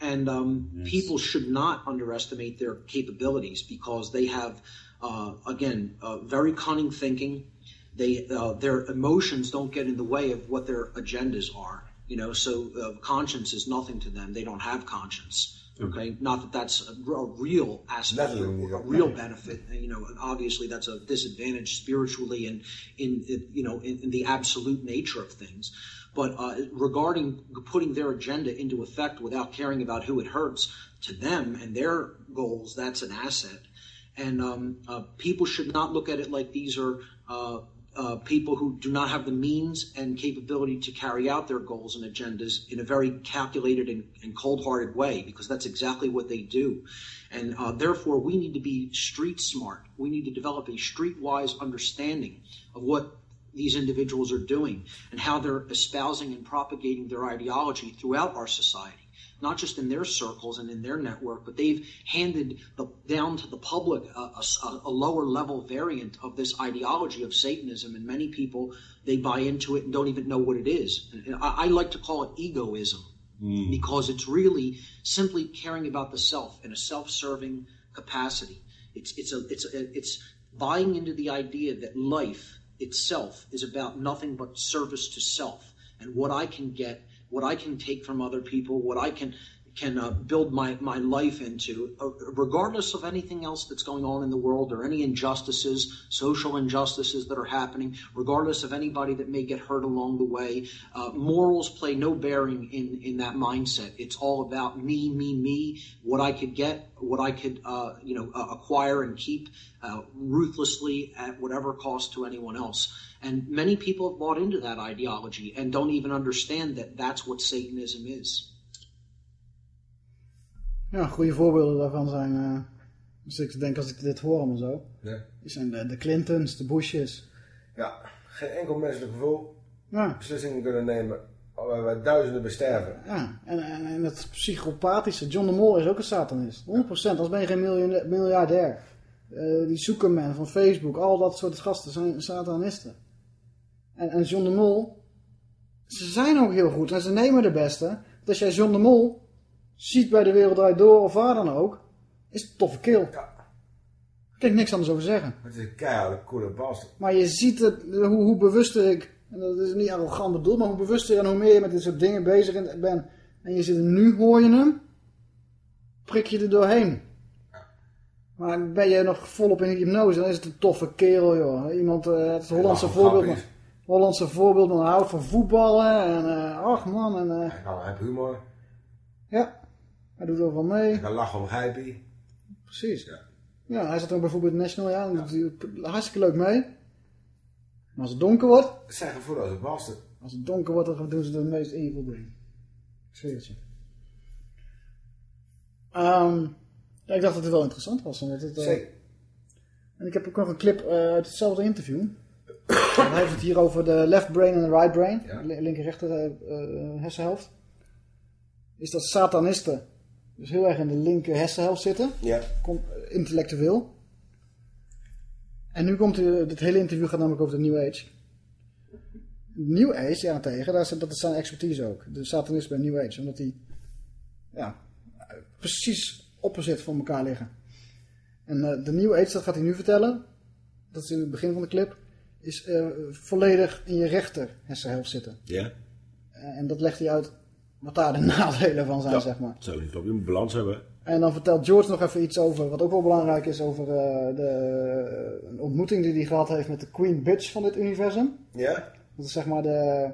And um, yes. people should not underestimate their capabilities because they have, uh, again, uh, very cunning thinking. They, uh, their emotions don't get in the way of what their agendas are. You know, so uh, conscience is nothing to them. They don't have conscience. Okay, not that that's a, a real aspect, or a real benefit. You know, obviously that's a disadvantage spiritually and in, in you know in, in, the absolute nature of things. But uh, regarding putting their agenda into effect without caring about who it hurts, to them and their goals, that's an asset. And um, uh, people should not look at it like these are uh, uh, people who do not have the means and capability to carry out their goals and agendas in a very calculated and, and cold-hearted way, because that's exactly what they do. And uh, therefore, we need to be street smart. We need to develop a streetwise understanding of what these individuals are doing and how they're espousing and propagating their ideology throughout our society not just in their circles and in their network, but they've handed the, down to the public a, a, a, lower level variant of this ideology of Satanism. And many people, they buy into it and don't even know what it is. And I, I like to call it egoism Mm. because it's really simply caring about the self in a self-serving capacity. It's, it's, a, it's, a, it's buying into the idea that life itself is about nothing but service to self and what I can get what I can take from other people, what I can can uh, build my, my life into, uh, regardless of anything else that's going on in the world or any injustices, social injustices that are happening, regardless of anybody that may get hurt along the way. Uh, morals play no bearing in, in that mindset. It's all about me, me, me, what I could get, what I could uh, you know uh, acquire and keep uh, ruthlessly at whatever cost to anyone else. And many people have bought into that ideology and don't even understand that that's what Satanism is. Ja, goede voorbeelden daarvan zijn, uh, als ik denk als ik dit hoor allemaal zo, Ja. zijn de, de Clintons, de Bushes. Ja, geen enkel menselijk gevoel. Ja. Beslissingen kunnen nemen waarbij duizenden besterven. Ja, en, en, en het psychopathische, John de Mol is ook een satanist. 100%, anders ben je geen miljardair. Eh, die Zuckerman van Facebook, al dat soort gasten zijn satanisten. En, en John de Mol, ze zijn ook heel goed en ze nemen de beste. Want als jij John de Mol ziet bij de Wereld Draait Door of waar dan ook, is het een toffe kill. Daar kan ik niks anders over zeggen. Het is een keiharde, coole bastard. Maar je ziet het, hoe, hoe bewuster ik, en dat is niet arrogant bedoeld, maar hoe bewuster en hoe meer je met dit soort dingen bezig bent. En je zit nu, hoor je hem, prik je er doorheen. Maar ben je nog volop in hypnose, dan is het een toffe kerel, joh. Iemand, eh, het Hollandse Ja, voorbeeld, maar, Hollandse voorbeeld, maar houdt van voetballen en, eh, ach man, en kan hij heeft humor. ja, hij doet overal mee. Hij lachen om gijpie. Precies. Ja. hij zat dan bijvoorbeeld in National, ja, doet hij hartstikke leuk mee. Maar als het donker wordt, Het zijn gevoelloze bastard. als het donker wordt, dan doen ze de meest evil. Ik het je. Ehm, ja, ik dacht dat het wel interessant was. Omdat het, Zeker. En ik heb ook nog een clip eh, uit hetzelfde interview. Dan heeft het hier over de left brain en de right brain. De linker rechter eh, eh, hersenhelft. Is dat satanisten dus heel erg in de linker hersenhelft zitten. Ja. Kom, eh, intellectueel. En nu komt dit hele interview gaat namelijk over de New Age. New Age, ja tegen, daar dat is zijn expertise ook. De satanisme en New Age. Omdat die ja, precies opposite van elkaar liggen. En eh, de New Age, dat gaat hij nu vertellen. Dat is in het begin van de clip. Is eh, volledig in je rechter hersenhelft zitten. Ja. Eh, en dat legt hij uit wat daar de nadelen van zijn, Ja. zeg maar. Zo, op. Je moet balans hebben. En dan vertelt George nog even iets over, wat ook wel belangrijk is, over eh, de, een ontmoeting die hij gehad heeft met de Queen Bitch van dit universum. Ja? Dat is zeg maar de...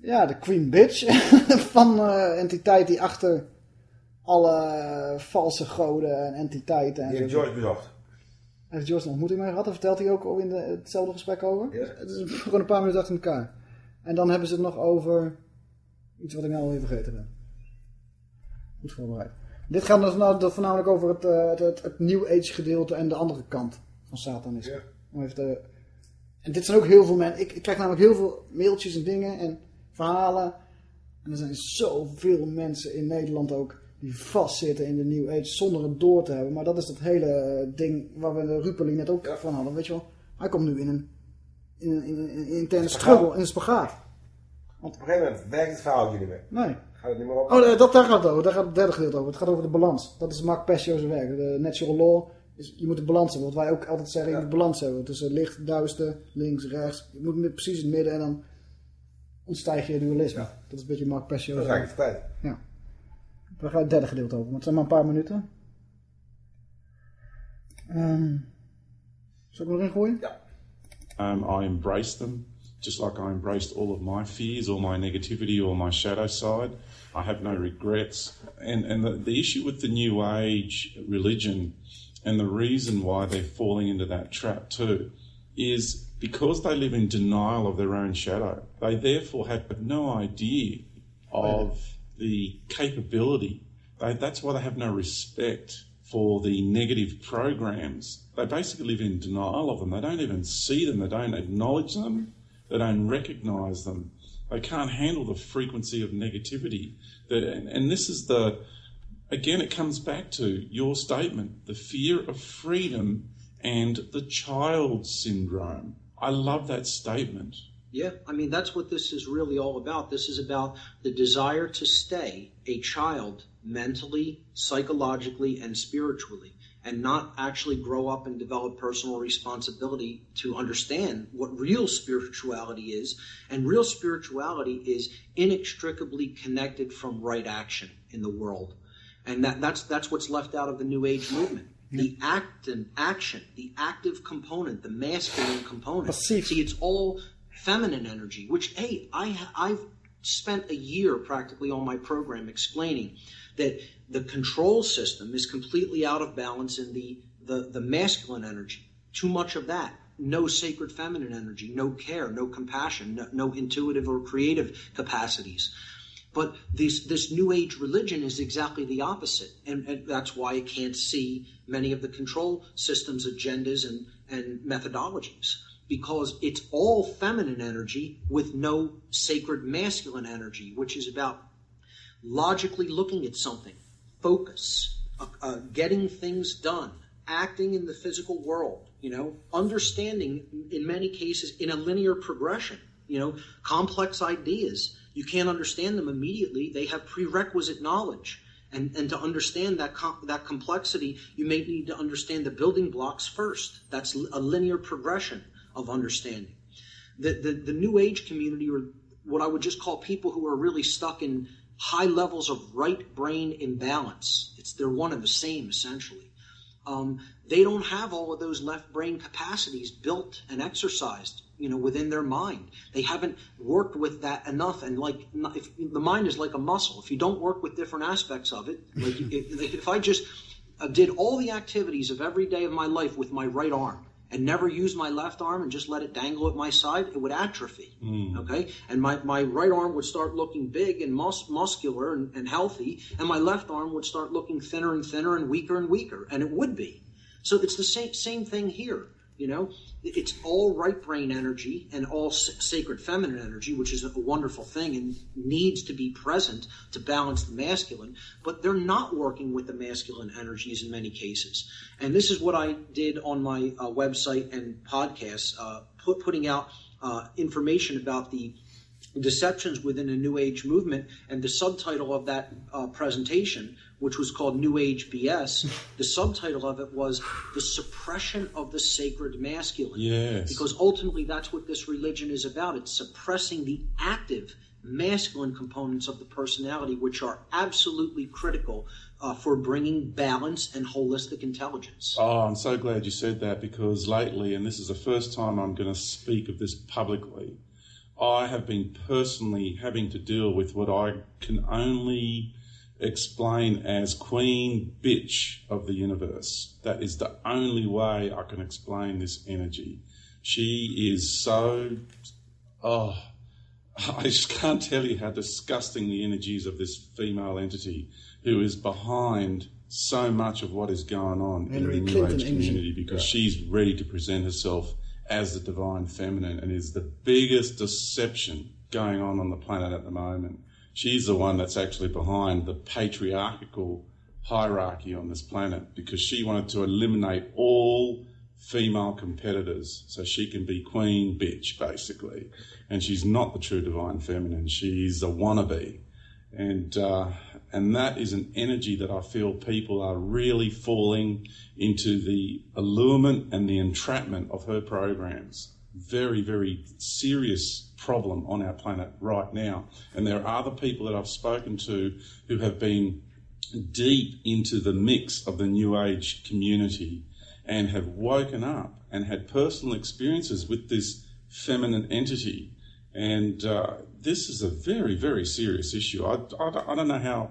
Ja, de Queen Bitch van eh entiteit die achter alle valse goden en entiteiten... En Die heeft George bezocht. Heeft George een ontmoeting mee gehad. Daar vertelt hij ook in de, hetzelfde gesprek over. Het is gewoon een paar minuten achter elkaar. En dan hebben ze het nog over iets wat ik nou alweer vergeten ben. Goed voorbereid. Dit gaat dus nou voornamelijk over het, eh, het, het, het New Age gedeelte en de andere kant van satanisme. Om even te- en dit zijn ook heel veel mensen. Ik, ik krijg namelijk heel veel mailtjes en dingen en verhalen. En er zijn zoveel mensen in Nederland ook die vastzitten in de New Age zonder het door te hebben. Maar dat is dat hele eh, ding waar we de net ook van hadden. Weet je wel, hij komt nu in een, in een, in een, in een interne struggle, in een spagaat. Op een gegeven moment werkt het verhaaltje niet meer. Nee. Gaat het niet meer op. Oh, dat, daar gaat het over. Daar gaat het derde gedeelte over. Het gaat over de balans. Dat is Mark Pescio's werk. De natural law is, je moet een balans hebben. Wat wij ook altijd zeggen, je moet balans hebben. Tussen licht, duister, links, rechts. Je moet met- precies in het midden en dan ontstijg je dualisme. Dat is een beetje Mark Pescio's raak je het kwijt. Ja. Daar gaat het derde gedeelte over. Maar het zijn maar een paar minuten. Ehm zal ik hem erin gooien? Ja. Um, I embraced them, just like I embraced all of my fears, all my negativity, all my shadow side. I have no regrets. And, and the, the issue with the New Age religion, and the reason why they're falling into that trap too, is because they live in denial of their own shadow. They therefore have no idea of the capability. They, that's why they have no respect for the negative programs, they basically live in denial of them. They don't even see them, they don't acknowledge them, they don't recognize them. They can't handle the frequency of negativity. And this is the, again, it comes back to your statement the fear of freedom and the child syndrome. I love that statement. Yeah, I mean, that's what this is really all about. This is about the desire to stay a child mentally, psychologically, and spiritually, and not actually grow up and develop personal responsibility to understand what real spirituality is. And real spirituality is inextricably connected from right action in the world. And that, that's, that's what's left out of the New Age movement. The act and action, the active component, the masculine component. See, see, it's all feminine energy, which, hey, I, I've spent a year practically on my program explaining that the control system is completely out of balance in the, the, the masculine energy. Too much of that. No sacred feminine energy, no care, no compassion, no, no intuitive or creative capacities. But this, this New Age religion is exactly the opposite. And, and, that's why it can't see many of the control systems, agendas, and, and methodologies. Because it's all feminine energy with no sacred masculine energy, which is about logically looking at something, focus, uh, uh, getting things done, acting in the physical world, you know, understanding in many cases in a linear progression, you know, complex ideas you can't understand them immediately. They have prerequisite knowledge. And, and to understand that, com- that complexity, you may need to understand the building blocks first. That's a linear progression of understanding. The, the, the New Age community, or what I would just call people who are really stuck in high levels of right brain imbalance, it's, they're one and the same essentially. Um, they don't have all of those left brain capacities built and exercised you know within their mind. They haven't worked with that enough. And like if the mind is like a muscle. If you don't work with different aspects of it like if, if i just uh, did all the activities of every day of my life with my right arm and never use my left arm and just let it dangle at my side, it would atrophy. Mm. Okay? And my, my right arm would start looking big and mus- muscular and, and healthy, and my left arm would start looking thinner and thinner and weaker and weaker. And it would be. So it's the same, same thing here. You know, it's all right brain energy and all sacred feminine energy, which is a wonderful thing and needs to be present to balance the masculine. But they're not working with the masculine energies in many cases. And this is what I did on my uh, website and podcast, uh, put, putting out uh, information about the deceptions within a New Age movement. And the subtitle of that uh, presentation which was called New Age BS, the subtitle of it was The Suppression of the Sacred Masculine. Yes. Because ultimately that's what this religion is about. It's suppressing the active masculine components of the personality, which are absolutely critical uh, for bringing balance and holistic intelligence. Oh, I'm so glad you said that because lately, and this is the first time I'm going to speak of this publicly, I have been personally having to deal with what I can only explain as queen bitch of the universe. That is the only way I can explain this energy. She is so, oh, I just can't tell you how disgusting the energies of this female entity who is behind so much of what is going on Henry in the New Age community because she's ready to present herself as the divine feminine and is the biggest deception going on on the planet at the moment she's the one that's actually behind the patriarchal hierarchy on this planet because she wanted to eliminate all female competitors so she can be queen bitch basically. And she's not the true divine feminine. She's a wannabe. And uh, and that is an energy that I feel people are really falling into the allurement and the entrapment of her programs very very serious problem on our planet right now. And there are other people that I've spoken to who have been deep into the mix of the New Age community and have woken up and had personal experiences with this feminine entity. And uh, this is a very, very serious issue. I, I, I, don't know how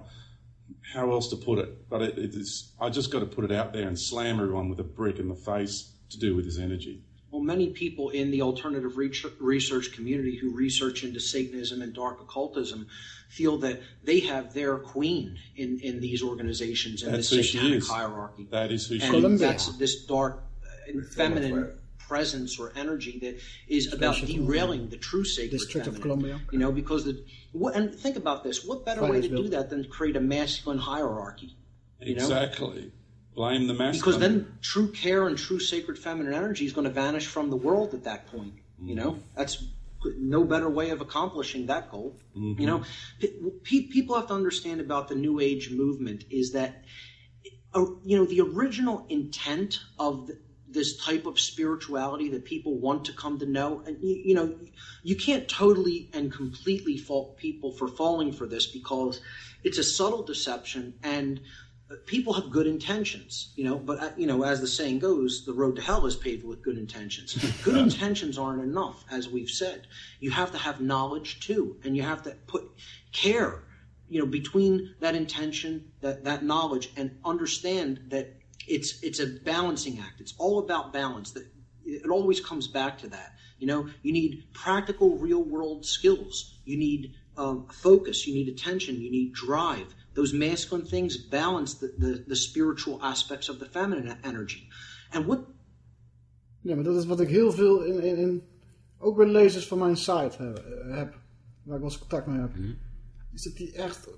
how else to put it, but it, it is, I just got to put it out there and slam everyone with a brick in the face to do with this energy. Well, many people in the alternative research community who research into Satanism and dark occultism feel that they have their queen in, in these organizations and That's this who she satanic is. hierarchy. That is who she and is. Columbia. that's this dark uh, feminine presence or energy that is about derailing the true sacred District of feminine. Columbia. You know, because the what, and think about this: what better way to do that than create a masculine hierarchy? You know? Blame the masculine. Because then true care and true sacred feminine energy is going to vanish from the world at that point. You know, that's no better way of accomplishing that goal. You know, Pe- pe- people have to understand about the New Age movement is that, uh, you know, the original intent of th- this type of spirituality that people want to come to know, and you, you know, you can't totally and completely fault people for falling for this because it's a subtle deception and people have good intentions, you know, but uh, you know, as the saying goes, the road to hell is paved with good intentions. Good intentions aren't enough, as we've said. You have to have knowledge too, and you have to put care, you know, between that intention, that that knowledge, and understand that it's it's a balancing act. It's all about balance. That it always comes back to that. You know, you need practical, real world skills. You need um, focus. You need attention. You need drive. Those masculine things balance the, the, the spiritual aspects of the feminine energy. And what Ja, maar dat is wat ik heel veel in, in, in ook bij lezers van mijn site heb, heb waar ik wel eens contact mee heb. Is dat die echt,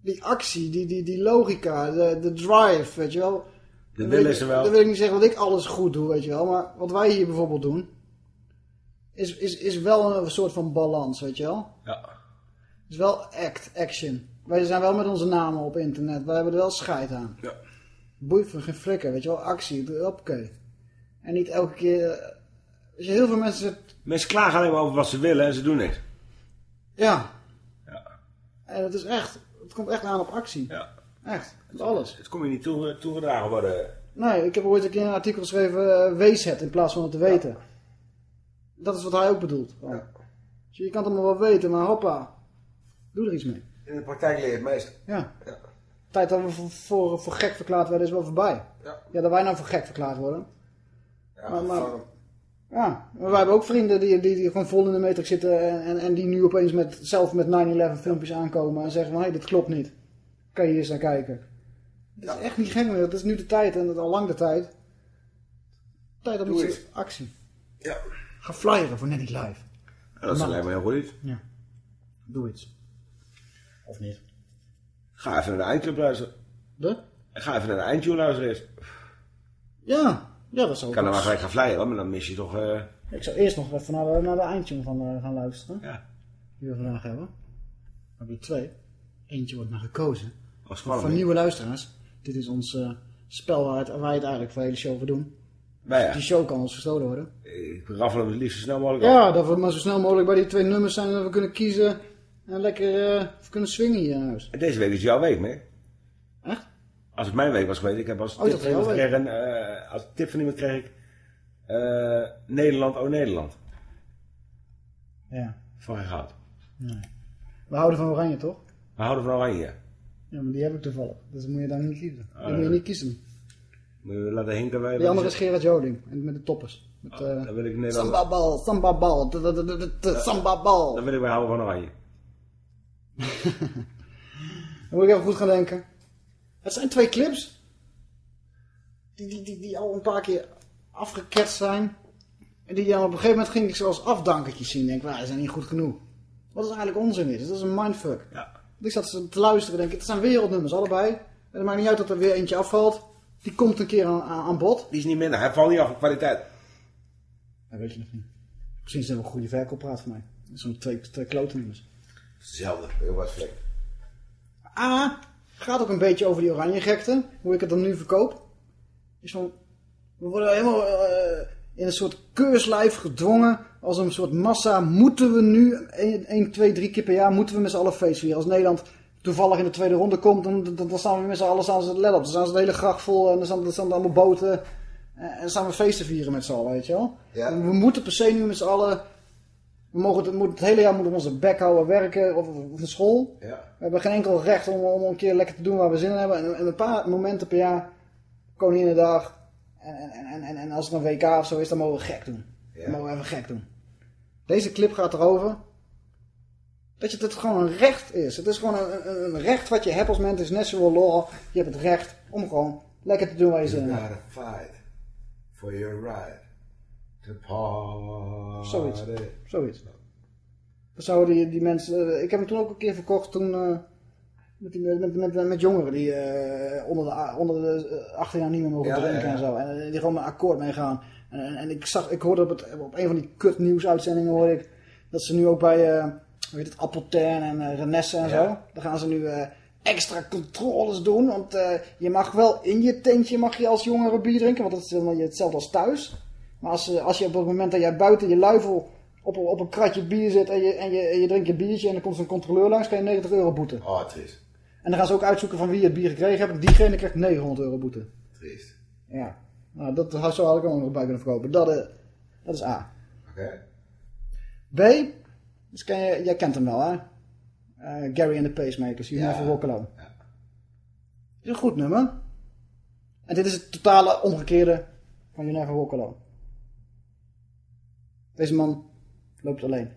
die actie, die, die, die logica, de, de drive, weet je wel. De Dan wil wil is ik- er wel. Dan wil ik niet zeggen dat ik alles goed doe, weet je wel. Maar wat wij hier bijvoorbeeld doen, is, is, is wel een soort van balans, weet je wel. Ja. Het is wel act, action. Wij zijn wel met onze namen op internet. Wij hebben er wel scheid aan. Ja. Boeit van geen flikker, weet je wel. Actie, oké. En niet elke keer... Als je heel veel mensen. Mensen klagen alleen maar over wat ze willen en ze doen niks. Ja. En het is echt... Het komt echt aan op actie. Ja. Echt. Met alles. Het kom je niet toe, toegedragen worden. Nee, ik heb ooit een keer een artikel geschreven... eh, wees het in plaats van het te weten. Dat is wat hij ook bedoelt. Dus je kan het allemaal wel weten, maar hoppa. Doe er iets mee. In de praktijk leer je het meest. Ja. Tijd dat we voor, voor, voor gek verklaard werden is wel voorbij. Ja. dat wij nou voor gek verklaard worden. Ja, maar, ja, maar wij hebben ook vrienden die, die, die gewoon vol in de matrix zitten en, en, en die nu opeens met, zelf met 9-11 filmpjes aankomen en zeggen van, hé, dit klopt niet. Kan je hier eens naar kijken. Dat is echt niet gek meer. Dat is nu de tijd en dat is al lang de tijd. Tijd om iets actie. Ja. Ga flyeren voor Netty Live. Ja, dat is alleen maar heel goed iets. Ja. Doe iets. Of niet. Ga even naar de eindclub luisteren. De? Ga even naar de eindtune luisteren eerst. Ja, ja dat zou Ik kan dan maar gelijk gaan vliegen, maar dan mis je toch... eh, Ik zou eerst nog even naar de, naar de eindtune van, eh, gaan luisteren. Ja. Die we vandaag hebben. We hebben er twee. Eentje wordt maar gekozen. Als Van, spannend. nieuwe luisteraars. Dit is ons eh, spel waar, het, waar wij het eigenlijk voor de hele show voor doen. Nou ja. Die show kan ons gestolen worden. Ik raffel hem het liefst zo snel mogelijk. Ja, dat we maar zo snel mogelijk bij die twee nummers zijn. Dat we kunnen kiezen. En lekker eh, kunnen swingen hier in huis. En Deze week is jouw week, mee. Echt? Als het mijn week was geweest, ik heb als Oh, tip van iemand eh, als tip van iemand kreeg ik, eh, Nederland, oh Nederland. Ja. Van Goud. Nee. We houden van oranje, toch? We houden van oranje. Ja, maar die heb ik toevallig. Dus dan moet je daar niet kiezen. Ah, die moet je ja. niet kiezen. Moet je laten hinken bij... Die andere is Gerard Joling. Met de toppers. Met, eh Oh, dan wil ik Nederland... D- d- d- d- d- sambabal. Dan wil ik bij houden van oranje. Dan moet ik even goed gaan denken. Het zijn twee clips. Die, die, die, die al een paar keer afgeketst zijn. En die dan op een gegeven moment ging ik ze als afdankertjes zien. Denk ik, nou, die zijn niet goed genoeg. Wat is eigenlijk onzin is. Dat is een mindfuck. Ja. Ik zat ze te luisteren denk ik, het zijn wereldnummers, allebei. En het maakt niet uit dat er weer eentje afvalt. Die komt een keer aan, aan, bod. Die is niet minder. Hij valt niet af op kwaliteit. Dat weet je nog niet. Misschien is het wel een goede verkooppraat voor mij. Zo'n twee, twee klote nummers. Hetzelfde. Heel wat vlek. A, gaat ook een beetje over die oranje gekte. Hoe ik het dan nu verkoop. Is van, we worden helemaal eh, in een soort keurslijf gedwongen. Als een soort massa moeten we nu, 1, 2, 3 keer per jaar, moeten we met z'n allen feest vieren. Als Nederland toevallig in de tweede ronde komt, dan, dan, dan staan we met z'n allen staan ze, let op, dan staan ze de hele gracht vol en dan staan, dan staan er allemaal boten. En dan staan we feesten vieren met z'n allen, weet je wel. Ja. We moeten per se nu met z'n allen, we mogen het, moet- het hele jaar moeten we onze bek houden, werken of, of school. Ja. We hebben geen enkel recht om, om een keer lekker te doen waar we zin in hebben. En, en een paar momenten per jaar, Koninginnedag, En, en, en, en, en als het een WK of zo is, dan mogen we gek doen. Dan mogen we even gek doen. Deze clip gaat erover dat je, dat het gewoon een recht is. Het is gewoon een, een, recht wat je hebt als mens. Het is natural law. Je hebt het recht om gewoon lekker te doen waar je zin in You hebt. fight for your right Zoiets. Zoiets. Dat zouden die, die mensen... eh, ik heb hem toen ook een keer verkocht toen... eh, met, met, met, met, met jongeren die eh, onder, de, onder de eh, 18 jaar niet meer mogen Ja, drinken ja, en zo. En die gewoon een akkoord meegaan. En, en, en ik, zag, ik hoorde op, het, op een van die kut nieuwsuitzendingen hoorde ik... Dat ze nu ook bij... hoe heet het? Appeltern en eh, Renesse en Ja. zo. Dan gaan ze nu extra controles doen. Want je mag wel in je tentje mag je als jongere bier drinken. Want dat is helemaal hetzelfde als thuis. Maar als, eh, als je op het moment dat jij buiten je luifel op, een- op een kratje bier zit en je, en, je, en je drinkt een biertje en er komt zo'n controleur langs, kan je 90 euro boete. Oh, triest. En dan gaan ze ook uitzoeken van wie het bier gekregen. En diegene krijgt 900 euro boete. Triest. Ja. Nou, dat had- zo had ik ook nog bij kunnen verkopen. Dat, eh, dat is A. Oké. B. Dus ken je, jij kent hem wel, hè? Eh, Gary and the Pacemakers. You Ja. Never Walk Alone. is een goed nummer. En dit is het totale omgekeerde van You Never Walk Alone. Deze man loopt alleen.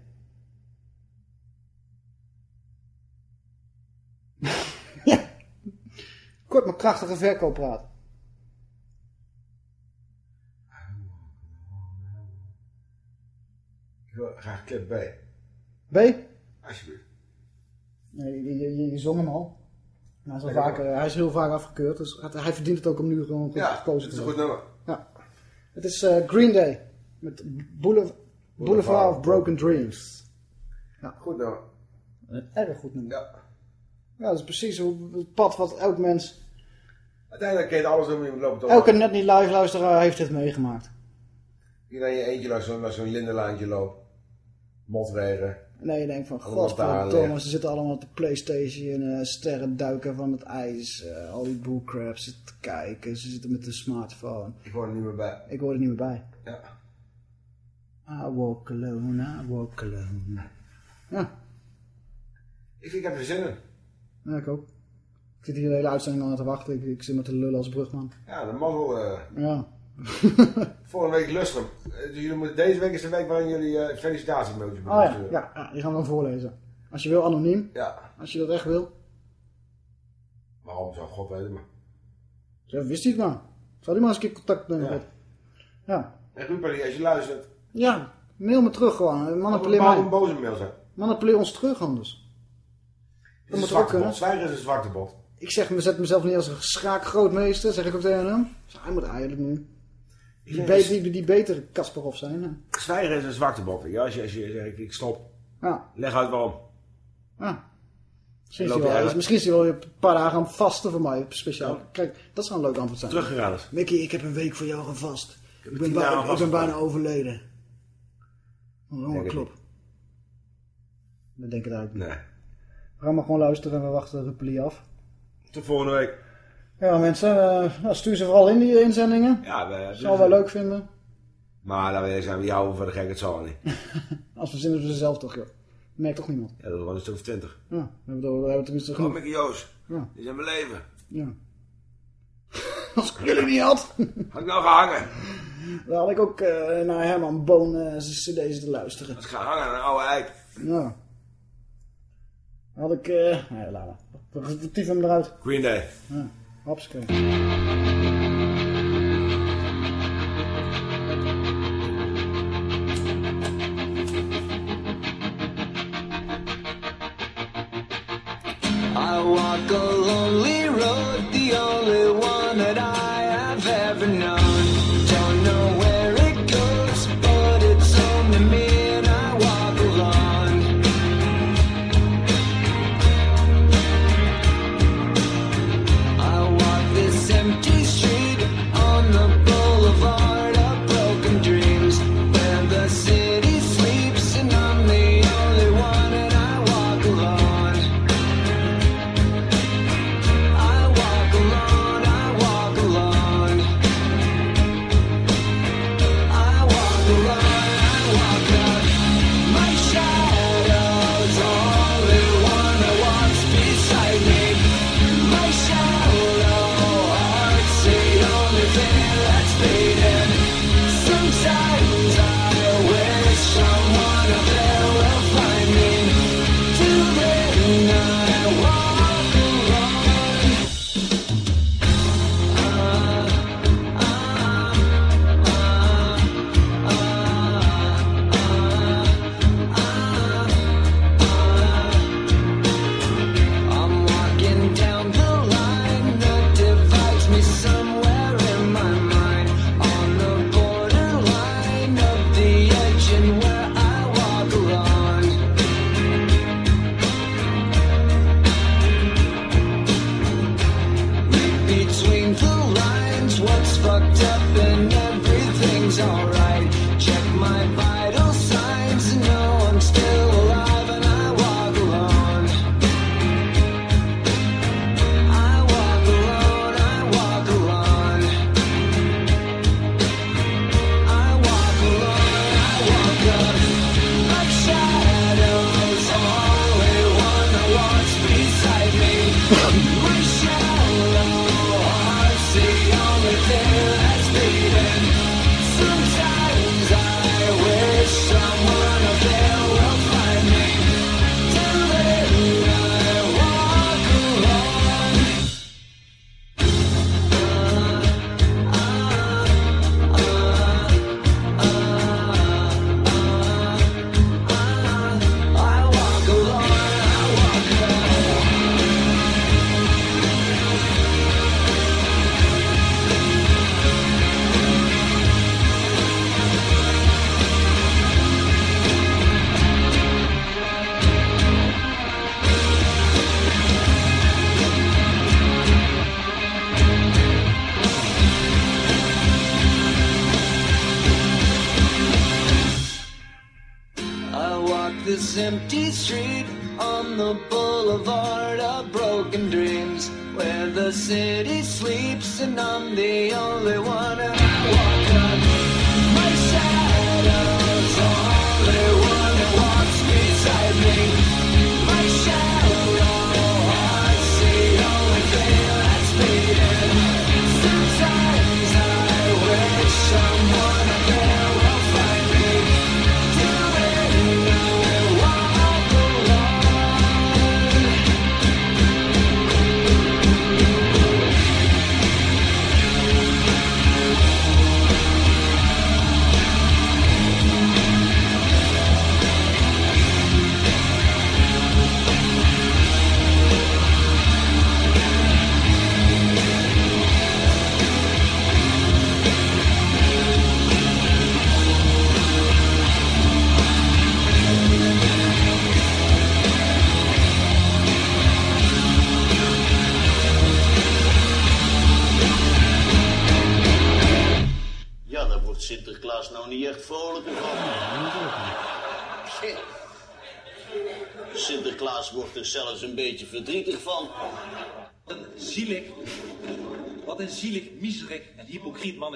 ja. Kort maar krachtige verkooppraat. Ik wil graag clip B. B? Alsjeblieft. Nee, je, je, je, je zong hem al. Hij, is al eh, hij is heel vaak afgekeurd. Dus hij, verdient het ook om nu gewoon goed Ja, gekozen het te is een worden. goed nummer. Ja. Het is eh, Green Day. Met Boulevard, Boulevard of Broken Dreams. Ja. Goed nummer. Een erg goed nummer. Ja. Ja, dat is precies hoe, het pad wat elk mens... Uiteindelijk je het alles doen, je moet lopen. Elke net niet live luisteraar heeft dit meegemaakt. Iedereen je eentje langs zo'n lindenlaantje loopt. Motregen. Nee, je denkt van, godverdomme, talen. ze zitten allemaal op de Playstation, eh sterren duiken van het ijs, eh, al die bullcrap zitten te kijken, ze zitten met de smartphone. Ik hoor er niet meer bij. Ik hoor er niet meer bij. Ja. I walk alone, I walk alone. Ja, Ik, ik heb er zin in. ja ik ook. Ik zit hier de hele uitzending aan te wachten, ik, ik zit met de lullen als brugman. Ja, de mazzel. eh Ja. volgende week lustrum. Eh, dus jullie moeten, deze week is de week waarin jullie eh felicitatiemailtjes moeten Oh ja, sturen. ja, ja, die gaan we dan voorlezen. Als je wil, anoniem. Ja. Als je dat echt wil. Waarom zou God weten, maar. Zo, wist hij het maar. Zou die maar eens een keer contact nemen Ja. Ja. En Ruperly, als je luistert. Ja, mail me terug gewoon. Manipuleer een boze mail zijn. Manipuleer ons terug anders. Een moet ook kunnen. Zwijgen is een zwarte bot. Ik zeg, zet mezelf niet als een schaakgrootmeester, zeg ik ook tegen hem. Dus hij moet eigenlijk nu die, be- die, die betere Kasparov zijn. hè. Zwijgen is een zwarte bot. Ja, als je, als je zegt, ik, ik stop. Ja. Leg uit waarom. Ja. Misschien is, wel, misschien is hij wel een paar dagen aan vasten voor mij, speciaal. Kijk, dat zou een leuk antwoord zijn. Teruggegaan is. Mickey, ik heb een week voor jou gevast. Ik, ben, bij- dagen ik ben bijna overleden. Klop. Dat denk ik eigenlijk niet. Nee. We gaan maar gewoon luisteren en we wachten Ruppeli af. Tot volgende week. Ja mensen, eh, nou, stuur ze vooral in die inzendingen. Ja, we, Zal wel leuk vinden. Maar laten we eerlijk zijn, we houden voor de gek, het zal niet. Als we zinnen ze zelf toch, joh. Merkt toch niemand. Ja, dat is wel een stuk of twintig. Ja, we hebben, we hebben tenminste genoeg. Mickey Joos. Ja. Die zijn mijn leven. Ja. Als ik jullie niet had. Had ik nou gehangen? Dan had ik ook eh, naar Herman Boon eh, zijn cd's te luisteren. Als ik ga hangen aan een oude eik. Ja. Had ik... eh nee, laat maar. Tieven hem eruit. Green Day. Ja, hopsakee.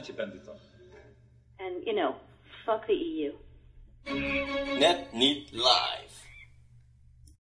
to. And you know, fuck the EU. Net niet live.